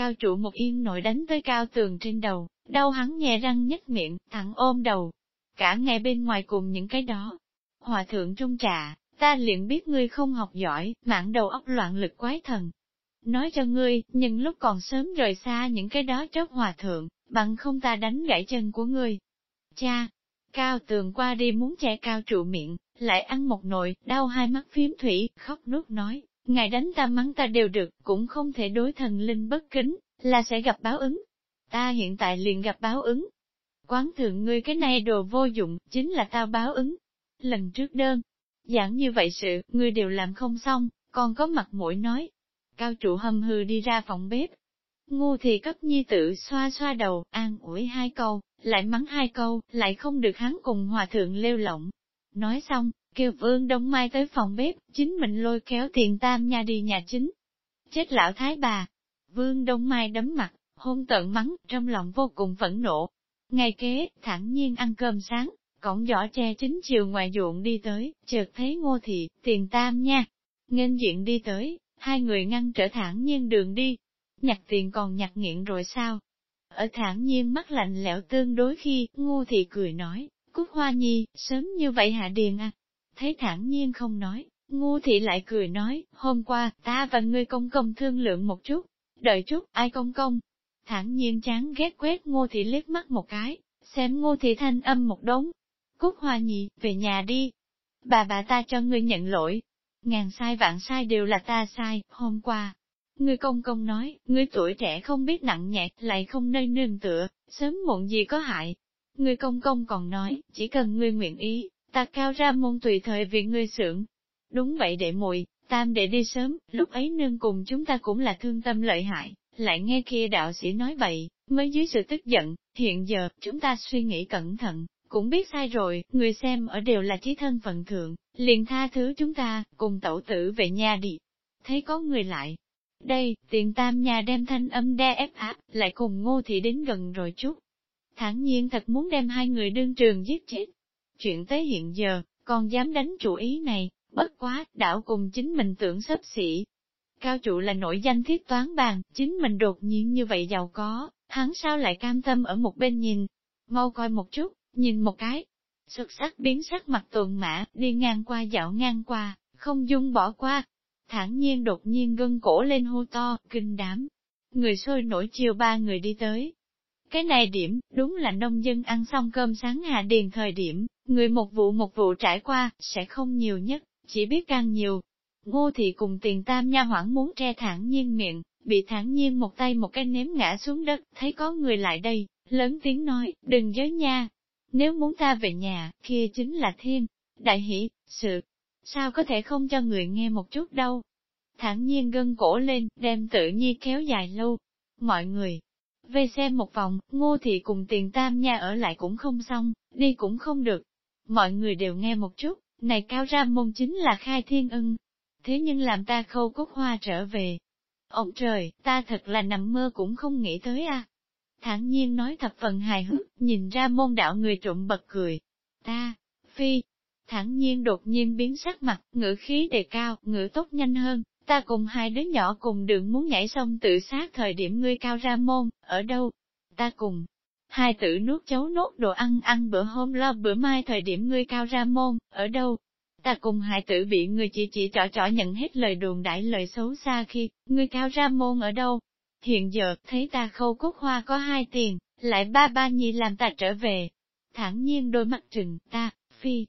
Cao trụ một yên nội đánh tới cao tường trên đầu, đau hắn nhè răng nhếch miệng, thẳng ôm đầu. Cả ngày bên ngoài cùng những cái đó. Hòa thượng trung trà, ta liền biết ngươi không học giỏi, mạng đầu óc loạn lực quái thần. Nói cho ngươi, nhưng lúc còn sớm rời xa những cái đó chớp hòa thượng, bằng không ta đánh gãy chân của ngươi. Cha, cao tường qua đi muốn che cao trụ miệng, lại ăn một nồi, đau hai mắt phím thủy, khóc nước nói, ngài đánh ta mắng ta đều được, cũng không thể đối thần linh bất kính, là sẽ gặp báo ứng. Ta hiện tại liền gặp báo ứng. Quán thượng ngươi cái này đồ vô dụng, chính là tao báo ứng. Lần trước đơn, giảng như vậy sự, ngươi đều làm không xong, còn có mặt mũi nói. Cao trụ hầm hư đi ra phòng bếp. Ngu thì cấp nhi tự xoa xoa đầu, an ủi hai câu, lại mắng hai câu, lại không được hắn cùng hòa thượng lêu lỏng. Nói xong, kêu vương đông mai tới phòng bếp, chính mình lôi kéo tiền tam nha đi nhà chính. Chết lão thái bà. Vương đông mai đấm mặt, hôn tận mắng, trong lòng vô cùng phẫn nộ. Ngày kế, thẳng nhiên ăn cơm sáng, cổng giỏ tre chính chiều ngoài ruộng đi tới, chợt thấy ngô thị, tiền tam nha. Nghênh diện đi tới, hai người ngăn trở thẳng nhiên đường đi. Nhặt tiền còn nhặt nghiện rồi sao? Ở thẳng nhiên mắt lạnh lẽo tương đối khi, ngô thị cười nói, Cúc Hoa Nhi, sớm như vậy hạ điền à? Thấy thẳng nhiên không nói, ngu thị lại cười nói, hôm qua, ta và ngươi công công thương lượng một chút, đợi chút, ai công công? Thẳng nhiên chán ghét quét ngô thị liếc mắt một cái, xem ngô thị thanh âm một đống, Cúc Hoa Nhị, về nhà đi. Bà bà ta cho ngươi nhận lỗi. Ngàn sai vạn sai đều là ta sai, hôm qua. Ngươi công công nói, ngươi tuổi trẻ không biết nặng nhẹ, lại không nơi nương tựa, sớm muộn gì có hại. Ngươi công công còn nói, chỉ cần ngươi nguyện ý, ta cao ra môn tùy thời vì ngươi sưởng. Đúng vậy đệ muội tam đệ đi sớm, lúc ấy nương cùng chúng ta cũng là thương tâm lợi hại, lại nghe kia đạo sĩ nói vậy, mới dưới sự tức giận, hiện giờ, chúng ta suy nghĩ cẩn thận, cũng biết sai rồi, người xem ở đều là chí thân phận thượng, liền tha thứ chúng ta, cùng tẩu tử về nhà đi. Thấy có người lại. Đây, tiền tam nhà đem thanh âm đe ép áp, lại cùng ngô thị đến gần rồi chút. thản nhiên thật muốn đem hai người đương trường giết chết. Chuyện tới hiện giờ, còn dám đánh chủ ý này, bất quá, đảo cùng chính mình tưởng sấp xỉ. Cao trụ là nổi danh thiết toán bàn, chính mình đột nhiên như vậy giàu có, hắn sao lại cam tâm ở một bên nhìn. Mau coi một chút, nhìn một cái, xuất sắc biến sắc mặt tuần mã, đi ngang qua dạo ngang qua, không dung bỏ qua. thản nhiên đột nhiên gân cổ lên hô to, kinh đám. Người sôi nổi chiều ba người đi tới. Cái này điểm, đúng là nông dân ăn xong cơm sáng hạ điền thời điểm, người một vụ một vụ trải qua, sẽ không nhiều nhất, chỉ biết càng nhiều. Ngô thị cùng tiền tam nha hoảng muốn tre thẳng nhiên miệng, bị thản nhiên một tay một cái ném ngã xuống đất, thấy có người lại đây, lớn tiếng nói, đừng giới nha, nếu muốn ta về nhà, kia chính là thiên, đại hỷ, sự. Sao có thể không cho người nghe một chút đâu? Thẳng nhiên gân cổ lên, đem tự nhi kéo dài lâu. Mọi người, về xem một vòng, ngô thị cùng tiền tam nha ở lại cũng không xong, đi cũng không được. Mọi người đều nghe một chút, này cao ra môn chính là khai thiên ưng. Thế nhưng làm ta khâu cốt hoa trở về. Ông trời, ta thật là nằm mơ cũng không nghĩ tới à. a Thẳng nhiên nói thập phần hài hước, nhìn ra môn đạo người trộm bật cười. Ta, phi, thẳng nhiên đột nhiên biến sắc mặt, ngữ khí đề cao, ngữ tốt nhanh hơn, ta cùng hai đứa nhỏ cùng đường muốn nhảy sông tự sát thời điểm ngươi cao ra môn, ở đâu? Ta cùng, hai tử nuốt chấu nốt đồ ăn ăn bữa hôm lo bữa mai thời điểm ngươi cao ra môn, ở đâu? Ta cùng hai tử bị người chỉ chỉ trỏ trỏ nhận hết lời đồn đại lời xấu xa khi, ngươi cao ra môn ở đâu? Hiện giờ, thấy ta khâu cúc hoa có hai tiền, lại ba ba nhi làm ta trở về. thẳng nhiên đôi mắt trừng, ta, phi.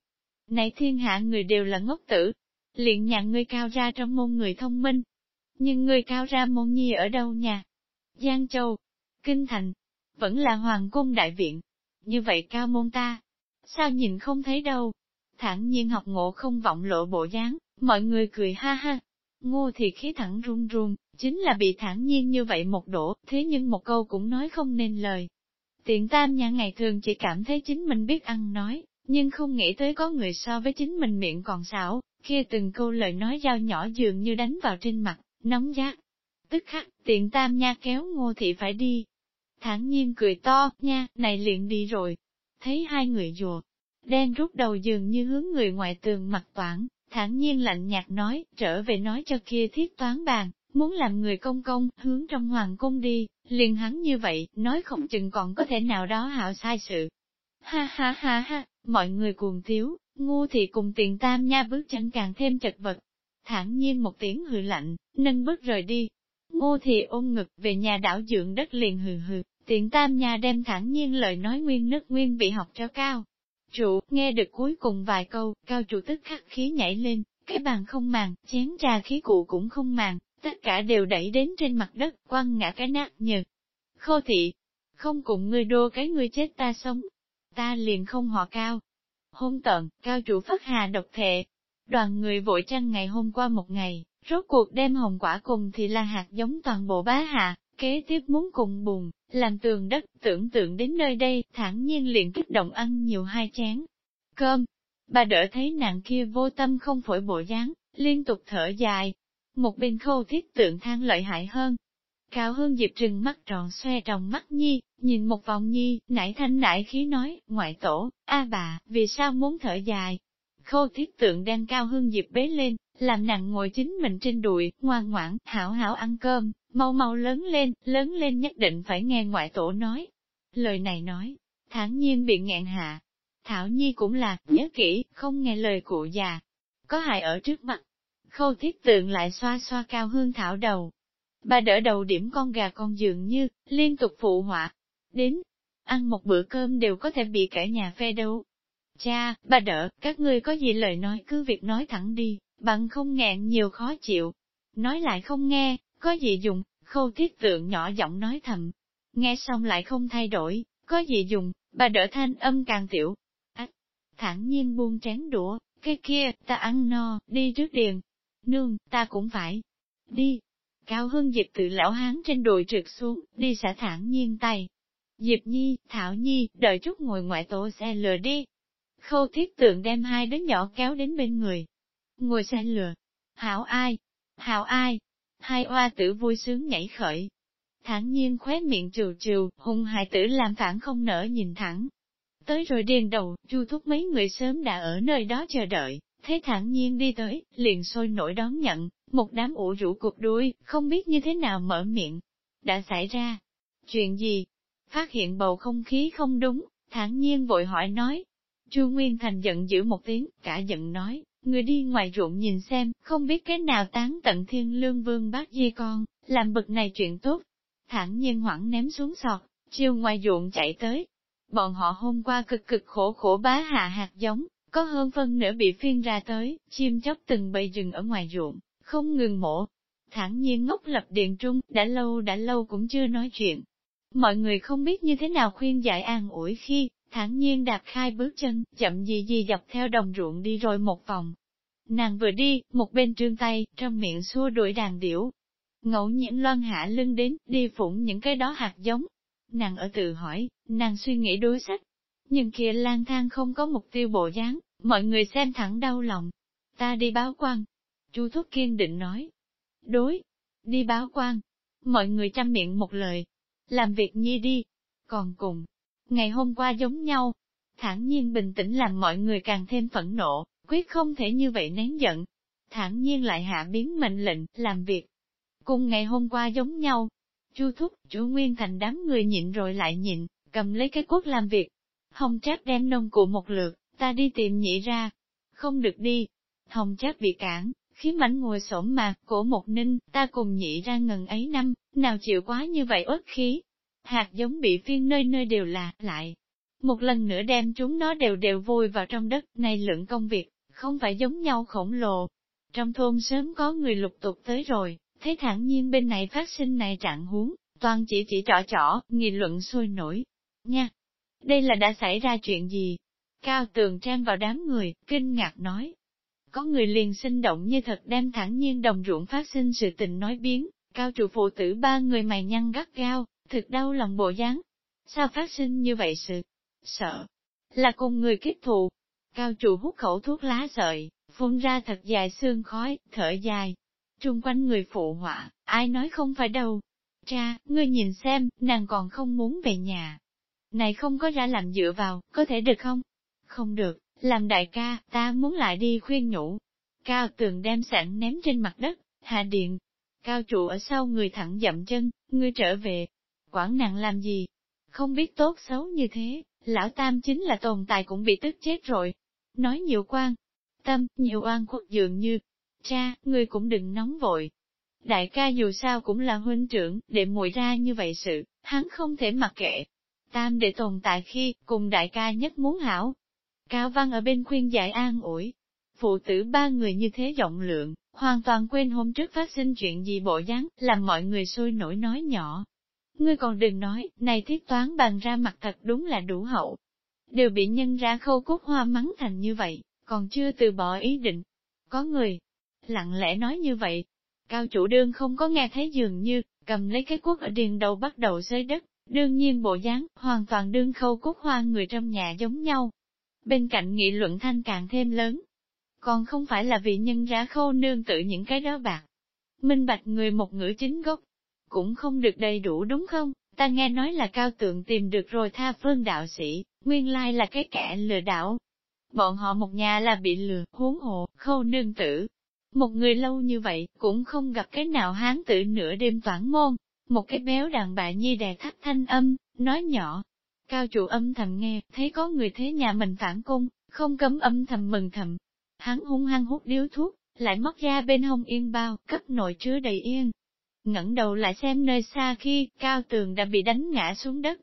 Này thiên hạ người đều là ngốc tử. liền nhà ngươi cao ra trong môn người thông minh. Nhưng ngươi cao ra môn nhi ở đâu nhà? Giang Châu, Kinh Thành, vẫn là Hoàng cung đại viện. Như vậy cao môn ta, sao nhìn không thấy đâu? Thẳng nhiên học ngộ không vọng lộ bộ dáng, mọi người cười ha ha. Ngô thì khí thẳng run run, chính là bị thản nhiên như vậy một đổ, thế nhưng một câu cũng nói không nên lời. Tiện tam nhà ngày thường chỉ cảm thấy chính mình biết ăn nói, nhưng không nghĩ tới có người so với chính mình miệng còn xảo, kia từng câu lời nói dao nhỏ dường như đánh vào trên mặt, nóng giác. Tức khắc, tiện tam nha kéo ngô thị phải đi. Thản nhiên cười to, nha, này liền đi rồi. Thấy hai người rùa, đen rút đầu dường như hướng người ngoài tường mặt toán thản nhiên lạnh nhạt nói, trở về nói cho kia thiết toán bàn, muốn làm người công công, hướng trong hoàng cung đi, liền hắn như vậy, nói không chừng còn có thể nào đó hạo sai sự. Ha ha ha ha, mọi người cuồng thiếu, ngu thì cùng tiền tam nha bước chân càng thêm chật vật. Thản nhiên một tiếng hừ lạnh, nâng bước rời đi. Ngô thì ôm ngực về nhà đảo dưỡng đất liền hừ hừ, tiện tam nha đem thẳng nhiên lời nói nguyên nước nguyên bị học cho cao. Trụ, nghe được cuối cùng vài câu, cao trụ tức khắc khí nhảy lên, cái bàn không màng, chén trà khí cụ cũng không màng, tất cả đều đẩy đến trên mặt đất, quăng ngã cái nát nhật. Khô thị, không cùng ngươi đô cái ngươi chết ta sống, ta liền không họ cao. Hôn tận, cao chủ phát hà độc thệ. Đoàn người vội trăng ngày hôm qua một ngày, rốt cuộc đem hồng quả cùng thì là hạt giống toàn bộ bá hạ, kế tiếp muốn cùng bùn, làm tường đất, tưởng tượng đến nơi đây, thản nhiên liền kích động ăn nhiều hai chén. Cơm, bà đỡ thấy nàng kia vô tâm không phổi bộ dáng, liên tục thở dài. Một bên khâu thiết tượng than lợi hại hơn. Cao hương dịp trừng mắt tròn xoe trong mắt nhi, nhìn một vòng nhi, nảy thanh nảy khí nói, ngoại tổ, a bà, vì sao muốn thở dài? Khâu thiết tượng đang cao hương dịp bế lên, làm nàng ngồi chính mình trên đùi, ngoan ngoãn, hảo hảo ăn cơm, mau mau lớn lên, lớn lên nhất định phải nghe ngoại tổ nói. Lời này nói, thản nhiên bị nghẹn hạ. Thảo Nhi cũng là, nhớ kỹ, không nghe lời cụ già. Có hại ở trước mặt. Khâu thiết tượng lại xoa xoa cao hương thảo đầu. Bà đỡ đầu điểm con gà con dường như, liên tục phụ họa. Đến, ăn một bữa cơm đều có thể bị cả nhà phê đâu. Cha, bà đỡ, các ngươi có gì lời nói cứ việc nói thẳng đi, bằng không ngẹn nhiều khó chịu. Nói lại không nghe, có gì dùng, khâu thiết tượng nhỏ giọng nói thầm. Nghe xong lại không thay đổi, có gì dùng, bà đỡ thanh âm càng tiểu. À, thẳng nhiên buông chén đũa, cái kia, ta ăn no, đi trước điền. Nương, ta cũng phải. Đi. Cao hương Diệp tự lão hán trên đùi trượt xuống, đi xả thẳng nhiên tay. Diệp Nhi, Thảo Nhi, đợi chút ngồi ngoại tổ xe lừa đi. Khâu thiết tượng đem hai đứa nhỏ kéo đến bên người. Ngồi xe lừa. Hảo ai? Hảo ai? hai oa tử vui sướng nhảy khởi. Thẳng nhiên khóe miệng trừ trừ, hung hài tử làm phản không nở nhìn thẳng. Tới rồi điền đầu, chu thúc mấy người sớm đã ở nơi đó chờ đợi, thấy thẳng nhiên đi tới, liền sôi nổi đón nhận, một đám ủ rũ cục đuôi, không biết như thế nào mở miệng. Đã xảy ra. Chuyện gì? Phát hiện bầu không khí không đúng, thản nhiên vội hỏi nói. Chu Nguyên Thành giận dữ một tiếng, cả giận nói, người đi ngoài ruộng nhìn xem, không biết cái nào tán tận thiên lương vương bác di con, làm bực này chuyện tốt. Thẳng nhiên hoảng ném xuống sọt, chiều ngoài ruộng chạy tới. Bọn họ hôm qua cực cực khổ khổ bá hạ hạt giống, có hơn phân nửa bị phiên ra tới, chim chóc từng bầy rừng ở ngoài ruộng, không ngừng mổ. Thẳng nhiên ngốc lập điện trung, đã lâu đã lâu cũng chưa nói chuyện. Mọi người không biết như thế nào khuyên giải an ủi khi, thản nhiên đạp khai bước chân, chậm gì gì dọc theo đồng ruộng đi rồi một vòng. Nàng vừa đi, một bên trương tay, trong miệng xua đuổi đàn điểu. Ngẫu nhiễm loan hạ lưng đến, đi phủng những cái đó hạt giống. Nàng ở tự hỏi, nàng suy nghĩ đối sách. Nhưng kia lang thang không có mục tiêu bộ dáng, mọi người xem thẳng đau lòng. Ta đi báo quan. Chu Thúc kiên định nói. Đối. Đi báo quan. Mọi người chăm miệng một lời. Làm việc nhi đi. Còn cùng, Ngày hôm qua giống nhau, thản nhiên bình tĩnh làm mọi người càng thêm phẫn nộ, quyết không thể như vậy nén giận. Thản nhiên lại hạ biến mệnh lệnh, làm việc. Cùng ngày hôm qua giống nhau, Chu thúc, chủ nguyên thành đám người nhịn rồi lại nhịn, cầm lấy cái cuốc làm việc. Hồng trác đem nông cụ một lượt, ta đi tìm nhị ra. Không được đi. Hồng trác bị cản, khí mảnh ngồi xổm mà, cổ một ninh, ta cùng nhị ra ngần ấy năm, nào chịu quá như vậy ớt khí hạt giống bị phiên nơi nơi đều là, lại. Một lần nữa đem chúng nó đều đều vùi vào trong đất, này lượng công việc, không phải giống nhau khổng lồ. Trong thôn sớm có người lục tục tới rồi, thấy thẳng nhiên bên này phát sinh này trạng huống, toàn chỉ chỉ trỏ trỏ, nghị luận sôi nổi. Nha! Đây là đã xảy ra chuyện gì? Cao tường trang vào đám người, kinh ngạc nói. Có người liền sinh động như thật đem thẳng nhiên đồng ruộng phát sinh sự tình nói biến, cao trụ phụ tử ba người mày nhăn gắt gao, thực đau lòng bộ dáng. Sao phát sinh như vậy sự? Sợ. Là cùng người kết thù. Cao trụ hút khẩu thuốc lá sợi, phun ra thật dài xương khói, thở dài. Trung quanh người phụ họa, ai nói không phải đâu. Cha, ngươi nhìn xem, nàng còn không muốn về nhà. Này không có ra làm dựa vào, có thể được không? Không được, làm đại ca, ta muốn lại đi khuyên nhủ. Cao tường đem sẵn ném trên mặt đất, hạ điện. Cao trụ ở sau người thẳng dậm chân, ngươi trở về. Quản nặng làm gì? Không biết tốt xấu như thế, lão tam chính là tồn tại cũng bị tức chết rồi. Nói nhiều quan, tâm, nhiều oan khuất dường như, cha, ngươi cũng đừng nóng vội. Đại ca dù sao cũng là huynh trưởng, để muội ra như vậy sự, hắn không thể mặc kệ. Tam để tồn tại khi, cùng đại ca nhất muốn hảo. Cao Văn ở bên khuyên giải an ủi. Phụ tử ba người như thế rộng lượng, hoàn toàn quên hôm trước phát sinh chuyện gì bộ dáng, làm mọi người sôi nổi nói nhỏ. Ngươi còn đừng nói, này thiết toán bàn ra mặt thật đúng là đủ hậu. Đều bị nhân ra khâu cốt hoa mắng thành như vậy, còn chưa từ bỏ ý định. Có người, lặng lẽ nói như vậy. Cao chủ đương không có nghe thấy dường như, cầm lấy cái cuốc ở điền đầu bắt đầu xới đất, đương nhiên bộ dáng, hoàn toàn đương khâu cốt hoa người trong nhà giống nhau. Bên cạnh nghị luận thanh càng thêm lớn. Còn không phải là vị nhân ra khâu nương tự những cái đó bạc. Minh bạch người một ngữ chính gốc, cũng không được đầy đủ đúng không? Ta nghe nói là cao tượng tìm được rồi tha phương đạo sĩ, nguyên lai là cái kẻ lừa đảo, Bọn họ một nhà là bị lừa, huống hộ, khâu nương tử. Một người lâu như vậy, cũng không gặp cái nào hán tử nửa đêm toản môn. Một cái béo đàn bà nhi đè thắt thanh âm, nói nhỏ. Cao chủ âm thầm nghe, thấy có người thế nhà mình phản cung, không cấm âm thầm mừng thầm. Hắn hung hăng hút điếu thuốc, lại móc ra bên hông yên bao, cấp nội chứa đầy yên ngẩng đầu lại xem nơi xa khi, cao tường đã bị đánh ngã xuống đất.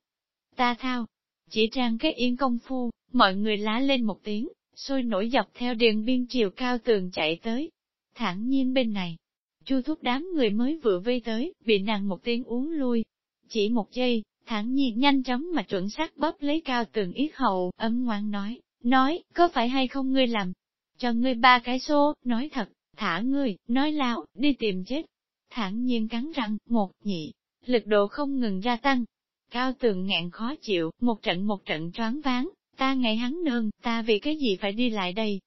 Ta thao, chỉ trang cái yên công phu, mọi người lá lên một tiếng, sôi nổi dọc theo điện biên chiều cao tường chạy tới. Thẳng nhiên bên này, chu thúc đám người mới vừa vây tới, bị nàng một tiếng uống lui. Chỉ một giây, thẳng nhiên nhanh chóng mà chuẩn xác bóp lấy cao tường yết hầu, ấm ngoan nói, nói, có phải hay không ngươi làm? Cho ngươi ba cái số, nói thật, thả ngươi, nói lão, đi tìm chết thản nhiên cắn răng, một, nhị, lực độ không ngừng gia tăng, Cao tường ngạn khó chịu, một trận một trận choáng váng, ta ngày hắn nương, ta vì cái gì phải đi lại đây?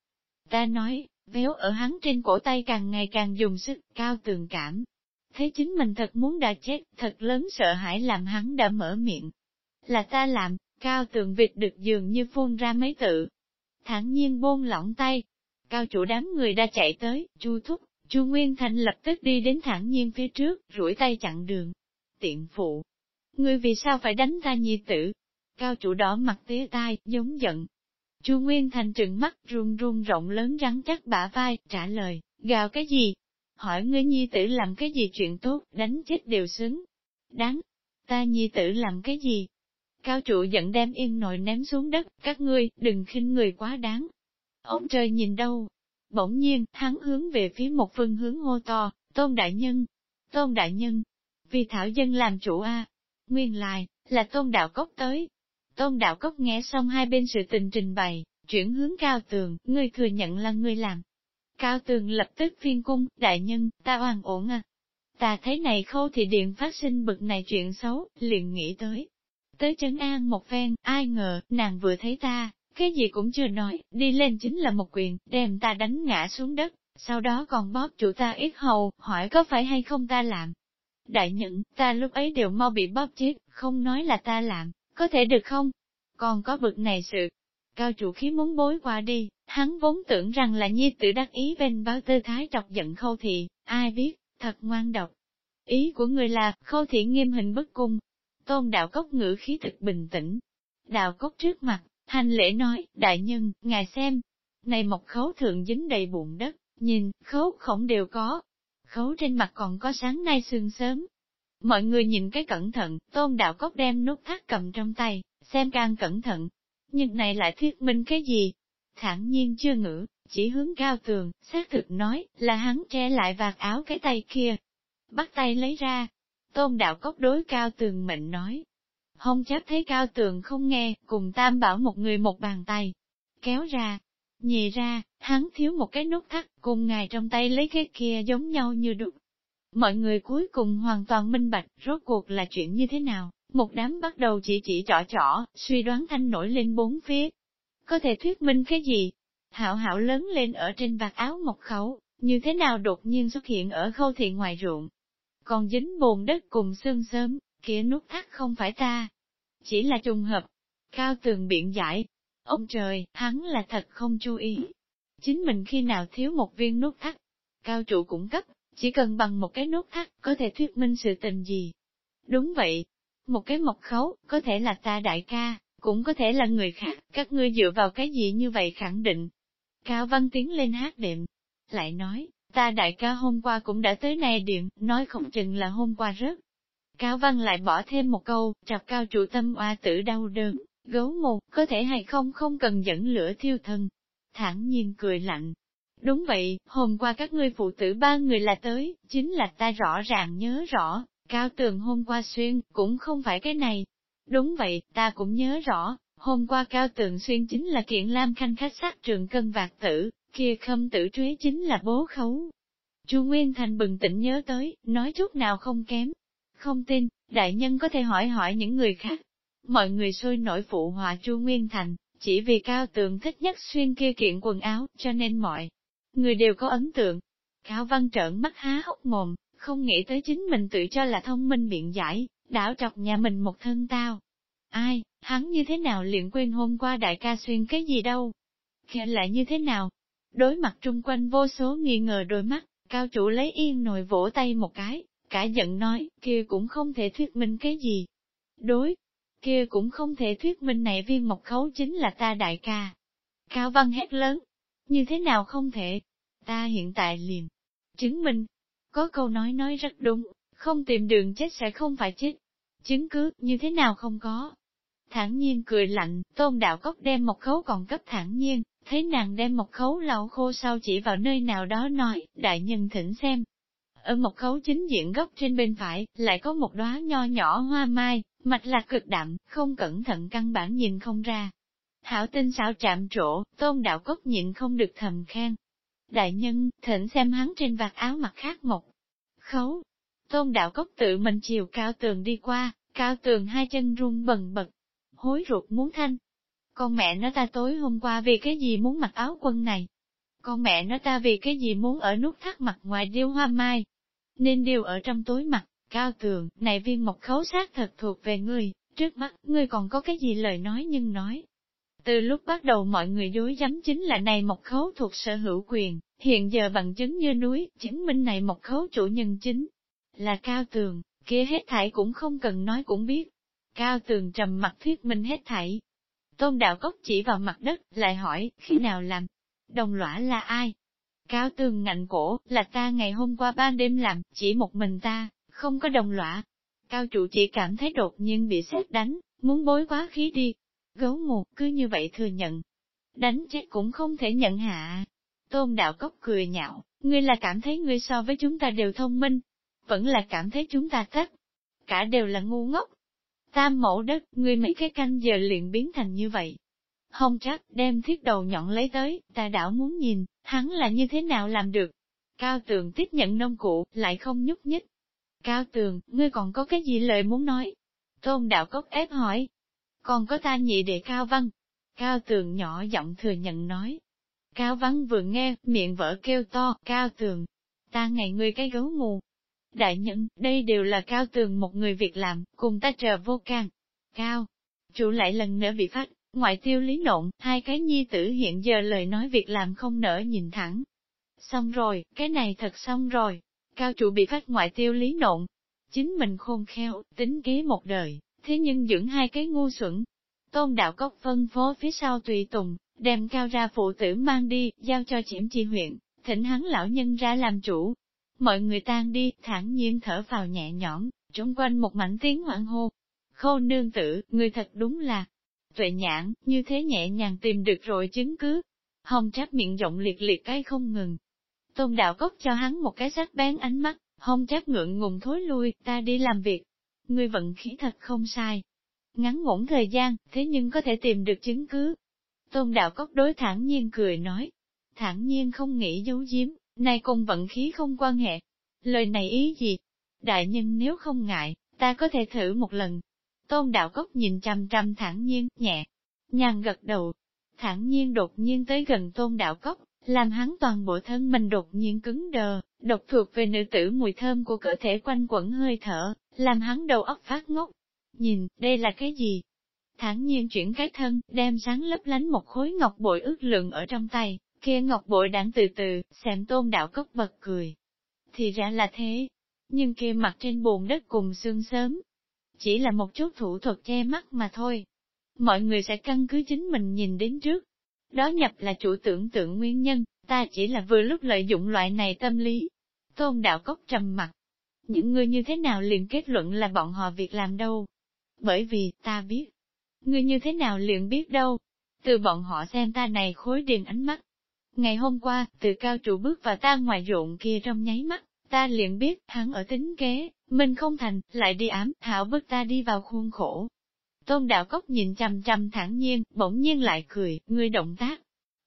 Ta nói, véo ở hắn trên cổ tay càng ngày càng dùng sức, cao tường cảm. Thấy chính mình thật muốn đã chết, thật lớn sợ hãi làm hắn đã mở miệng. Là ta làm, cao tường vịt được dường như phun ra mấy tự. thản nhiên buông lỏng tay. Cao chủ đám người đã chạy tới, chu thúc, chu Nguyên Thành lập tức đi đến thẳng nhiên phía trước, rủi tay chặn đường. Tiện phụ, Ngươi vì sao phải đánh ta nhi tử? Cao chủ đỏ mặt tía tai, giống giận. Chu Nguyên Thành trừng mắt run run rộng lớn rắn chắc bả vai, trả lời, gào cái gì? Hỏi ngươi nhi tử làm cái gì chuyện tốt, đánh chết đều xứng. Đáng, ta nhi tử làm cái gì? Cao trụ giận đem yên nồi ném xuống đất, các ngươi, đừng khinh người quá đáng. Ông trời nhìn đâu? Bỗng nhiên, hắn hướng về phía một phương hướng hô to, tôn đại nhân, tôn đại nhân, vì thảo dân làm chủ a Nguyên lai, là tôn đạo cốc tới. Tôn đạo cốc nghe xong hai bên sự tình trình bày, chuyển hướng cao tường, ngươi thừa nhận là ngươi làm. Cao tường lập tức phiên cung, đại nhân, ta oan ổn à. Ta thấy này khâu thì điện phát sinh bực này chuyện xấu, liền nghĩ tới. Tới chấn an một phen, ai ngờ, nàng vừa thấy ta, cái gì cũng chưa nói, đi lên chính là một quyền, đem ta đánh ngã xuống đất, sau đó còn bóp chủ ta ít hầu, hỏi có phải hay không ta làm. Đại nhẫn, ta lúc ấy đều mau bị bóp chết, không nói là ta làm, có thể được không? Còn có bực này sự. Cao chủ khí muốn bối qua đi, hắn vốn tưởng rằng là nhi tử đắc ý bên báo tư thái trọc giận khâu thị, ai biết, thật ngoan độc. Ý của người là, khâu thị nghiêm hình bất cung. Tôn đạo cốc ngữ khí thực bình tĩnh. Đạo cốc trước mặt, hành lễ nói, đại nhân, ngài xem. Này một khấu thượng dính đầy bụng đất, nhìn, khấu khổng đều có, khấu trên mặt còn có sáng nay sương sớm. Mọi người nhìn cái cẩn thận, tôn đạo cốc đem nút thắt cầm trong tay, xem càng cẩn thận. Nhưng này lại thuyết minh cái gì? Thẳng nhiên chưa ngữ, chỉ hướng cao tường, xác thực nói, là hắn che lại vạt áo cái tay kia. Bắt tay lấy ra, tôn đạo cốc đối cao tường mệnh nói. Hông chấp thấy cao tường không nghe, cùng tam bảo một người một bàn tay, kéo ra, nhì ra, hắn thiếu một cái nút thắt, cùng ngài trong tay lấy cái kia giống nhau như đục Mọi người cuối cùng hoàn toàn minh bạch, rốt cuộc là chuyện như thế nào, một đám bắt đầu chỉ chỉ trỏ trỏ, suy đoán thanh nổi lên bốn phía. Có thể thuyết minh cái gì? Hảo hảo lớn lên ở trên vạt áo một khẩu, như thế nào đột nhiên xuất hiện ở khâu thị ngoài ruộng. Còn dính bồn đất cùng sương sớm, kia nút thắt không phải ta. Chỉ là trùng hợp. Cao tường biện giải. Ông trời, hắn là thật không chú ý. Chính mình khi nào thiếu một viên nút thắt. Cao trụ cũng cấp, chỉ cần bằng một cái nút thắt có thể thuyết minh sự tình gì. Đúng vậy, một cái mộc khấu, có thể là ta đại ca, cũng có thể là người khác, các ngươi dựa vào cái gì như vậy khẳng định. Cao Văn tiến lên hát đệm, lại nói, ta đại ca hôm qua cũng đã tới nay điện, nói không chừng là hôm qua rớt. Cao Văn lại bỏ thêm một câu, chọc cao trụ tâm oa tử đau đớn, gấu một, có thể hay không không cần dẫn lửa thiêu thân. Thẳng nhiên cười lạnh. Đúng vậy, hôm qua các ngươi phụ tử ba người là tới, chính là ta rõ ràng nhớ rõ, Cao tường hôm qua xuyên, cũng không phải cái này. Đúng vậy, ta cũng nhớ rõ, hôm qua cao tường xuyên chính là kiện lam khanh khách sát trường cân vạc tử, kia khâm tử truế chính là bố khấu. Chu Nguyên Thành bừng tỉnh nhớ tới, nói chút nào không kém. Không tin, đại nhân có thể hỏi hỏi những người khác. Mọi người sôi nổi phụ họa Chu Nguyên Thành, chỉ vì cao tường thích nhất xuyên kia kiện quần áo, cho nên mọi người đều có ấn tượng. Cao Văn trợn mắt há hốc mồm, không nghĩ tới chính mình tự cho là thông minh biện giải, đảo trọc nhà mình một thân tao. Ai, hắn như thế nào liền quên hôm qua đại ca xuyên cái gì đâu? khen lại như thế nào? Đối mặt trung quanh vô số nghi ngờ đôi mắt, cao chủ lấy yên nồi vỗ tay một cái, cả giận nói, kia cũng không thể thuyết minh cái gì. Đối, kia cũng không thể thuyết minh này viên mộc khấu chính là ta đại ca. Cao văn hét lớn, như thế nào không thể? Ta hiện tại liền, chứng minh, có câu nói nói rất đúng, không tìm đường chết sẽ không phải chết. Chứng cứ, như thế nào không có. Thẳng nhiên cười lạnh, tôn đạo cốc đem một khấu còn cấp thẳng nhiên, thấy nàng đem một khấu lau khô sau chỉ vào nơi nào đó nói, đại nhân thỉnh xem. Ở một khấu chính diện góc trên bên phải, lại có một đóa nho nhỏ hoa mai, mạch lạc cực đậm, không cẩn thận căn bản nhìn không ra. Hảo tinh xảo chạm trổ, tôn đạo cốc nhịn không được thầm khen, Đại nhân, thỉnh xem hắn trên vạt áo mặt khác một khấu. Tôn đạo cốc tự mình chiều cao tường đi qua, cao tường hai chân run bần bật, hối ruột muốn thanh. Con mẹ nó ta tối hôm qua vì cái gì muốn mặc áo quân này? Con mẹ nó ta vì cái gì muốn ở nút thắt mặt ngoài điêu hoa mai? Nên điêu ở trong tối mặt, cao tường, này viên mộc khấu sát thật thuộc về ngươi, trước mắt, ngươi còn có cái gì lời nói nhưng nói. Từ lúc bắt đầu mọi người dối dám chính là này mộc khấu thuộc sở hữu quyền, hiện giờ bằng chứng như núi, chứng minh này mộc khấu chủ nhân chính là cao tường, kia hết thảy cũng không cần nói cũng biết. Cao tường trầm mặt thuyết minh hết thảy. Tôn đạo cốc chỉ vào mặt đất, lại hỏi, khi nào làm? Đồng lõa là ai? cáo tường ngạnh cổ, là ta ngày hôm qua ban đêm làm, chỉ một mình ta, không có đồng lõa. Cao trụ chỉ cảm thấy đột nhiên bị xét đánh, muốn bối quá khí đi, Gấu mù, cứ như vậy thừa nhận. Đánh chết cũng không thể nhận hạ. Tôn đạo cốc cười nhạo, ngươi là cảm thấy ngươi so với chúng ta đều thông minh, vẫn là cảm thấy chúng ta tất. Cả đều là ngu ngốc. Tam mẫu đất, ngươi mấy cái canh giờ liền biến thành như vậy. Không chắc, đem thiết đầu nhọn lấy tới, ta đảo muốn nhìn, hắn là như thế nào làm được. Cao tường tiếp nhận nông cụ, lại không nhúc nhích. Cao tường, ngươi còn có cái gì lời muốn nói? Tôn đạo cốc ép hỏi, còn có ta nhị đệ Cao Văn. Cao Tường nhỏ giọng thừa nhận nói. Cao Văn vừa nghe, miệng vỡ kêu to, Cao Tường, ta ngày ngươi cái gấu mù. Đại nhân, đây đều là Cao Tường một người việc làm, cùng ta chờ vô can. Cao, chủ lại lần nữa bị phát, ngoại tiêu lý nộn, hai cái nhi tử hiện giờ lời nói việc làm không nỡ nhìn thẳng. Xong rồi, cái này thật xong rồi. Cao trụ bị phát ngoại tiêu lý nộn. Chính mình khôn khéo, tính kế một đời, thế nhưng dưỡng hai cái ngu xuẩn. Tôn đạo cốc phân phó phía sau tùy tùng, đem cao ra phụ tử mang đi, giao cho chiểm chi huyện, thỉnh hắn lão nhân ra làm chủ. Mọi người tan đi, thản nhiên thở vào nhẹ nhõm, trống quanh một mảnh tiếng hoảng hô. Khô nương tử, người thật đúng là tuệ nhãn, như thế nhẹ nhàng tìm được rồi chứng cứ. hồng trác miệng rộng liệt liệt cái không ngừng. Tôn đạo cốc cho hắn một cái sắc bén ánh mắt, hồng trác ngượng ngùng thối lui, ta đi làm việc. Ngươi vận khí thật không sai. Ngắn ngủn thời gian, thế nhưng có thể tìm được chứng cứ. Tôn đạo cốc đối thản nhiên cười nói. Thản nhiên không nghĩ giấu giếm, nay cùng vận khí không quan hệ. Lời này ý gì? Đại nhân nếu không ngại, ta có thể thử một lần. Tôn đạo cốc nhìn chăm chăm thản nhiên, nhẹ, nhàng gật đầu. Thản nhiên đột nhiên tới gần tôn đạo cốc, làm hắn toàn bộ thân mình đột nhiên cứng đờ, độc thuộc về nữ tử mùi thơm của cơ thể quanh quẩn hơi thở, làm hắn đầu óc phát ngốc. Nhìn, đây là cái gì? Thản nhiên chuyển cái thân, đem sáng lấp lánh một khối ngọc bội ước lượng ở trong tay, kia ngọc bội đang từ từ, xem tôn đạo cốc bật cười. Thì ra là thế, nhưng kia mặt trên bùn đất cùng xương sớm, chỉ là một chút thủ thuật che mắt mà thôi. Mọi người sẽ căn cứ chính mình nhìn đến trước. Đó nhập là chủ tưởng tượng nguyên nhân, ta chỉ là vừa lúc lợi dụng loại này tâm lý. Tôn đạo cốc trầm mặt. Những người như thế nào liền kết luận là bọn họ việc làm đâu? Bởi vì, ta biết. Người như thế nào liền biết đâu? Từ bọn họ xem ta này khối điền ánh mắt. Ngày hôm qua, từ cao trụ bước vào ta ngoài ruộng kia trong nháy mắt, ta liền biết hắn ở tính kế, mình không thành, lại đi ám, hảo bước ta đi vào khuôn khổ. Tôn đạo cốc nhìn chằm chằm thẳng nhiên, bỗng nhiên lại cười, người động tác.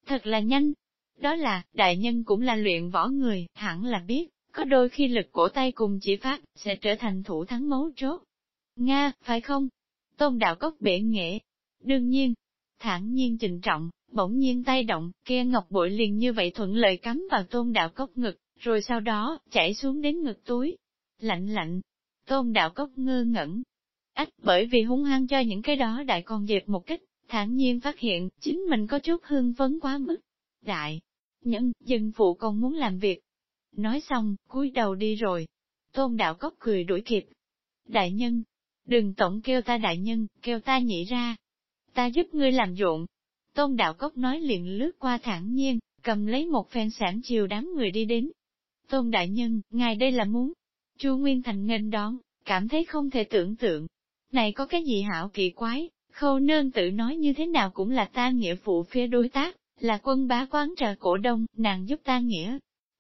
Thật là nhanh. Đó là, đại nhân cũng là luyện võ người, hẳn là biết, có đôi khi lực cổ tay cùng chỉ phát, sẽ trở thành thủ thắng mấu chốt. Nga, phải không? Tôn đạo cốc bể nghệ. Đương nhiên, thản nhiên trịnh trọng, bỗng nhiên tay động, kia ngọc bội liền như vậy thuận lợi cắm vào tôn đạo cốc ngực, rồi sau đó, chảy xuống đến ngực túi. Lạnh lạnh, tôn đạo cốc ngơ ngẩn. Ách, bởi vì hung hăng cho những cái đó đại con dẹp một kích, thản nhiên phát hiện, chính mình có chút hương phấn quá mức. Đại, nhân, dân phụ còn muốn làm việc. Nói xong, cúi đầu đi rồi. Tôn đạo cốc cười đuổi kịp. Đại nhân, đừng tổng kêu ta đại nhân, kêu ta nhị ra. Ta giúp ngươi làm ruộng. Tôn đạo cốc nói liền lướt qua thản nhiên, cầm lấy một phen sản chiều đám người đi đến, Tôn Đại Nhân, ngài đây là muốn. Chu Nguyên Thành nghênh đón, cảm thấy không thể tưởng tượng. Này có cái gì hảo kỳ quái, khâu nơn tự nói như thế nào cũng là ta nghĩa phụ phía đối tác, là quân bá quán trợ cổ đông, nàng giúp ta nghĩa.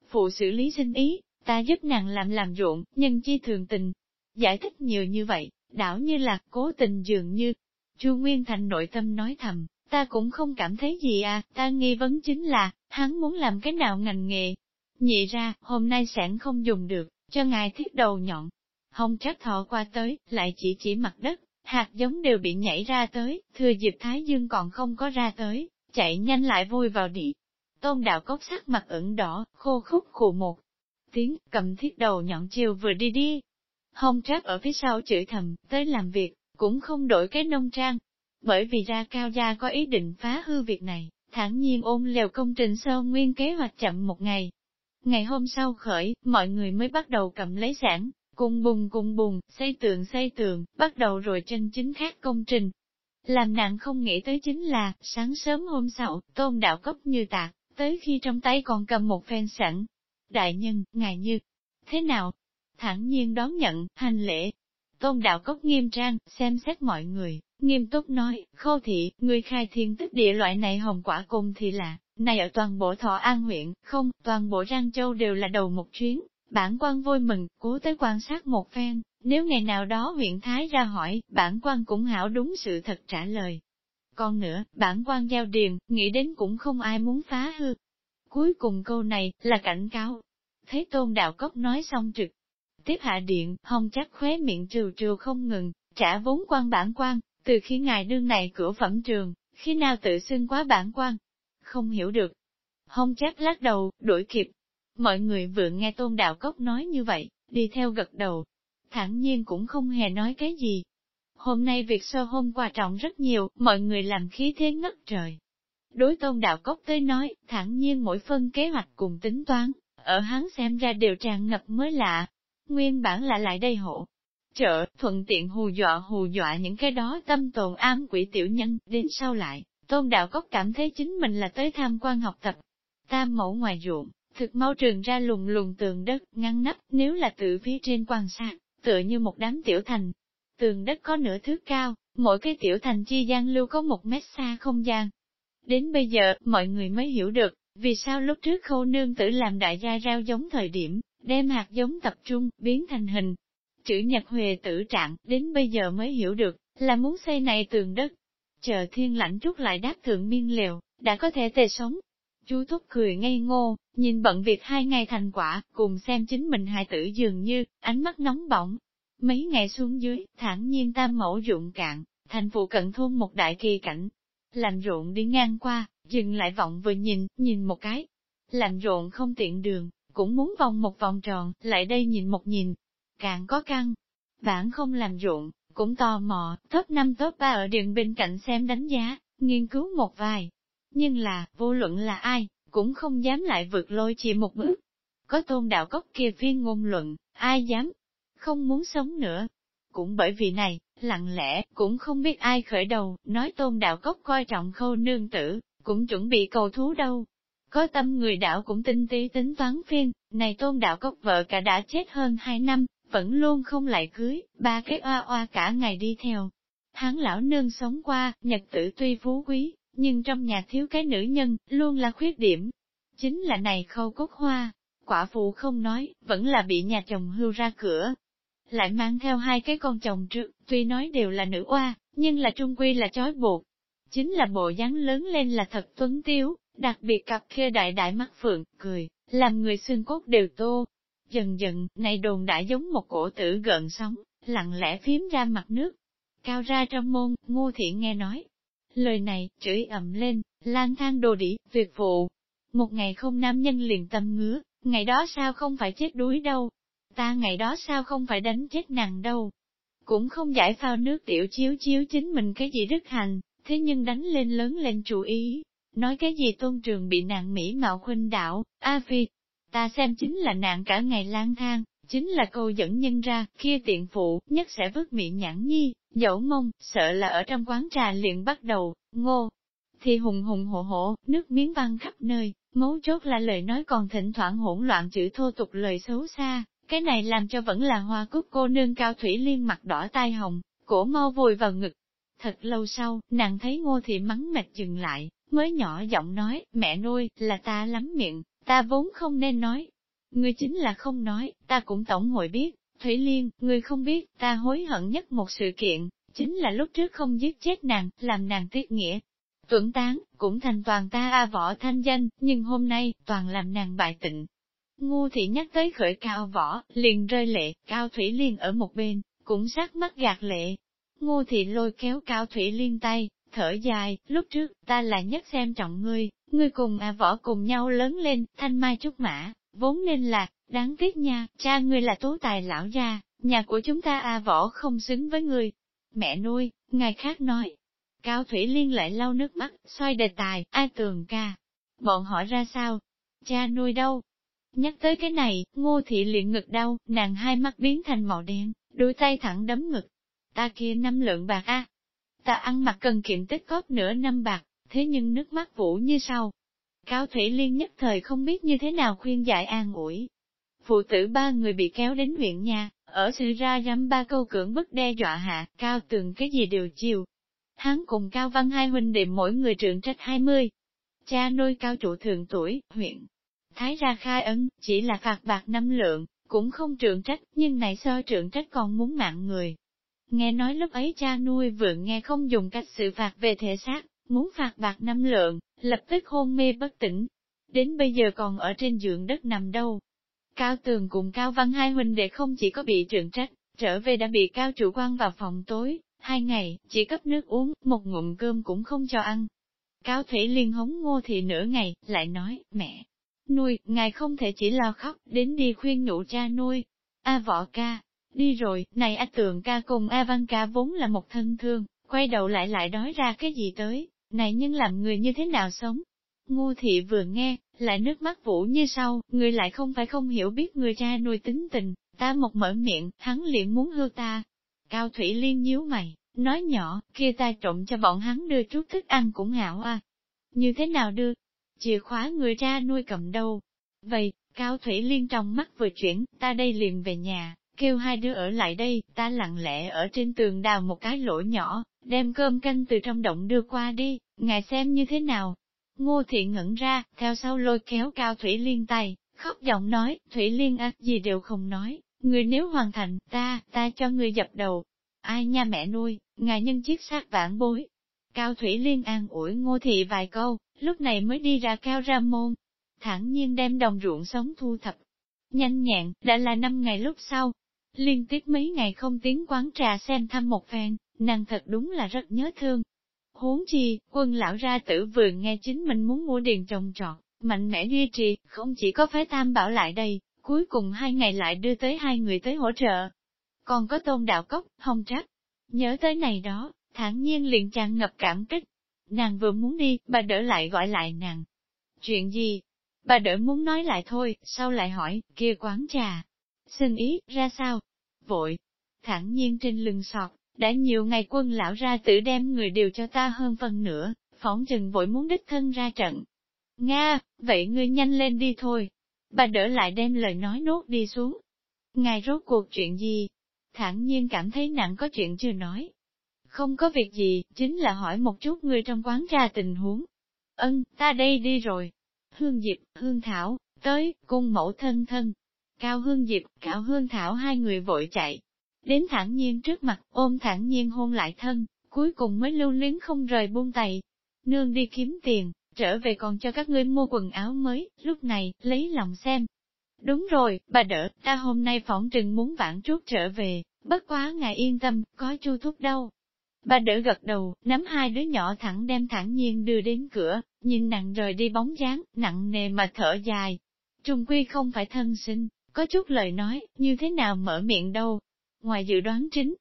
Phụ xử lý sinh ý, ta giúp nàng làm làm ruộng, nhân chi thường tình. Giải thích nhiều như vậy, đảo như là cố tình dường như. Chu Nguyên Thành nội tâm nói thầm, ta cũng không cảm thấy gì à, ta nghi vấn chính là, hắn muốn làm cái nào ngành nghề, Nhị ra, hôm nay sản không dùng được, cho ngài thiết đầu nhọn. Hồng trác thọ qua tới, lại chỉ chỉ mặt đất, hạt giống đều bị nhảy ra tới, thừa dịp Thái Dương còn không có ra tới, chạy nhanh lại vui vào địa. Tôn đạo cốc sắc mặt ửng đỏ, khô khúc khụ một tiếng, cầm thiết đầu nhọn chiều vừa đi đi. Hồng trác ở phía sau chửi thầm, tới làm việc, cũng không đổi cái nông trang. Bởi vì ra cao gia có ý định phá hư việc này, thản nhiên ôm lều công trình sơ nguyên kế hoạch chậm một ngày, Ngày hôm sau khởi, mọi người mới bắt đầu cầm lấy sản, cùng bùng cùng bùng, xây tường xây tường, bắt đầu rồi chân chính khác công trình. Làm nặng không nghĩ tới chính là, sáng sớm hôm sau, tôn đạo cấp như tạc, tới khi trong tay còn cầm một phen sẵn. Đại nhân, ngài như, thế nào? Thẳng nhiên đón nhận, hành lễ. Tôn đạo cốc nghiêm trang, xem xét mọi người, nghiêm túc nói, khô thị, người khai thiên tích địa loại này hồng quả cùng thì là, này ở toàn bộ Thọ An huyện, không, toàn bộ Giang Châu đều là đầu một chuyến, bản quan vui mừng, cố tới quan sát một phen, nếu ngày nào đó huyện Thái ra hỏi, bản quan cũng hảo đúng sự thật trả lời. Còn nữa, bản quan giao điền, nghĩ đến cũng không ai muốn phá hư. Cuối cùng câu này, là cảnh cáo. Thế tôn đạo cốc nói xong trực. Tiếp hạ điện, hồng chắc khóe miệng trừ trừ không ngừng, trả vốn quan bản quan, từ khi ngài đương này cửa phẩm trường, khi nào tự xưng quá bản quan, không hiểu được. Hông chắc lắc đầu, đuổi kịp. Mọi người vừa nghe tôn đạo cốc nói như vậy, đi theo gật đầu. Thẳng nhiên cũng không hề nói cái gì. Hôm nay việc sơ hôm quan trọng rất nhiều, mọi người làm khí thế ngất trời. Đối tôn đạo cốc tới nói, thẳng nhiên mỗi phân kế hoạch cùng tính toán, ở hắn xem ra đều tràn ngập mới lạ. Nguyên bản là lại đây hộ. Trợ, thuận tiện hù dọa hù dọa những cái đó tâm tồn ám quỷ tiểu nhân, đến sau lại, Tôn Đạo Cốc cảm thấy chính mình là tới tham quan học tập. Tam mẫu ngoài ruộng, thực mau trường ra lùng lùng tường đất, ngăn nắp, nếu là tự phía trên quan sát, tựa như một đám tiểu thành. Tường đất có nửa thước cao, mỗi cái tiểu thành chi gian lưu có một mét xa không gian. Đến bây giờ, mọi người mới hiểu được, vì sao lúc trước khâu nương tử làm đại gia rau giống thời điểm, đem hạt giống tập trung, biến thành hình. Chữ nhật huề tử trạng, đến bây giờ mới hiểu được, là muốn xây này tường đất. Chờ thiên lãnh trúc lại đáp thượng miên liều, đã có thể tề sống. Chú Thúc cười ngây ngô, nhìn bận việc hai ngày thành quả, cùng xem chính mình hài tử dường như, ánh mắt nóng bỏng. Mấy ngày xuống dưới, thản nhiên tam mẫu ruộng cạn, thành phụ cận thôn một đại kỳ cảnh. Lành ruộng đi ngang qua, dừng lại vọng vừa nhìn, nhìn một cái. Lành ruộng không tiện đường, cũng muốn vòng một vòng tròn, lại đây nhìn một nhìn. Càng có căng, bản không làm ruộng, cũng tò mò, top 5 top 3 ở đường bên cạnh xem đánh giá, nghiên cứu một vài. Nhưng là, vô luận là ai, cũng không dám lại vượt lôi chỉ một bước. Có tôn đạo cốc kia viên ngôn luận, ai dám, không muốn sống nữa. Cũng bởi vì này, lặng lẽ, cũng không biết ai khởi đầu, nói tôn đạo cốc coi trọng khâu nương tử, cũng chuẩn bị cầu thú đâu. Có tâm người đạo cũng tinh tí tính toán phiên, này tôn đạo cốc vợ cả đã chết hơn hai năm, vẫn luôn không lại cưới, ba cái oa oa cả ngày đi theo. Hắn lão nương sống qua, nhật tử tuy phú quý, nhưng trong nhà thiếu cái nữ nhân, luôn là khuyết điểm. Chính là này khâu cốt hoa, quả phụ không nói, vẫn là bị nhà chồng hưu ra cửa. Lại mang theo hai cái con chồng trước, tuy nói đều là nữ oa, nhưng là trung quy là chói buộc. Chính là bộ dáng lớn lên là thật tuấn tiếu, đặc biệt cặp kia đại đại mắt phượng, cười, làm người xương cốt đều tô. Dần dần, này đồn đã giống một cổ tử gợn sóng, lặng lẽ phím ra mặt nước. Cao ra trong môn, ngô thiện nghe nói. Lời này, chửi ầm lên, lang thang đồ đỉ, việc phụ. Một ngày không nam nhân liền tâm ngứa, ngày đó sao không phải chết đuối đâu. Ta ngày đó sao không phải đánh chết nàng đâu. Cũng không giải phao nước tiểu chiếu chiếu chính mình cái gì đức hành, thế nhưng đánh lên lớn lên chú ý. Nói cái gì tôn trường bị nàng Mỹ mạo khuynh đảo, A Phi, ta xem chính là nạn cả ngày lang thang, chính là câu dẫn nhân ra, kia tiện phụ, nhất sẽ vứt miệng nhãn nhi, dẫu mông, sợ là ở trong quán trà liền bắt đầu, ngô. Thì hùng hùng hổ hổ, nước miếng văng khắp nơi, mấu chốt là lời nói còn thỉnh thoảng hỗn loạn chữ thô tục lời xấu xa, cái này làm cho vẫn là hoa cúc cô nương cao thủy liên mặt đỏ tai hồng, cổ mau vùi vào ngực. Thật lâu sau, nàng thấy ngô thị mắng mệt dừng lại, mới nhỏ giọng nói, mẹ nuôi, là ta lắm miệng, Ta vốn không nên nói. Ngươi chính là không nói, ta cũng tổng hội biết. Thủy Liên, ngươi không biết, ta hối hận nhất một sự kiện, chính là lúc trước không giết chết nàng, làm nàng tiếc nghĩa. Tuẩn tán, cũng thành toàn ta a võ thanh danh, nhưng hôm nay, toàn làm nàng bại tịnh. Ngu thị nhắc tới khởi cao võ, liền rơi lệ, cao thủy liên ở một bên, cũng sát mắt gạt lệ. Ngu thị lôi kéo cao thủy liên tay, thở dài, lúc trước, ta là nhất xem trọng ngươi, ngươi cùng à võ cùng nhau lớn lên, thanh mai trúc mã, vốn nên là, đáng tiếc nha, cha ngươi là tố tài lão gia, nhà của chúng ta à võ không xứng với ngươi. Mẹ nuôi, ngài khác nói. Cao Thủy Liên lại lau nước mắt, xoay đề tài, ai tường ca. Bọn hỏi ra sao? Cha nuôi đâu? Nhắc tới cái này, ngô thị liền ngực đau, nàng hai mắt biến thành màu đen, đôi tay thẳng đấm ngực. Ta kia năm lượng bạc a, Ta ăn mặc cần kiệm tích cóp nửa năm bạc, thế nhưng nước mắt vũ như sau. Cao Thủy Liên nhất thời không biết như thế nào khuyên giải an ủi. Phụ tử ba người bị kéo đến huyện nhà, ở sự ra rắm ba câu cưỡng bức đe dọa hạ, Cao Tường cái gì đều chiều. Hắn cùng Cao Văn hai huynh đệ mỗi người trưởng trách hai mươi. Cha nuôi Cao trụ thường tuổi, huyện. Thái ra khai ấn, chỉ là phạt bạc năm lượng, cũng không trưởng trách, nhưng này so trưởng trách còn muốn mạng người. Nghe nói lúc ấy cha nuôi vừa nghe không dùng cách xử phạt về thể xác, muốn phạt bạc năm lượng, lập tức hôn mê bất tỉnh. Đến bây giờ còn ở trên giường đất nằm đâu. Cao Tường cùng Cao Văn hai huynh đệ không chỉ có bị trượng trách, trở về đã bị Cao chủ quan vào phòng tối, hai ngày, chỉ cấp nước uống, một ngụm cơm cũng không cho ăn. Cao Thủy Liên hống ngô thị nửa ngày, lại nói, mẹ, nuôi, ngài không thể chỉ lo khóc, đến đi khuyên nhủ cha nuôi. A võ ca, đi rồi, này A Tường ca cùng A Văn ca vốn là một thân thương, quay đầu lại lại đói ra cái gì tới, này nhưng làm người như thế nào sống? Ngu thị vừa nghe, lại nước mắt vũ như sau, người lại không phải không hiểu biết người cha nuôi tính tình, ta một mở miệng, hắn liền muốn hư ta. Cao Thủy Liên nhíu mày, nói nhỏ, kia ta trộm cho bọn hắn đưa chút thức ăn cũng ngạo à. Như thế nào đưa? Chìa khóa người cha nuôi cầm đâu? Vậy, Cao Thủy Liên trong mắt vừa chuyển, ta đây liền về nhà, kêu hai đứa ở lại đây, ta lặng lẽ ở trên tường đào một cái lỗ nhỏ, đem cơm canh từ trong động đưa qua đi, ngài xem như thế nào? Ngô thị ngẩn ra, theo sau lôi kéo cao Thủy Liên tay, khóc giọng nói, Thủy Liên ác gì đều không nói, người nếu hoàn thành, ta, ta cho người dập đầu. Ai nha mẹ nuôi, ngài nhân chiếc xác vãn bối. Cao Thủy Liên an ủi ngô thị vài câu, lúc này mới đi ra cao ra môn. thẳng nhiên đem đồng ruộng sống thu thập. Nhanh nhẹn, đã là năm ngày lúc sau. Liên tiếp mấy ngày không tiếng quán trà xem thăm một phen, nàng thật đúng là rất nhớ thương. Huống chi, quân lão ra tử vừa nghe chính mình muốn mua điền trồng trọt, mạnh mẽ duy trì, không chỉ có phái tam bảo lại đây, cuối cùng hai ngày lại đưa tới hai người tới hỗ trợ. Còn có tôn đạo cốc, không trách. Nhớ tới này đó, thản nhiên liền tràn ngập cảm kích. Nàng vừa muốn đi, bà đỡ lại gọi lại nàng. Chuyện gì? Bà đỡ muốn nói lại thôi, sau lại hỏi, kia quán trà. Xin ý, ra sao? Vội. Thẳng nhiên trên lưng sọt, đã nhiều ngày quân lão ra tử đem người điều cho ta hơn phần nữa, phóng chừng vội muốn đích thân ra trận. Nga, vậy ngươi nhanh lên đi thôi. Bà đỡ lại đem lời nói nốt đi xuống. Ngài rốt cuộc chuyện gì? Thẳng nhiên cảm thấy nặng có chuyện chưa nói. Không có việc gì, chính là hỏi một chút người trong quán ra tình huống. Ân, ta đây đi rồi. Hương Diệp, Hương Thảo, tới, cung mẫu thân thân. Cao Hương Diệp, Cao Hương Thảo hai người vội chạy. Đến thẳng nhiên trước mặt, ôm thẳng nhiên hôn lại thân, cuối cùng mới lưu luyến không rời buông tay. Nương đi kiếm tiền, trở về còn cho các ngươi mua quần áo mới, lúc này, lấy lòng xem. Đúng rồi, bà đỡ, ta hôm nay phỏng trừng muốn vãn chút trở về, bất quá ngài yên tâm, có chu thuốc đâu. Bà đỡ gật đầu, nắm hai đứa nhỏ thẳng đem thẳng nhiên đưa đến cửa, nhìn nặng rời đi bóng dáng, nặng nề mà thở dài. Trung quy không phải thân sinh, có chút lời nói, như thế nào mở miệng đâu. Ngoài dự đoán chính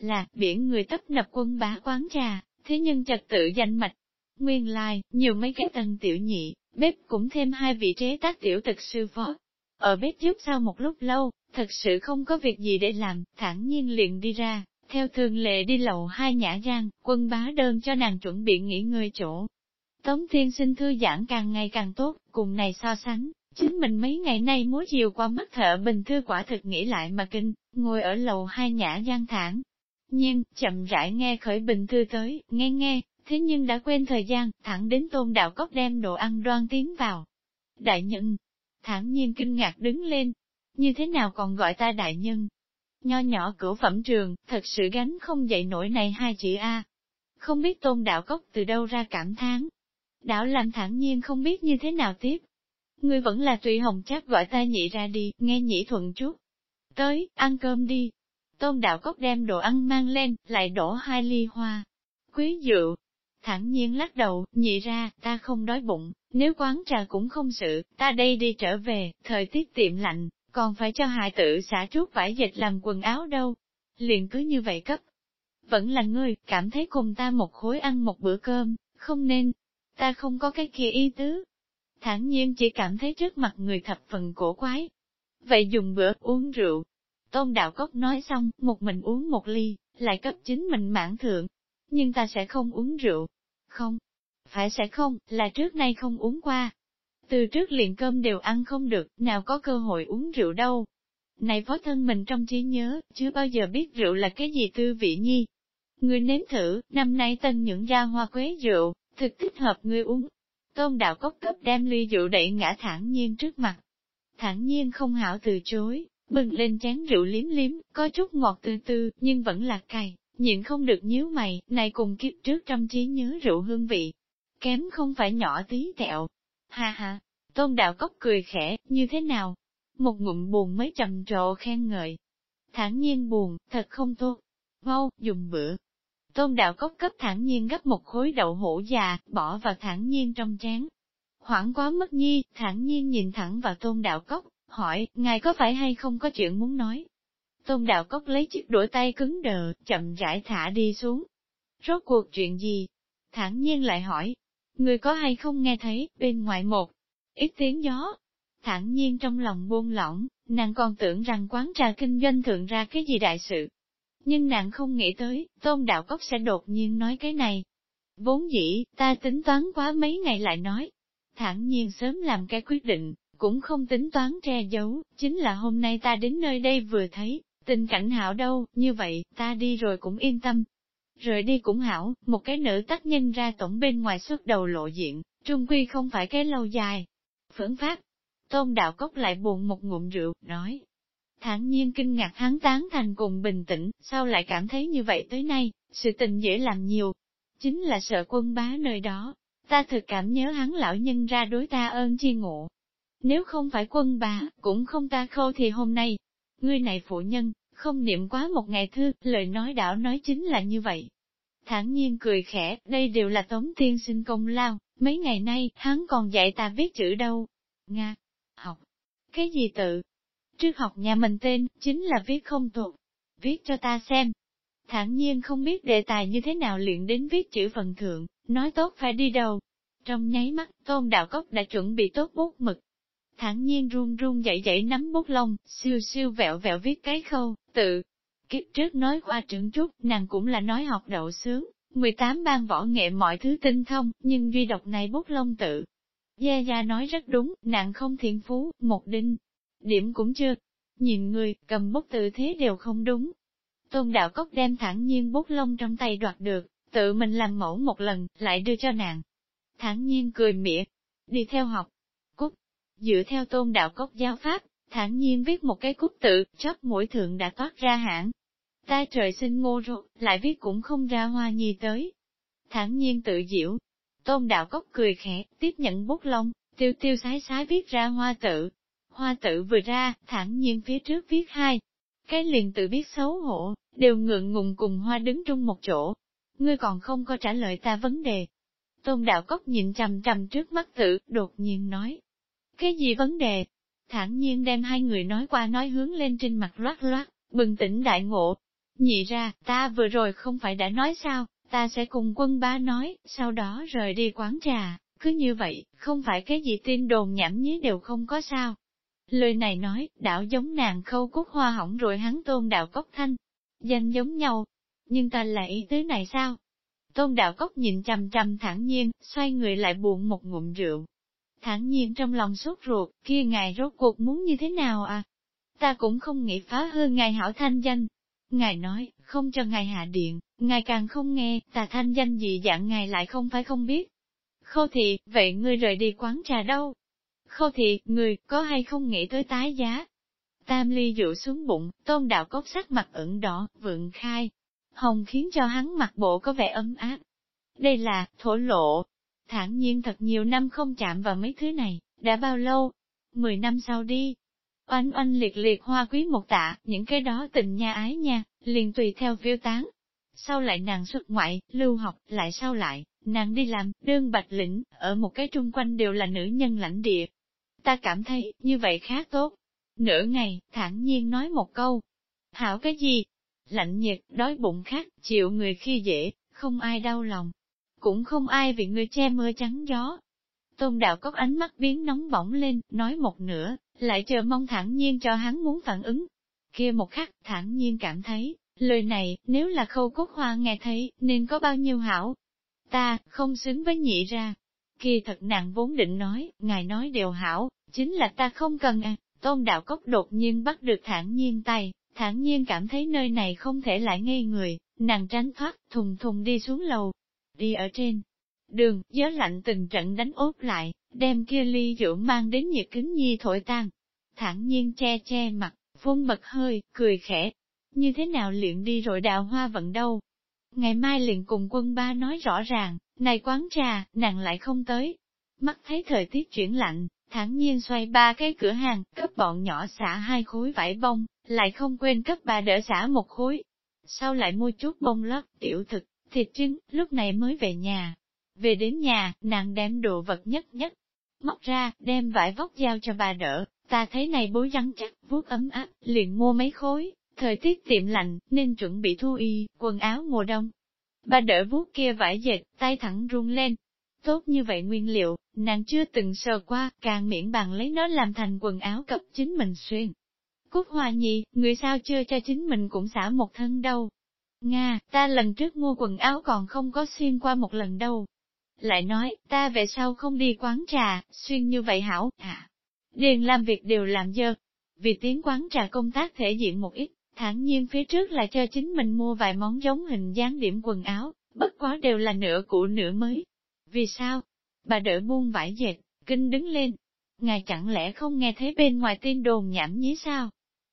là, biển người tấp nập quân bá quán trà, thế nhưng trật tự danh mạch, Nguyên lai, like, nhiều mấy cái tầng tiểu nhị, bếp cũng thêm hai vị chế tác tiểu thực sư phó. Ở bếp giúp sau một lúc lâu, thật sự không có việc gì để làm, thẳng nhiên liền đi ra, theo thường lệ đi lầu hai nhã giang, quân bá đơn cho nàng chuẩn bị nghỉ ngơi chỗ. Tống thiên sinh thư giãn càng ngày càng tốt, cùng này so sánh, chính mình mấy ngày nay múa chiều qua mắt thợ bình thư quả thực nghĩ lại mà kinh, ngồi ở lầu hai nhã gian thẳng. Nhưng, chậm rãi nghe khởi bình thư tới, nghe nghe, thế nhưng đã quên thời gian, thẳng đến tôn đạo cốc đem đồ ăn đoan tiến vào. Đại nhân, thản nhiên kinh ngạc đứng lên, như thế nào còn gọi ta đại nhân? Nho nhỏ cửu phẩm trường, thật sự gánh không dậy nổi này hai chữ A. Không biết tôn đạo cốc từ đâu ra cảm thán. Đạo làm thản nhiên không biết như thế nào tiếp. Ngươi vẫn là tùy hồng chắc gọi ta nhị ra đi, nghe nhị thuận chút. Tới, ăn cơm đi. Tôn đạo cốc đem đồ ăn mang lên, lại đổ hai ly hoa. Quý dự thẳng nhiên lắc đầu, nhị ra, ta không đói bụng, nếu quán trà cũng không sự, ta đây đi trở về, thời tiết tiệm lạnh, còn phải cho hài tử xả chút vải dịch làm quần áo đâu. Liền cứ như vậy cấp. Vẫn là ngươi, cảm thấy cùng ta một khối ăn một bữa cơm, không nên, ta không có cái kia ý tứ thản nhiên chỉ cảm thấy trước mặt người thập phần cổ quái. Vậy dùng bữa uống rượu. Tôn Đạo Cốc nói xong, một mình uống một ly, lại cấp chính mình mãn thượng. Nhưng ta sẽ không uống rượu, không, phải sẽ không, là trước nay không uống qua. Từ trước liền cơm đều ăn không được, nào có cơ hội uống rượu đâu. Này phó thân mình trong trí nhớ, chưa bao giờ biết rượu là cái gì tư vị nhi. Người nếm thử, năm nay tân những ra hoa quế rượu, thực thích hợp người uống. Tôn đạo cốc cấp đem ly rượu đẩy ngã thẳng nhiên trước mặt. Thẳng nhiên không hảo từ chối, bừng lên chén rượu liếm liếm, có chút ngọt từ từ, nhưng vẫn là cay. Nhịn không được nhíu mày, này cùng kiếp trước trong trí nhớ rượu hương vị. Kém không phải nhỏ tí tẹo. Ha ha, tôn đạo cốc cười khẽ, như thế nào? Một ngụm buồn mới trầm trộ khen ngợi. Thản nhiên buồn, thật không tốt. Mau, dùng bữa. Tôn đạo cốc cấp thản nhiên gấp một khối đậu hũ già, bỏ vào thản nhiên trong chén. Hoảng quá mất nhi, thản nhiên nhìn thẳng vào tôn đạo cốc, hỏi, ngài có phải hay không có chuyện muốn nói? Tôn đạo cốc lấy chiếc đũa tay cứng đờ, chậm rãi thả đi xuống. Rốt cuộc chuyện gì? Thẳng nhiên lại hỏi, người có hay không nghe thấy, bên ngoài một, ít tiếng gió. Thẳng nhiên trong lòng buông lỏng, nàng còn tưởng rằng quán trà kinh doanh thượng ra cái gì đại sự. Nhưng nàng không nghĩ tới, tôn đạo cốc sẽ đột nhiên nói cái này. Vốn dĩ, ta tính toán quá mấy ngày lại nói. Thẳng nhiên sớm làm cái quyết định, cũng không tính toán che giấu, chính là hôm nay ta đến nơi đây vừa thấy, Tình cảnh hảo đâu, như vậy, ta đi rồi cũng yên tâm. rời đi cũng hảo, một cái nữ tác nhân ra tổng bên ngoài xuất đầu lộ diện, trung quy không phải cái lâu dài. Phưởng pháp, tôn đạo cốc lại buồn một ngụm rượu, nói. Thản nhiên kinh ngạc hắn tán thành cùng bình tĩnh, sao lại cảm thấy như vậy tới nay, sự tình dễ làm nhiều. Chính là sợ quân bá nơi đó, ta thực cảm nhớ hắn lão nhân ra đối ta ơn chi ngộ. Nếu không phải quân bá, cũng không ta khâu thì hôm nay, ngươi này phụ nhân, không niệm quá một ngày thư, lời nói đảo nói chính là như vậy. Thản nhiên cười khẽ, đây đều là tống tiên sinh công lao, mấy ngày nay, hắn còn dạy ta viết chữ đâu. Nga, học, cái gì tự? Trước học nhà mình tên, chính là viết không thuộc. Viết cho ta xem. Thẳng nhiên không biết đề tài như thế nào luyện đến viết chữ phần thượng, nói tốt phải đi đâu. Trong nháy mắt, tôn đạo cốc đã chuẩn bị tốt bút mực, Thẳng nhiên run run dậy dậy nắm bút lông, siêu siêu vẹo vẹo viết cái khâu, tự. Kiếp trước nói qua trưởng chút, nàng cũng là nói học đậu sướng, 18 ban võ nghệ mọi thứ tinh thông, nhưng duy độc này bút lông tự. Gia Gia nói rất đúng, nàng không thiện phú, một đinh. Điểm cũng chưa. Nhìn người, cầm bút tự thế đều không đúng. Tôn đạo cốc đem thẳng nhiên bút lông trong tay đoạt được, tự mình làm mẫu một lần, lại đưa cho nàng. Thẳng nhiên cười mỉa, đi theo học, cúc Dựa theo tôn đạo cốc giáo pháp, thản nhiên viết một cái cúc tự, chóp mũi thượng đã toát ra hãng. Ta trời sinh ngô rồi lại viết cũng không ra hoa nhi tới. Thản nhiên tự diễu. Tôn đạo cốc cười khẽ, tiếp nhận bút lông, tiêu tiêu sái sái viết ra hoa tự. Hoa tự vừa ra, thản nhiên phía trước viết hai. Cái liền tự biết xấu hổ, đều ngượng ngùng cùng hoa đứng chung một chỗ. Ngươi còn không có trả lời ta vấn đề. Tôn đạo cốc nhìn trầm trầm trước mắt tự, đột nhiên nói, cái gì vấn đề? Thẳng nhiên đem hai người nói qua nói hướng lên trên mặt loát loát, bừng tỉnh đại ngộ. Nhị ra, ta vừa rồi không phải đã nói sao, ta sẽ cùng quân Ba nói, sau đó rời đi quán trà, cứ như vậy, không phải cái gì tin đồn nhảm nhí đều không có sao. Lời này nói, đạo giống nàng khâu cúc hoa hỏng rồi hắn tôn đạo cốc thanh, danh giống nhau, nhưng ta là ý tứ này sao? Tôn đạo cốc nhìn trầm trầm thẳng nhiên, xoay người lại buồn một ngụm rượu, thản nhiên trong lòng sốt ruột, kia ngài rốt cuộc muốn như thế nào à? Ta cũng không nghĩ phá hư ngài hảo thanh danh. Ngài nói, không cho ngài hạ điện, ngài càng không nghe, ta thanh danh gì dạng ngài lại không phải không biết. Khô thị, vậy ngươi rời đi quán trà đâu? Khô thị, người, có hay không nghĩ tới tái giá? Tam ly dụ xuống bụng, tôn đạo cốc sắc mặt ửng đỏ, vượng khai. Hồng khiến cho hắn mặt bộ có vẻ ấm áp. Đây là, thổ lộ, thản nhiên thật nhiều năm không chạm vào mấy thứ này, đã bao lâu? Mười năm sau đi. Oanh oanh liệt liệt hoa quý một tạ, những cái đó tình nha ái nha, liền tùy theo phiêu tán. Sau lại nàng xuất ngoại, lưu học, lại sau lại, nàng đi làm, đơn bạch lĩnh, ở một cái trung quanh đều là nữ nhân lãnh địa. Ta cảm thấy, như vậy khá tốt. Nửa ngày, thản nhiên nói một câu. Hảo cái gì? Lạnh nhiệt, đói bụng khát, chịu người khi dễ, không ai đau lòng cũng không ai vì người che mưa trắng gió. Tôn đạo cốc ánh mắt biến nóng bỏng lên, nói một nửa, lại chờ mong thản nhiên cho hắn muốn phản ứng. Kia một khắc, thản nhiên cảm thấy, lời này, nếu là khâu cốt hoa nghe thấy, nên có bao nhiêu hảo. Ta, không xứng với nhị ra. Kia thật nặng vốn định nói, ngài nói đều hảo, chính là ta không cần à. Tôn đạo cốc đột nhiên bắt được thản nhiên tay, thản nhiên cảm thấy nơi này không thể lại ngây người, nàng tránh thoát, thùng thùng đi xuống lầu, đi ở trên. Đường, gió lạnh từng trận đánh ốp lại, đem kia ly rượu mang đến nhiệt kính nhi thổi tan. thản nhiên che che mặt, phun bật hơi, cười khẽ. Như thế nào luyện đi rồi đào hoa vận đâu? Ngày mai liền cùng quân ba nói rõ ràng, này quán trà, nàng lại không tới. Mắt thấy thời tiết chuyển lạnh, thẳng nhiên xoay ba cái cửa hàng, cấp bọn nhỏ xả hai khối vải bông, lại không quên cấp bà đỡ xả một khối. Sau lại mua chút bông lót, tiểu thực, thịt trứng, lúc này mới về nhà. Về đến nhà, nàng đem đồ vật nhất nhất, móc ra, đem vải vóc giao cho bà đỡ, ta thấy này bối rắn chắc, vuốt ấm áp, liền mua mấy khối, thời tiết tiệm lạnh, nên chuẩn bị thu y, quần áo mùa đông. Bà đỡ vuốt kia vải dệt, tay thẳng run lên. Tốt như vậy nguyên liệu, nàng chưa từng sờ qua, càng miễn bàn lấy nó làm thành quần áo cập chính mình xuyên. Cúc hoa nhi, người sao chưa cho chính mình cũng xả một thân đâu, Nga, ta lần trước mua quần áo còn không có xuyên qua một lần đâu. Lại nói, ta về sau không đi quán trà, xuyên như vậy hảo, à. Điền làm việc đều làm dơ. Vì tiếng quán trà công tác thể diện một ít, thản nhiên phía trước là cho chính mình mua vài món giống hình dáng điểm quần áo, bất quá đều là nửa cũ nửa mới. Vì sao? Bà đỡ buông vải dệt, kinh đứng lên. Ngài chẳng lẽ không nghe thấy bên ngoài tin đồn nhảm nhí sao?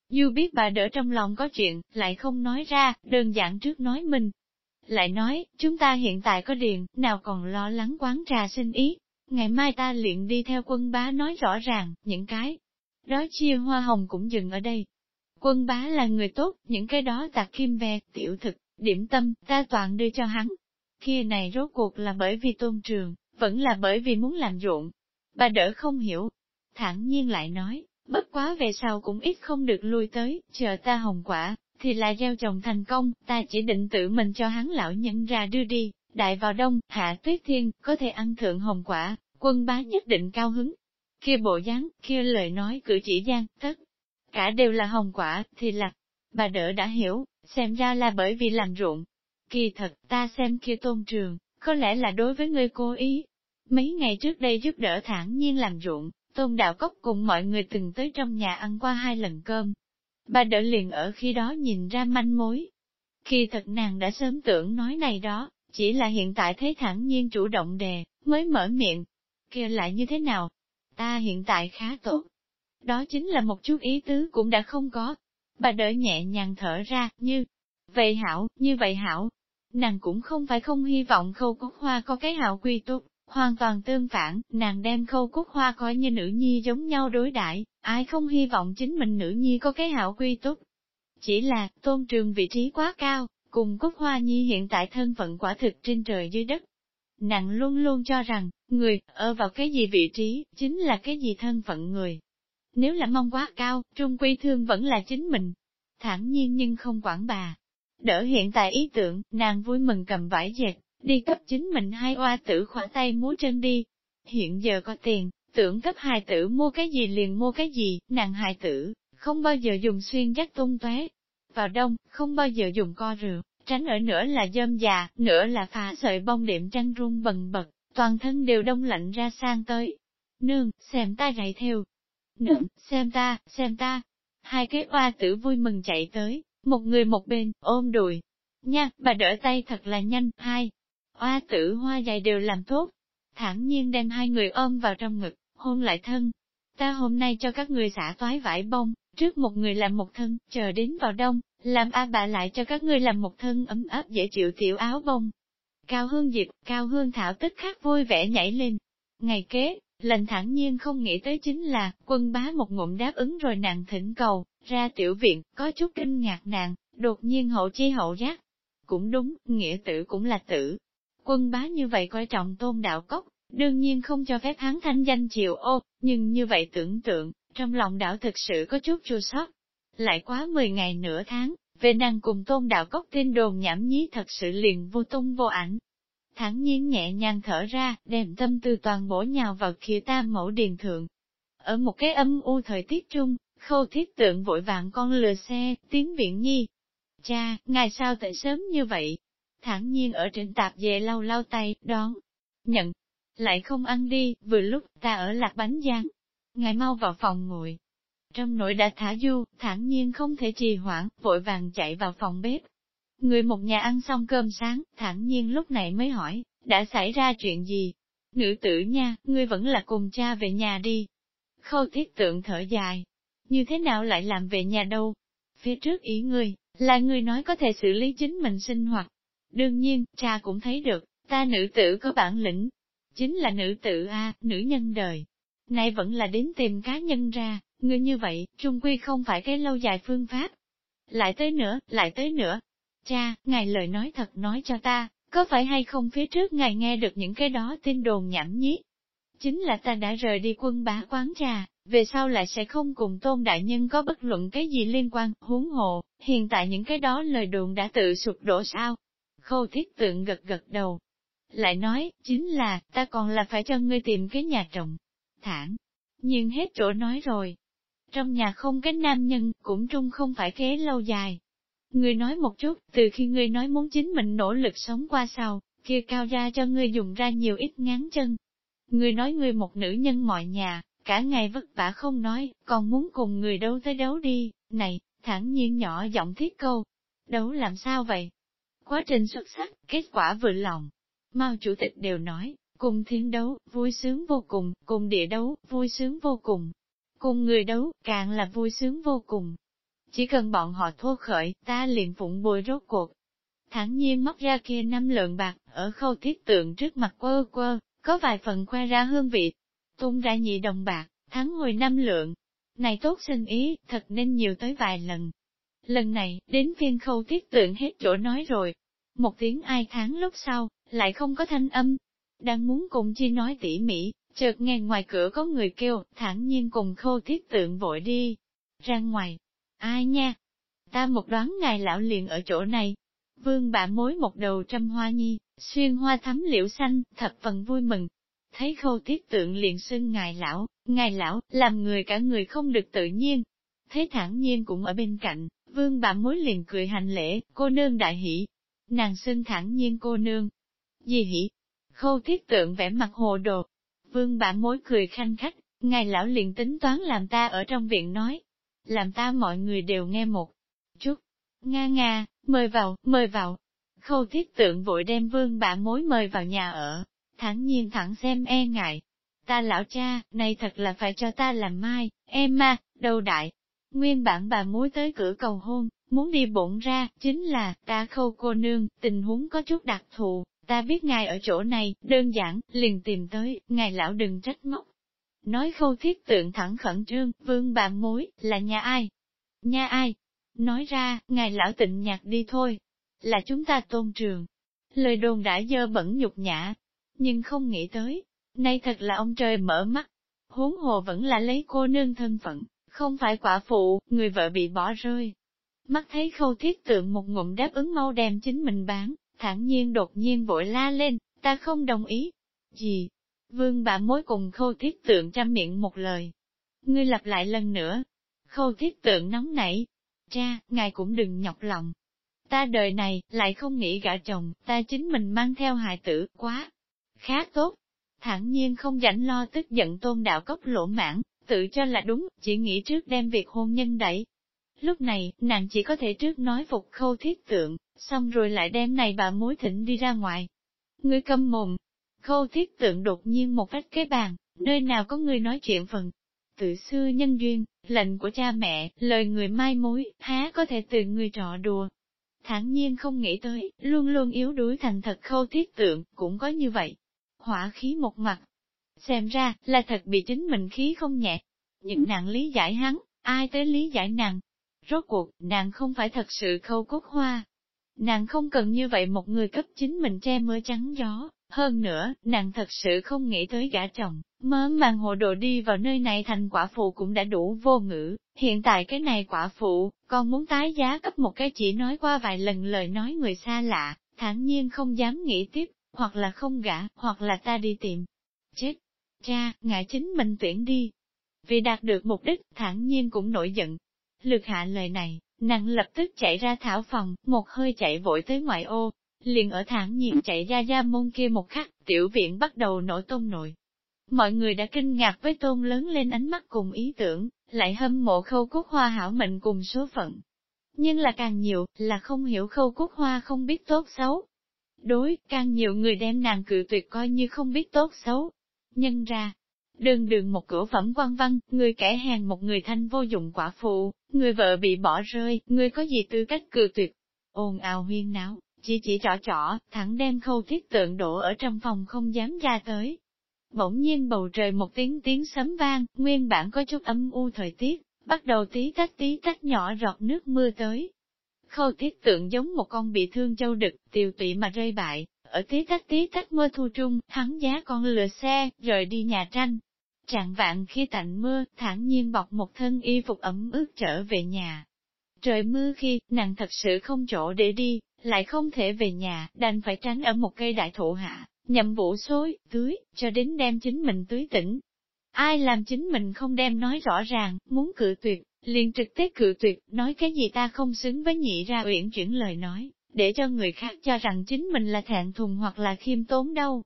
Dù biết bà đỡ trong lòng có chuyện, lại không nói ra, đơn giản trước nói mình. Lại nói, chúng ta hiện tại có điện, nào còn lo lắng quán trà sinh ý. Ngày mai ta liền đi theo quân bá nói rõ ràng, những cái. Đó chia hoa hồng cũng dừng ở đây. Quân bá là người tốt, những cái đó tạc kim ve, tiểu thực, điểm tâm, ta toàn đưa cho hắn. Kia này rốt cuộc là bởi vì tôn trường, vẫn là bởi vì muốn làm ruộng. Bà đỡ không hiểu, thẳng nhiên lại nói, bất quá về sau cũng ít không được lui tới, chờ ta hồng quả, thì là gieo trồng thành công, ta chỉ định tự mình cho hắn lão nhân ra đưa đi, đại vào đông, hạ tuyết thiên, có thể ăn thượng hồng quả, quân bá nhất định cao hứng. Kia bộ dáng, kia lời nói cử chỉ gian, tất cả đều là hồng quả, thì là, bà đỡ đã hiểu, xem ra là bởi vì làm ruộng. Kỳ thật, ta xem kia tôn trường, có lẽ là đối với ngươi cố ý. Mấy ngày trước đây giúp đỡ thản nhiên làm ruộng, tôn đạo cốc cùng mọi người từng tới trong nhà ăn qua hai lần cơm. Bà đỡ liền ở khi đó nhìn ra manh mối. Kỳ thật nàng đã sớm tưởng nói này đó, chỉ là hiện tại thấy thản nhiên chủ động đề, mới mở miệng. kia lại như thế nào? Ta hiện tại khá tốt, đó chính là một chút ý tứ cũng đã không có. Bà đỡ nhẹ nhàng thở ra, như, vậy hảo, như vậy hảo. Nàng cũng không phải không hy vọng khâu cúc hoa có cái hảo quy túc, hoàn toàn tương phản, nàng đem khâu cúc hoa coi như nữ nhi giống nhau đối đãi ai không hy vọng chính mình nữ nhi có cái hảo quy túc. Chỉ là, tôn trường vị trí quá cao, cùng cúc hoa nhi hiện tại thân phận quả thực trên trời dưới đất. Nàng luôn luôn cho rằng, người, ở vào cái gì vị trí, chính là cái gì thân phận người. Nếu là mong quá cao, trung quy thương vẫn là chính mình. Thẳng nhiên nhưng không quản bà. Đỡ hiện tại ý tưởng, nàng vui mừng cầm vải dệt, đi cấp chính mình hai oa tử khỏa tay múa chân đi. Hiện giờ có tiền, tưởng cấp hài tử mua cái gì liền mua cái gì, nàng hài tử, không bao giờ dùng xuyên dắt tung tóe. Vào đông, không bao giờ dùng co rượu, tránh ở nửa là dơm già, nửa là phá sợi bông điểm trăng rung bần bật, toàn thân đều đông lạnh ra sang tới. Nương, xem ta gậy theo, Nương, xem ta, xem ta. Hai cái oa tử vui mừng chạy tới, một người một bên, ôm đùi. Nha, bà đỡ tay thật là nhanh, hai. Oa tử hoa dài đều làm tốt. thản nhiên đem hai người ôm vào trong ngực, hôn lại thân. Ta hôm nay cho các người xả toái vải bông, trước một người làm một thân, chờ đến vào đông, làm A bà lại cho các ngươi làm một thân ấm áp dễ chịu tiểu áo bông. Cao hương diệp, cao hương thảo tức khắc vui vẻ nhảy lên. Ngày kế, Lệnh thẳng nhiên không nghĩ tới chính là, quân bá một ngụm đáp ứng rồi nàng thỉnh cầu, ra tiểu viện, có chút kinh ngạc nàng, đột nhiên hậu chi hậu giác. Cũng đúng, nghĩa tử cũng là tử. Quân bá như vậy coi trọng tôn đạo cốc, đương nhiên không cho phép hắn thanh danh chịu ô, nhưng như vậy tưởng tượng, trong lòng đạo thực sự có chút chua sót. Lại quá 10 ngày nửa tháng, về nàng cùng tôn đạo cốc tin đồn nhảm nhí thật sự liền vô tung vô ảnh, thẳng nhiên nhẹ nhàng thở ra, đem tâm tư toàn bổ nhào vào kia tam mẫu điền thượng. Ở một cái âm u thời tiết trung, khâu thiết tượng vội vàng con lừa xe, tiến viện nhi. Cha, ngài sao tại sớm như vậy? Thẳng nhiên ở trên tạp về lau lau tay, đón, nhận, lại không ăn đi, vừa lúc ta ở lạc bánh giang. Ngài mau vào phòng ngồi. Trong nội đã thả du, thản nhiên không thể trì hoãn, vội vàng chạy vào phòng bếp, Người một nhà ăn xong cơm sáng, thản nhiên lúc này mới hỏi, đã xảy ra chuyện gì? Nữ tử nha, ngươi vẫn là cùng cha về nhà đi. Khâu thiết tượng thở dài. Như thế nào lại làm về nhà đâu? Phía trước ý ngươi, là ngươi nói có thể xử lý chính mình sinh hoạt. Đương nhiên, cha cũng thấy được, ta nữ tử có bản lĩnh. Chính là nữ tử A, nữ nhân đời. Nay vẫn là đến tìm cá nhân ra, ngươi như vậy, trung quy không phải cái lâu dài phương pháp. Lại tới nữa, lại tới nữa, Cha, ngài lời nói thật nói cho ta, có phải hay không phía trước ngài nghe được những cái đó tin đồn nhảm nhí? Chính là ta đã rời đi quân bá quán trà, về sau lại sẽ không cùng tôn đại nhân có bất luận cái gì liên quan, huống hộ, hiện tại những cái đó lời đồn đã tự sụp đổ sao? Khâu thiết tượng gật gật đầu. Lại nói, chính là, ta còn là phải cho ngươi tìm cái nhà trọng. Thẳng, nhưng hết chỗ nói rồi. Trong nhà không cái nam nhân, cũng trung không phải kế lâu dài, Ngươi nói một chút, từ khi ngươi nói muốn chính mình nỗ lực sống qua sau, kia cao ra cho ngươi dùng ra nhiều ít ngán chân. Ngươi nói ngươi một nữ nhân mọi nhà, cả ngày vất vả không nói, còn muốn cùng người đâu tới đấu đi, này, thẳng nhiên nhỏ giọng thiết câu. Đấu làm sao vậy? Quá trình xuất sắc, kết quả vừa lòng. Mao chủ tịch đều nói, cùng thiên đấu, vui sướng vô cùng, cùng địa đấu, vui sướng vô cùng. Cùng người đấu, càng là vui sướng vô cùng. Chỉ cần bọn họ thô khởi, ta liền phụng bồi rốt cuộc. Thẳng nhiên móc ra kia năm lượng bạc, ở khâu thiết tượng trước mặt quơ quơ, có vài phần khoe ra hương vị. Tung ra nhị đồng bạc, thắng hồi năm lượng. Này tốt sinh ý, thật nên nhiều tới vài lần. Lần này, đến phiên khâu thiết tượng hết chỗ nói rồi. Một tiếng ai tháng lúc sau, lại không có thanh âm. Đang muốn cùng chi nói tỉ mỉ, chợt nghe ngoài cửa có người kêu, thản nhiên cùng khâu thiết tượng vội đi. Ra ngoài, ai nha? Ta một đoán ngài lão liền ở chỗ này. Vương bà mối một đầu trăm hoa nhi, xuyên hoa thắm liễu xanh, thập phần vui mừng. Thấy khâu thiết tượng liền xưng ngài lão, ngài lão, làm người cả người không được tự nhiên. Thấy thản nhiên cũng ở bên cạnh, vương bà mối liền cười hành lễ, cô nương đại hỷ. Nàng xưng thản nhiên cô nương. Gì hỷ? Khâu thiết tượng vẻ mặt hồ đồ. Vương bà mối cười khanh khách, ngài lão liền tính toán làm ta ở trong viện nói, làm ta mọi người đều nghe một chút. Nga nga, mời vào, mời vào. Khâu thiết tượng vội đem vương bà mối mời vào nhà ở, thẳng nhiên thẳng xem e ngại. Ta lão cha, này thật là phải cho ta làm mai, em ma, đầu đại. Nguyên bản bà mối tới cửa cầu hôn, muốn đi bổn ra, chính là, ta khâu cô nương, tình huống có chút đặc thù, ta biết ngài ở chỗ này, đơn giản, liền tìm tới, ngài lão đừng trách móc. Nói khâu thiết tượng thẳng khẩn trương, vương bà mối, là nhà ai? Nhà ai? Nói ra, ngài lão tịnh nhạc đi thôi. Là chúng ta tôn trường. Lời đồn đã dơ bẩn nhục nhã. Nhưng không nghĩ tới. Nay thật là ông trời mở mắt. Huống hồ vẫn là lấy cô nương thân phận, không phải quả phụ, người vợ bị bỏ rơi. Mắt thấy khâu thiết tượng một ngụm đáp ứng mau đem chính mình bán, thản nhiên đột nhiên vội la lên, ta không đồng ý. Gì? Vương bà mối cùng khâu thiết tượng trăm miệng một lời. Ngươi lặp lại lần nữa. Khâu thiết tượng nóng nảy. Cha, ngài cũng đừng nhọc lòng. Ta đời này, lại không nghĩ gả chồng, ta chính mình mang theo hài tử, quá. Khá tốt. Thẳng nhiên không rảnh lo tức giận tôn đạo cốc lỗ mãn, tự cho là đúng, chỉ nghĩ trước đem việc hôn nhân đẩy. Lúc này, nàng chỉ có thể trước nói phục khâu thiết tượng, xong rồi lại đem này bà mối thỉnh đi ra ngoài. Ngươi câm mồm, Khâu thiết tượng đột nhiên một vách cái bàn, nơi nào có người nói chuyện phần. tự xưa nhân duyên, lệnh của cha mẹ, lời người mai mối, há có thể từ người trọ đùa. Thẳng nhiên không nghĩ tới, luôn luôn yếu đuối thành thật khâu thiết tượng, cũng có như vậy. Hỏa khí một mặt. Xem ra, là thật bị chính mình khí không nhẹ. Những nàng lý giải hắn, ai tới lý giải nàng. Rốt cuộc, nàng không phải thật sự khâu cốt hoa. Nàng không cần như vậy một người cấp chính mình che mưa trắng gió, hơn nữa, nàng thật sự không nghĩ tới gả chồng, mớ màng hồ đồ đi vào nơi này thành quả phụ cũng đã đủ vô ngữ, hiện tại cái này quả phụ, còn muốn tái giá cấp một cái chỉ nói qua vài lần lời nói người xa lạ, thản nhiên không dám nghĩ tiếp, hoặc là không gả, hoặc là ta đi tìm. Chết! Cha, ngại chính mình tuyển đi. Vì đạt được mục đích, thản nhiên cũng nổi giận. Lực hạ lời này, nàng lập tức chạy ra thảo phòng, một hơi chạy vội tới ngoại ô, liền ở thản nhiên chạy ra ra môn kia một khắc, tiểu viện bắt đầu nổi tôn nội Mọi người đã kinh ngạc với tôn lớn lên ánh mắt cùng ý tưởng, lại hâm mộ khâu cúc hoa hảo mệnh cùng số phận. Nhưng là càng nhiều, là không hiểu khâu cúc hoa không biết tốt xấu. Đối, càng nhiều người đem nàng cự tuyệt coi như không biết tốt xấu. Nhân ra, đường đường một cửa phẩm quan văn, người kẻ hèn một người thanh vô dụng quả phụ, người vợ bị bỏ rơi, người có gì tư cách cự tuyệt. ồn ào huyên náo, chỉ chỉ trỏ trỏ, thẳng đem khâu thiết tượng đổ ở trong phòng không dám ra tới. Bỗng nhiên bầu trời một tiếng tiếng sấm vang, nguyên bản có chút âm u thời tiết, bắt đầu tí tách tí tách nhỏ giọt nước mưa tới. Khâu thiết tượng giống một con bị thương châu đực, tiều tụy mà rơi bại, ở tí tách tí tách mưa thu trung, hắn giá con lừa xe, rời đi nhà tranh. Trạng vạn khi tạnh mưa, thản nhiên bọc một thân y phục ẩm ướt trở về nhà. Trời mưa khi, nàng thật sự không chỗ để đi, lại không thể về nhà, đành phải tránh ở một cây đại thụ hạ, nhậm vũ xối, tưới, cho đến đem chính mình tưới tỉnh. Ai làm chính mình không đem nói rõ ràng, muốn cự tuyệt, liền trực tiếp cự tuyệt, nói cái gì ta không xứng với nhị ra uyển chuyển lời nói, để cho người khác cho rằng chính mình là thẹn thùng hoặc là khiêm tốn đâu.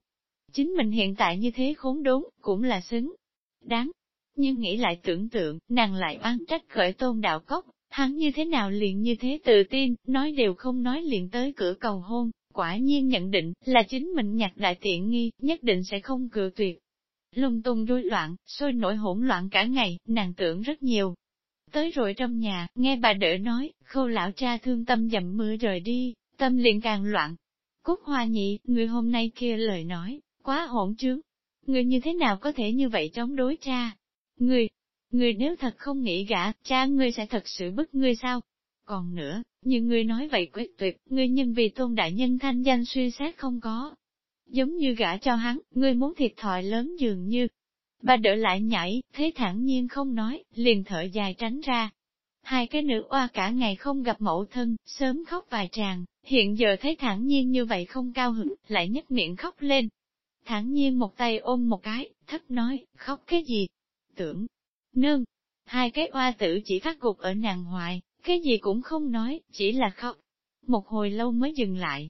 Chính mình hiện tại như thế khốn đốn, cũng là xứng. Đáng. Nhưng nghĩ lại tưởng tượng, nàng lại oan trách khởi tôn đạo cốc, Hắn như thế nào liền như thế tự tin, nói đều không nói liền tới cửa cầu hôn, quả nhiên nhận định là chính mình nhặt đại tiện nghi, nhất định sẽ không cự tuyệt. Lung tung rối loạn, sôi nổi hỗn loạn cả ngày, nàng tưởng rất nhiều. Tới rồi trong nhà, nghe bà đỡ nói, khâu lão cha thương tâm dầm mưa rời đi, tâm liền càng loạn. Cúc hoa nhị, người hôm nay kia lời nói, quá hỗn trướng. Người như thế nào có thể như vậy chống đối cha? Người, người nếu thật không nghĩ gả, cha ngươi sẽ thật sự bức ngươi sao? Còn nữa, như ngươi nói vậy quyết tuyệt, ngươi nhân vì tôn đại nhân thanh danh suy xét không có. Giống như gả cho hắn, ngươi muốn thiệt thòi lớn dường như. Bà đỡ lại nhảy, thế thẳng nhiên không nói, liền thở dài tránh ra. Hai cái nữ oa cả ngày không gặp mẫu thân, sớm khóc vài tràng, hiện giờ thấy thẳng nhiên như vậy không cao hứng, lại nhếch miệng khóc lên. Thẳng nhiên một tay ôm một cái, thấp nói, khóc cái gì? Tưởng, nương, hai cái oa tử chỉ khắc gục ở nàng hoài, cái gì cũng không nói, chỉ là khóc. Một hồi lâu mới dừng lại.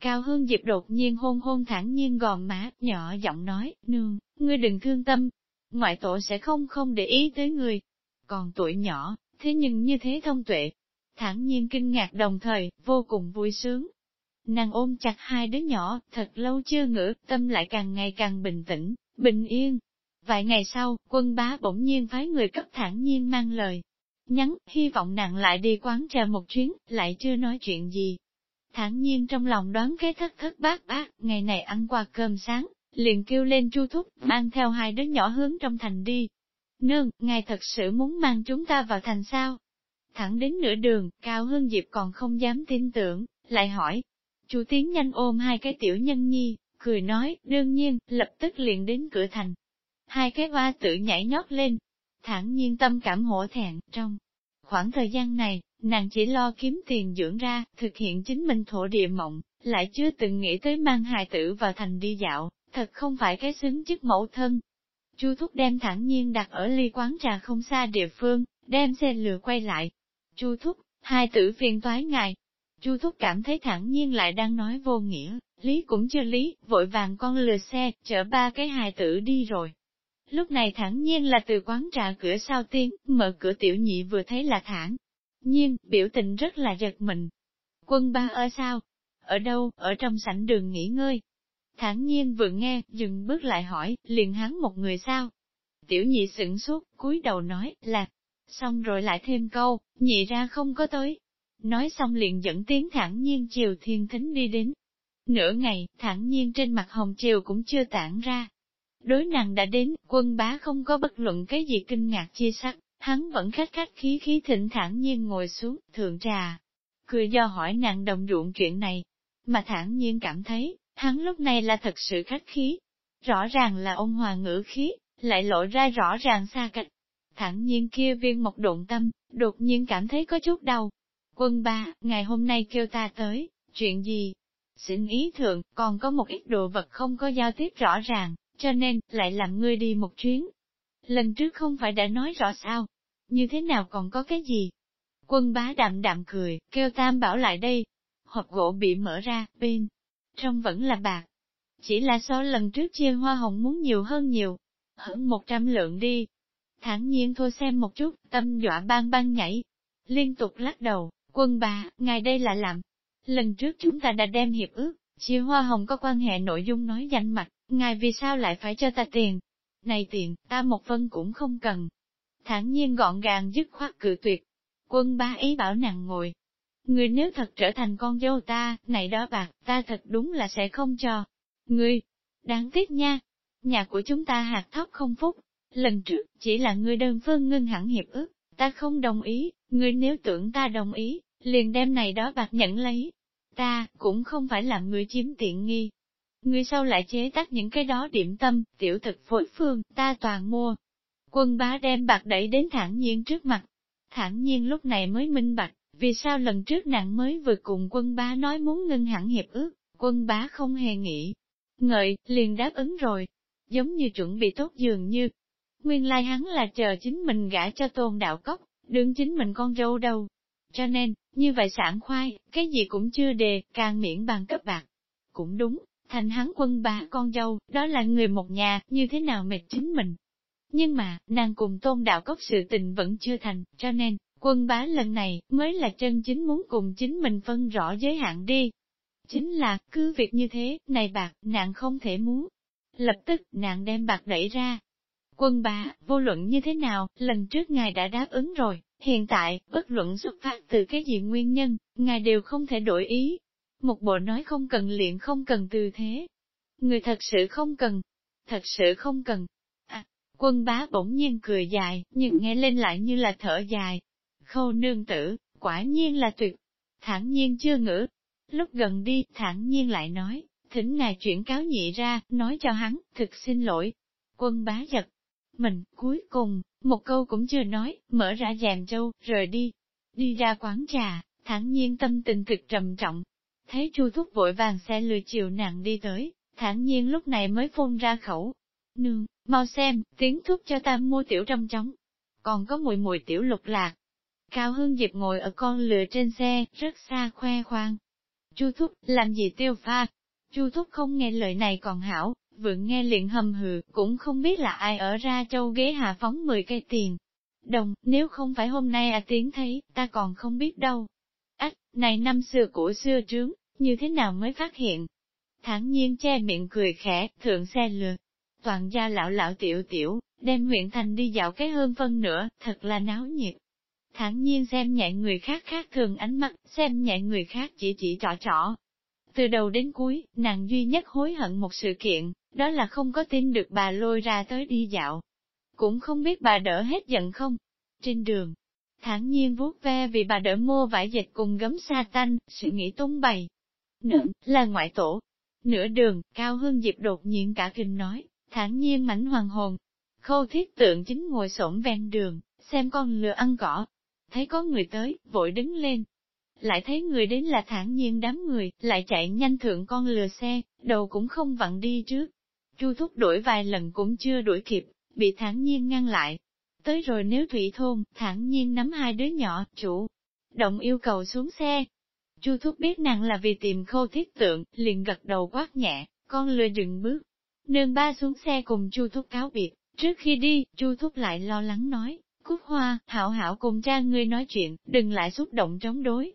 Cao Hương Diệp đột nhiên hôn hôn thẳng nhiên gòn má, nhỏ giọng nói, nương, ngươi đừng thương tâm. Ngoại tổ sẽ không không để ý tới ngươi. Còn tuổi nhỏ, thế nhưng như thế thông tuệ. Thẳng nhiên kinh ngạc đồng thời, vô cùng vui sướng. Nàng ôm chặt hai đứa nhỏ, thật lâu chưa ngữ, tâm lại càng ngày càng bình tĩnh, bình yên. Vài ngày sau, quân bá bỗng nhiên phái người cấp thản nhiên mang lời, nhắn, hy vọng nàng lại đi quán trà một chuyến, lại chưa nói chuyện gì. Thản nhiên trong lòng đoán cái thất thất bát bát, ngày này ăn qua cơm sáng, liền kêu lên chu thúc, mang theo hai đứa nhỏ hướng trong thành đi. Nương, ngài thật sự muốn mang chúng ta vào thành sao? Thẳng đến nửa đường, Cao Hương Diệp còn không dám tin tưởng, lại hỏi. Chu Tiến nhanh ôm hai cái tiểu nhân nhi, cười nói, đương nhiên, lập tức liền đến cửa thành. Hai cái hoa tự nhảy nhót lên, thản nhiên tâm cảm hổ thẹn, trong khoảng thời gian này, nàng chỉ lo kiếm tiền dưỡng ra, thực hiện chính mình thổ địa mộng, lại chưa từng nghĩ tới mang hài tử vào thành đi dạo, thật không phải cái xứng chức mẫu thân. Chu Thúc đem thản nhiên đặt ở ly quán trà không xa địa phương, đem xe lừa quay lại. Chu Thúc, hai tử phiền toái ngài. Chu Thúc cảm thấy thản nhiên lại đang nói vô nghĩa, lý cũng chưa lý, vội vàng con lừa xe, chở ba cái hài tử đi rồi. Lúc này thẳng nhiên là từ quán trà cửa sau tiên, mở cửa tiểu nhị vừa thấy là thẳng. Nhiên, biểu tình rất là giật mình. Quân ba ở sao? Ở đâu? Ở trong sảnh đường nghỉ ngơi. Thẳng nhiên vừa nghe, dừng bước lại hỏi, liền hắn một người sao? Tiểu nhị sửng sốt, cúi đầu nói, là, xong rồi lại thêm câu, nhị ra không có tới. Nói xong liền dẫn tiếng thẳng nhiên chiều thiên thính đi đến. Nửa ngày, thẳng nhiên trên mặt hồng chiều cũng chưa tản ra, Đối nàng đã đến, quân bá không có bất luận cái gì kinh ngạc chia sắc, hắn vẫn khách khách khí khí thỉnh thản nhiên ngồi xuống, thượng trà. Cười do hỏi nàng đồng ruộng chuyện này, mà thản nhiên cảm thấy, hắn lúc này là thật sự khách khí. Rõ ràng là ông hòa ngữ khí, lại lộ ra rõ ràng xa cách. Thẳng nhiên kia viên một đụng tâm, đột nhiên cảm thấy có chút đau. Quân ba, ngày hôm nay kêu ta tới, chuyện gì? Xin ý thượng, còn có một ít đồ vật không có giao tiếp rõ ràng, cho nên, lại làm ngươi đi một chuyến. Lần trước không phải đã nói rõ sao? Như thế nào còn có cái gì? Quân bá đạm đạm cười, kêu tam bảo lại đây. Hộp gỗ bị mở ra, bên trong vẫn là bạc. Chỉ là so lần trước chia hoa hồng muốn nhiều hơn nhiều. Hơn một trăm lượng đi. Thẳng nhiên thôi xem một chút, tâm dọa bang bang nhảy. Liên tục lắc đầu, quân bà, ngài đây là làm. Lần trước chúng ta đã đem hiệp ước, chia hoa hồng có quan hệ nội dung nói danh mạch, Ngài vì sao lại phải cho ta tiền? Này tiền, ta một phân cũng không cần. Thẳng nhiên gọn gàng dứt khoát cự tuyệt. Quân ba ý bảo nàng ngồi. Người nếu thật trở thành con dâu ta, này đó bạc, ta thật đúng là sẽ không cho. Ngươi, đáng tiếc nha. Nhà của chúng ta hạt thóc không phúc. Lần trước, chỉ là ngươi đơn phương ngưng hẳn hiệp ước, ta không đồng ý, ngươi nếu tưởng ta đồng ý, liền đem này đó bạc nhận lấy. Ta, cũng không phải làm ngươi chiếm tiện nghi, Ngươi sau lại chế tác những cái đó điểm tâm, tiểu thực phối phương, ta toàn mua. Quân bá đem bạc đẩy đến thản nhiên trước mặt. Thản nhiên lúc này mới minh bạch, vì sao lần trước nàng mới vừa cùng quân bá nói muốn ngưng hẳn hiệp ước, quân bá không hề nghĩ. Ngợi, liền đáp ứng rồi. Giống như chuẩn bị tốt dường như. Nguyên lai hắn là chờ chính mình gả cho tôn đạo cốc, đương chính mình con dâu đâu. Cho nên, như vậy sản khoai, cái gì cũng chưa đề, càng miễn bằng cấp bạc. Cũng đúng, thành hắn quân bà con dâu, đó là người một nhà, như thế nào mệt chính mình. Nhưng mà, nàng cùng tôn đạo cốc sự tình vẫn chưa thành, cho nên, Quân bá lần này mới là chân chính muốn cùng chính mình phân rõ giới hạn đi. Chính là, cứ việc như thế, này bạc, nàng không thể muốn. Lập tức, nàng đem bạc đẩy ra. Quân bá, vô luận như thế nào, lần trước ngài đã đáp ứng rồi, hiện tại, bất luận xuất phát từ cái gì nguyên nhân, ngài đều không thể đổi ý. Một bộ nói không cần luyện không cần tư thế. Người thật sự không cần, thật sự không cần. À, quân bá bỗng nhiên cười dài, nhưng nghe lên lại như là thở dài. Khâu nương tử, quả nhiên là tuyệt. Thẳng nhiên chưa ngữ. Lúc gần đi, thẳng nhiên lại nói, thỉnh ngài chuyển cáo nhị ra, nói cho hắn, thực xin lỗi. Quân bá giật. Mình, cuối cùng, một câu cũng chưa nói, mở ra dèm châu, rời đi. Đi ra quán trà, thẳng nhiên tâm tình thực trầm trọng. Thấy chu thúc vội vàng xe lừa chiều nặng đi tới, thản nhiên lúc này mới phun ra khẩu. Nương, mau xem, tiếng thúc cho ta mua tiểu trong trống. Còn có mùi mùi tiểu lục lạc. Cao Hương Diệp ngồi ở con lừa trên xe, rất xa khoe khoang. Chu thúc, làm gì tiêu pha? Chu thúc không nghe lời này còn hảo, vừa nghe liền hầm hừ, cũng không biết là ai ở ra châu ghế hạ phóng 10 cây tiền. Đồng, nếu không phải hôm nay à tiếng thấy, ta còn không biết đâu. Này năm xưa của xưa trướng, như thế nào mới phát hiện? thản nhiên che miệng cười khẽ, thượng xe lừa, Toàn gia lão lão tiểu tiểu, đem huyện thành đi dạo cái hơn phân nữa, thật là náo nhiệt. Thản nhiên xem nhẹ người khác khác thường ánh mắt, xem nhẹ người khác chỉ chỉ trỏ trỏ. Từ đầu đến cuối, nàng duy nhất hối hận một sự kiện, đó là không có tin được bà lôi ra tới đi dạo. Cũng không biết bà đỡ hết giận không. Trên đường, thản nhiên vuốt ve vì bà đỡ mua vải dệt cùng gấm sa tanh, sự nghĩ tung bày. Nữ, là ngoại tổ, Nửa đường, Cao Hương Diệp đột nhiên cả kinh nói, thản nhiên mảnh hoàng hồn. Khâu thiết tượng chính ngồi xổm ven đường, xem con lừa ăn cỏ. Thấy có người tới, vội đứng lên. Lại thấy người đến là thản nhiên đám người, lại chạy nhanh thượng con lừa xe, đầu cũng không vặn đi trước. Chu thúc đuổi vài lần cũng chưa đuổi kịp, bị thản nhiên ngăn lại. Tới rồi nếu thủy thôn, thẳng nhiên nắm hai đứa nhỏ, chủ, động yêu cầu xuống xe, Chu thúc biết nàng là vì tìm khâu thiết tượng, liền gật đầu quát nhẹ, con lừa dừng bước. Nương ba xuống xe cùng chu thúc cáo biệt, trước khi đi, chu thúc lại lo lắng nói, Cúc Hoa, hảo hảo cùng cha ngươi nói chuyện, đừng lại xúc động chống đối.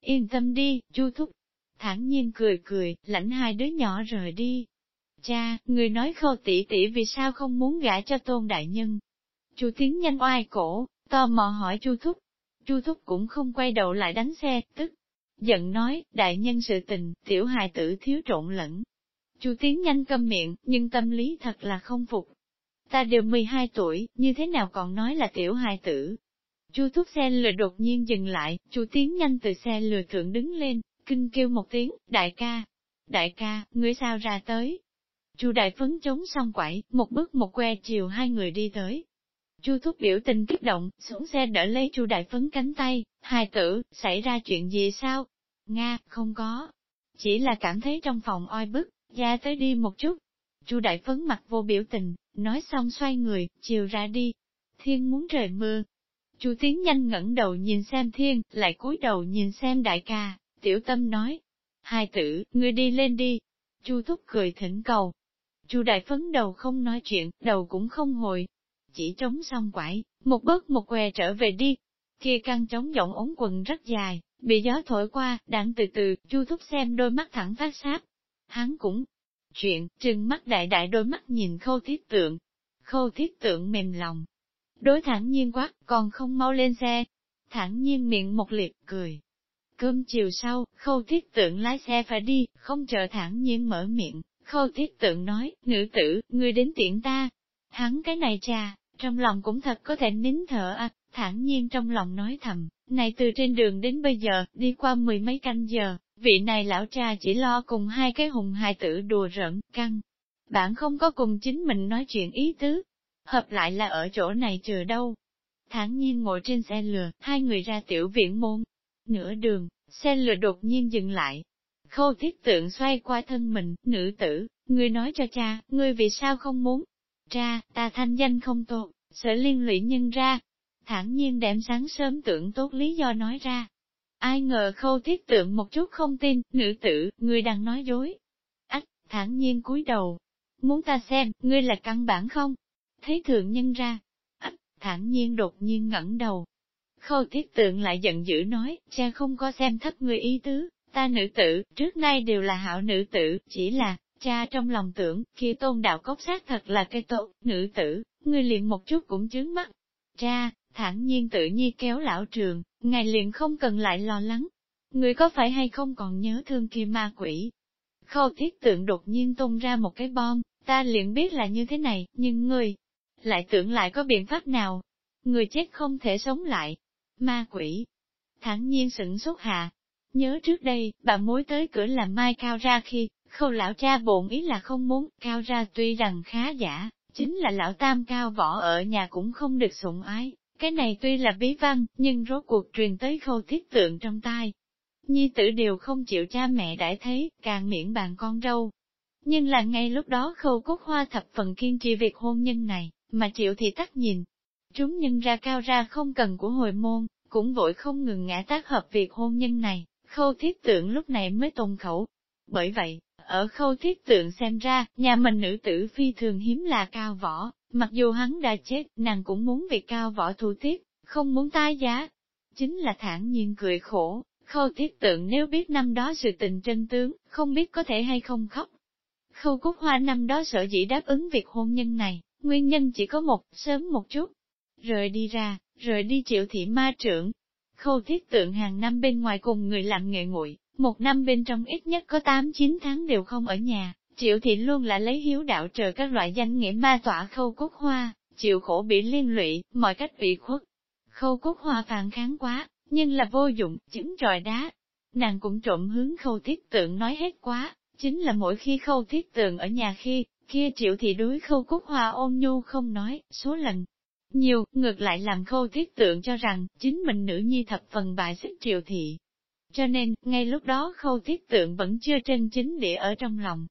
Yên tâm đi, chu thúc. Thẳng nhiên cười cười, lãnh hai đứa nhỏ rời đi. Cha, người nói khâu tỷ tỷ vì sao không muốn gả cho tôn đại nhân. Chu tiến nhanh oai cổ, tò mò hỏi chu thúc. Chu thúc cũng không quay đầu lại đánh xe, tức giận nói, đại nhân sự tình, tiểu hài tử thiếu trộn lẫn. Chu Tiến nhanh câm miệng, nhưng tâm lý thật là không phục. Ta đều 12 tuổi, như thế nào còn nói là tiểu hài tử. Chu thúc xe lừa đột nhiên dừng lại, Chu Tiến nhanh từ xe lừa thượng đứng lên, kinh kêu một tiếng, đại ca. Đại ca, ngươi sao ra tới? Chu đại phấn chống xong quẩy, một bước một que chiều hai người đi tới. Chu thúc biểu tình kích động, xuống xe đỡ lấy Chu đại phấn cánh tay, hài tử, xảy ra chuyện gì sao? Nga, không có. Chỉ là cảm thấy trong phòng oi bức, ra tới đi một chút. Chu đại phấn mặt vô biểu tình, nói xong xoay người, chiều ra đi. Thiên muốn trời mưa. Chu tiến nhanh ngẩng đầu nhìn xem thiên, lại cúi đầu nhìn xem đại ca, tiểu tâm nói. Hai tử, ngươi đi lên đi. Chu thúc cười thỉnh cầu. Chu đại phấn đầu không nói chuyện, đầu cũng không hồi. Chỉ trống xong quải, một bước một què trở về đi. Kia căng trống giọng ống quần rất dài, Bị gió thổi qua, đặng từ từ, chu thúc xem đôi mắt thẳng phát sáp. Hắn cũng chuyện, trừng mắt đại đại đôi mắt nhìn khâu thiết tượng. Khâu thiết tượng mềm lòng. Đối thẳng nhiên quát, còn không mau lên xe. Thẳng nhiên miệng một liệt, cười. Cơm chiều sau, khâu thiết tượng lái xe phải đi, không chờ thẳng nhiên mở miệng. Khâu thiết tượng nói, nữ tử, ngươi đến tiện ta. Hắn cái này cha, trong lòng cũng thật có thể nín thở à, thản nhiên trong lòng nói thầm, này từ trên đường đến bây giờ, đi qua mười mấy canh giờ, vị này lão cha chỉ lo cùng hai cái hùng hài tử đùa rỡn, căng. Bạn không có cùng chính mình nói chuyện ý tứ, hợp lại là ở chỗ này chờ đâu. Thản nhiên ngồi trên xe lừa, hai người ra tiểu viện môn. Nửa đường, xe lừa đột nhiên dừng lại. Khâu thiết tượng xoay qua thân mình, nữ tử, người nói cho cha, ngươi vì sao không muốn? Cha, ta thanh danh không tốt, sợ liên lụy nhân ra, thản nhiên đem sáng sớm tưởng tốt lý do nói ra. Ai ngờ khâu thiết tượng một chút không tin, nữ tử, người đang nói dối. Ách, thản nhiên cúi đầu. Muốn ta xem, ngươi là căn bản không? Thấy thượng nhân ra. Ách, thản nhiên đột nhiên ngẩng đầu. Khâu thiết tượng lại giận dữ nói, cha không có xem thấp người ý tứ, ta nữ tử, trước nay đều là hảo nữ tử, chỉ là, cha trong lòng tưởng, kia tôn đạo cốc sát thật là cây tốt, nữ tử, người liền một chút cũng chướng mắt. Cha, thản nhiên tự nhi kéo lão trường, ngài liền không cần lại lo lắng. Người có phải hay không còn nhớ thương kia ma quỷ? Khâu thiết tượng đột nhiên tung ra một cái bom, ta liền biết là như thế này, nhưng người lại tưởng lại có biện pháp nào? Người chết không thể sống lại. Ma quỷ. Thẳng nhiên sửng sốt hạ. Nhớ trước đây, bà mối tới cửa làm mai cao ra khi, khâu lão cha bổn ý là không muốn, cao ra tuy rằng khá giả, chính là lão tam cao võ ở nhà cũng không được sủng ái. Cái này tuy là bí văn, nhưng rốt cuộc truyền tới khâu thiết tượng trong tai. Nhi tử đều không chịu cha mẹ đãi thấy, càng miễn bàn con râu. Nhưng là ngay lúc đó khâu cốt hoa thập phần kiên trì việc hôn nhân này, mà triệu thì tắt nhìn. Chúng nhân ra cao ra không cần của hồi môn, cũng vội không ngừng ngã tác hợp việc hôn nhân này, khâu thiết tượng lúc này mới tồn khẩu. Bởi vậy, ở khâu thiết tượng xem ra, nhà mình nữ tử phi thường hiếm là cao võ, mặc dù hắn đã chết, nàng cũng muốn việc cao võ thu tiết, không muốn tai giá. Chính là thản nhiên cười khổ, khâu thiết tượng nếu biết năm đó sự tình chân tướng, không biết có thể hay không khóc. Khâu cúc hoa năm đó sợ dĩ đáp ứng việc hôn nhân này, nguyên nhân chỉ có một, sớm một chút. Rời đi ra, rời đi triệu thị ma trưởng. Khâu thiết tượng hàng năm bên ngoài cùng người làm nghệ nguội, một năm bên trong ít nhất có 8-9 tháng đều không ở nhà, triệu thị luôn là lấy hiếu đạo trời các loại danh nghĩa ma tỏa khâu cốt hoa, chịu khổ bị liên lụy, mọi cách bị khuất. Khâu cốt hoa phản kháng quá, nhưng là vô dụng, chứng tròi đá. Nàng cũng trộm hướng khâu thiết tượng nói hết quá, chính là mỗi khi khâu thiết tượng ở nhà khi, kia triệu thị đối khâu cúc hoa ôn nhu không nói, số lần nhiều, ngược lại làm khâu thiết tượng cho rằng, chính mình nữ nhi thập phần bại xích triệu thị. Cho nên, ngay lúc đó khâu thiết tượng vẫn chưa chân chính địa ở trong lòng.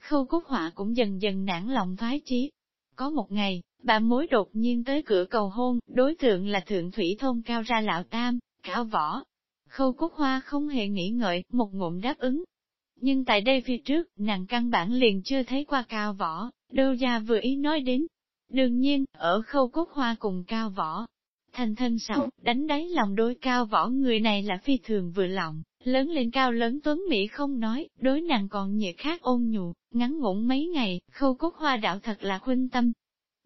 Khâu cúc họa cũng dần dần nản lòng thoái chí. Có một ngày, bà mối đột nhiên tới cửa cầu hôn, đối tượng là thượng thủy thôn cao ra lão tam, cao võ. Khâu cúc hoa không hề nghĩ ngợi, một ngụm đáp ứng, nhưng tại đây phía trước, nàng căn bản liền chưa thấy qua cao võ, đâu ra vừa ý nói đến. Đương nhiên, ở khâu cốt hoa cùng cao võ, Thanh thân sầu, đánh đáy lòng đôi cao võ người này là phi thường vừa lòng, lớn lên cao lớn tuấn Mỹ không nói, đối nàng còn nhiệt khác ôn nhu, ngắn ngủn mấy ngày, khâu cốt hoa đạo thật là khuyên tâm.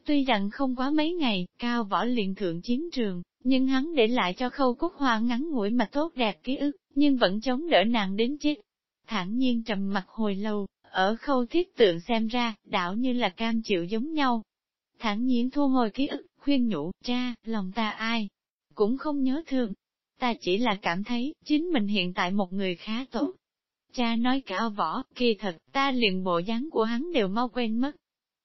Tuy rằng không quá mấy ngày, cao võ liền thượng chiến trường, nhưng hắn để lại cho khâu cốt hoa ngắn ngủi mà tốt đẹp ký ức, nhưng vẫn chống đỡ nàng đến chết, thản nhiên trầm mặt hồi lâu, ở khâu thiết tượng xem ra, đảo như là cam chịu giống nhau. Thản nhiên thu hồi ký ức, khuyên nhủ, cha, lòng ta ai, cũng không nhớ thương. Ta chỉ là cảm thấy, chính mình hiện tại một người khá tốt. Cha nói cả võ, kỳ thật, ta liền bộ dáng của hắn đều mau quên mất.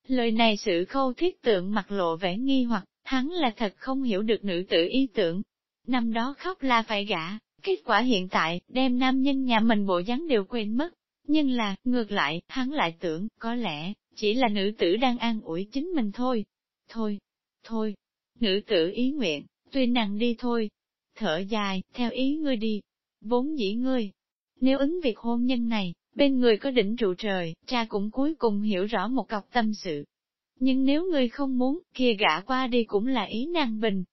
Lời này sự khâu thiết tượng mặt lộ vẻ nghi hoặc, hắn là thật không hiểu được nữ tử ý tưởng. Năm đó khóc là phải gả, Kết quả hiện tại, đem nam nhân nhà mình bộ dáng đều quên mất. Nhưng là, ngược lại, hắn lại tưởng, có lẽ, chỉ là nữ tử đang an ủi chính mình thôi. Thôi, thôi, nữ tử ý nguyện, tuy nàng đi thôi. Thở dài, theo ý ngươi đi. Vốn dĩ ngươi. Nếu ứng việc hôn nhân này, bên người có đỉnh trụ trời, cha cũng cuối cùng hiểu rõ một cọc tâm sự. Nhưng nếu ngươi không muốn, kia gã qua đi cũng là ý nàng bình.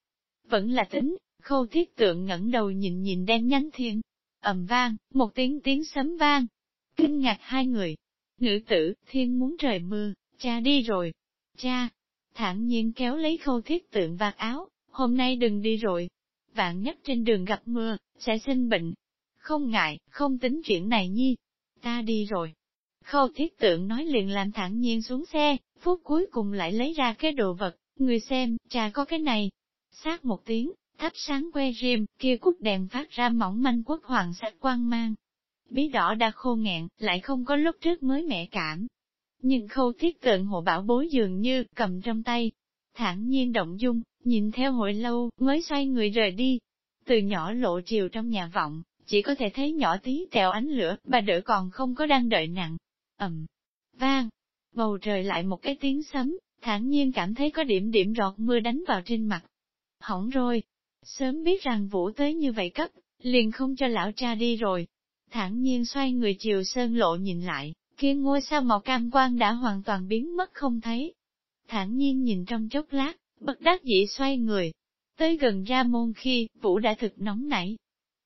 Vẫn là tính, Khâu thiết tượng ngẩng đầu nhìn nhìn đen nhánh thiên. ầm vang, một tiếng tiếng sấm vang. Kinh ngạc hai người. Nữ tử, thiên muốn trời mưa, cha đi rồi. Cha, thản nhiên kéo lấy khâu thiết tượng vạt áo, hôm nay đừng đi rồi. Vạn nhất trên đường gặp mưa, sẽ sinh bệnh. Không ngại, không tính chuyện này nhi. Ta đi rồi. Khâu thiết tượng nói liền làm thản nhiên xuống xe, phút cuối cùng lại lấy ra cái đồ vật, người xem, cha có cái này. Sát một tiếng, thắp sáng que rim, kia cúc đèn phát ra mỏng manh quốc hoàng sắc quang mang. Bí đỏ đã khô nghẹn, lại không có lúc trước mới mẹ cảm. Nhưng khâu thiết cận hộ bảo bối dường như cầm trong tay, thản nhiên động dung, nhìn theo hội lâu, mới xoay người rời đi. Từ nhỏ lộ chiều trong nhà vọng, chỉ có thể thấy nhỏ tí tèo ánh lửa, bà đỡ còn không có đang đợi nặng. ầm, vang, bầu trời lại một cái tiếng sấm, thản nhiên cảm thấy có điểm điểm rọt mưa đánh vào trên mặt. Hỏng rồi, Sớm biết rằng vũ tới như vậy cấp, liền không cho lão cha đi rồi. Thẳng nhiên xoay người chiều sơn lộ nhìn lại, kia ngôi sao màu cam quang đã hoàn toàn biến mất không thấy. Thản nhiên nhìn trong chốc lát, bất đắc dĩ xoay người. Tới gần ra môn khi, vũ đã thực nóng nảy.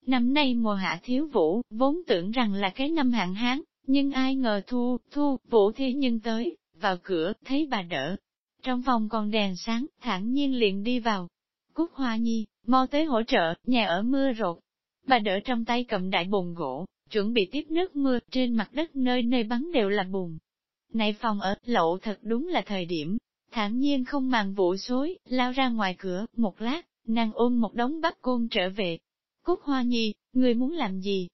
Năm nay mùa hạ thiếu vũ, vốn tưởng rằng là cái năm hạn hán, nhưng ai ngờ thu, thu, vũ thế nhưng tới, vào cửa, thấy bà đỡ. Trong phòng còn đèn sáng, thản nhiên liền đi vào. Cúc Hoa Nhi, mau tới hỗ trợ, nhà ở mưa rột. Bà đỡ trong tay cầm đại bồn gỗ, chuẩn bị tiếp nước mưa, trên mặt đất nơi nơi bắn đều là bùn. Này phòng ở, lậu thật đúng là thời điểm, thản nhiên không màng vụ xối, lao ra ngoài cửa, một lát, nàng ôm một đống bắp côn trở về. Cúc Hoa Nhi, người muốn làm gì?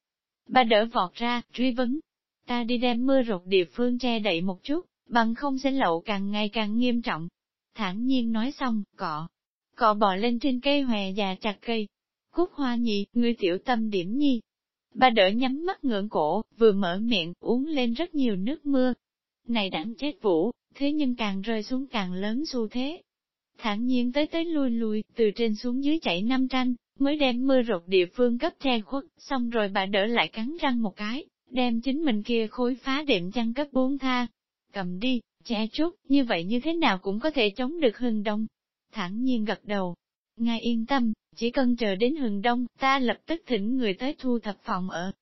Bà đỡ vọt ra, truy vấn. Ta đi đem mưa rột địa phương che đậy một chút, bằng không sẽ lậu càng ngày càng nghiêm trọng. Thản nhiên nói xong, cọ, cọ bò lên trên cây hòe già chặt cây. Cúc Hoa Nhi, người tiểu tâm điểm nhi. Bà đỡ nhắm mắt ngưỡng cổ, vừa mở miệng, uống lên rất nhiều nước mưa. Này đáng chết vũ, thế nhưng càng rơi xuống càng lớn xu thế. Thản nhiên tới tới lui lui, từ trên xuống dưới chảy năm tranh, mới đem mưa rột địa phương cấp che khuất, xong rồi bà đỡ lại cắn răng một cái, đem chính mình kia khối phá đệm chăn cấp bốn tha. Cầm đi, che chút, như vậy như thế nào cũng có thể chống được hưng đông. Thẳng nhiên gật đầu. Ngài yên tâm, chỉ cần chờ đến hừng đông, ta lập tức thỉnh người tới thu thập phòng ở.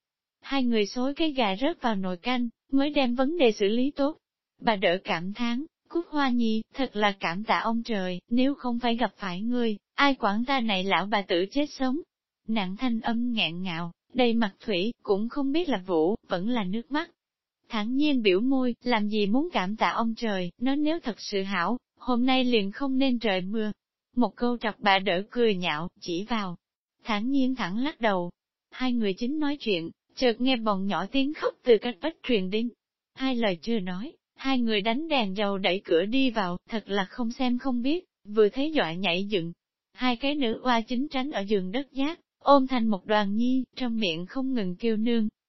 Hai người xối cái gà rớt vào nồi canh, mới đem vấn đề xử lý tốt. Bà đỡ cảm thán, Cúc Hoa Nhi, thật là cảm tạ ông trời, nếu không phải gặp phải ngươi, ai quản ta này lão bà tử chết sống. Nặng thanh âm ngẹn ngạo, đầy mặt thủy, cũng không biết là vũ, vẫn là nước mắt. Thẳng nhiên biểu môi, làm gì muốn cảm tạ ông trời, nó nếu thật sự hảo, hôm nay liền không nên trời mưa. Một câu chọc bà đỡ cười nhạo, chỉ vào. Thẳng nhiên thẳng lắc đầu. Hai người chính nói chuyện, chợt nghe bọn nhỏ tiếng khóc từ cách vách truyền đến. Hai lời chưa nói, Hai người đánh đèn dầu đẩy cửa đi vào, thật là không xem không biết, vừa thấy dọa nhảy dựng. Hai cái nữ oa chính tránh ở giường đất giác, ôm thành một đoàn nhi, trong miệng không ngừng kêu nương.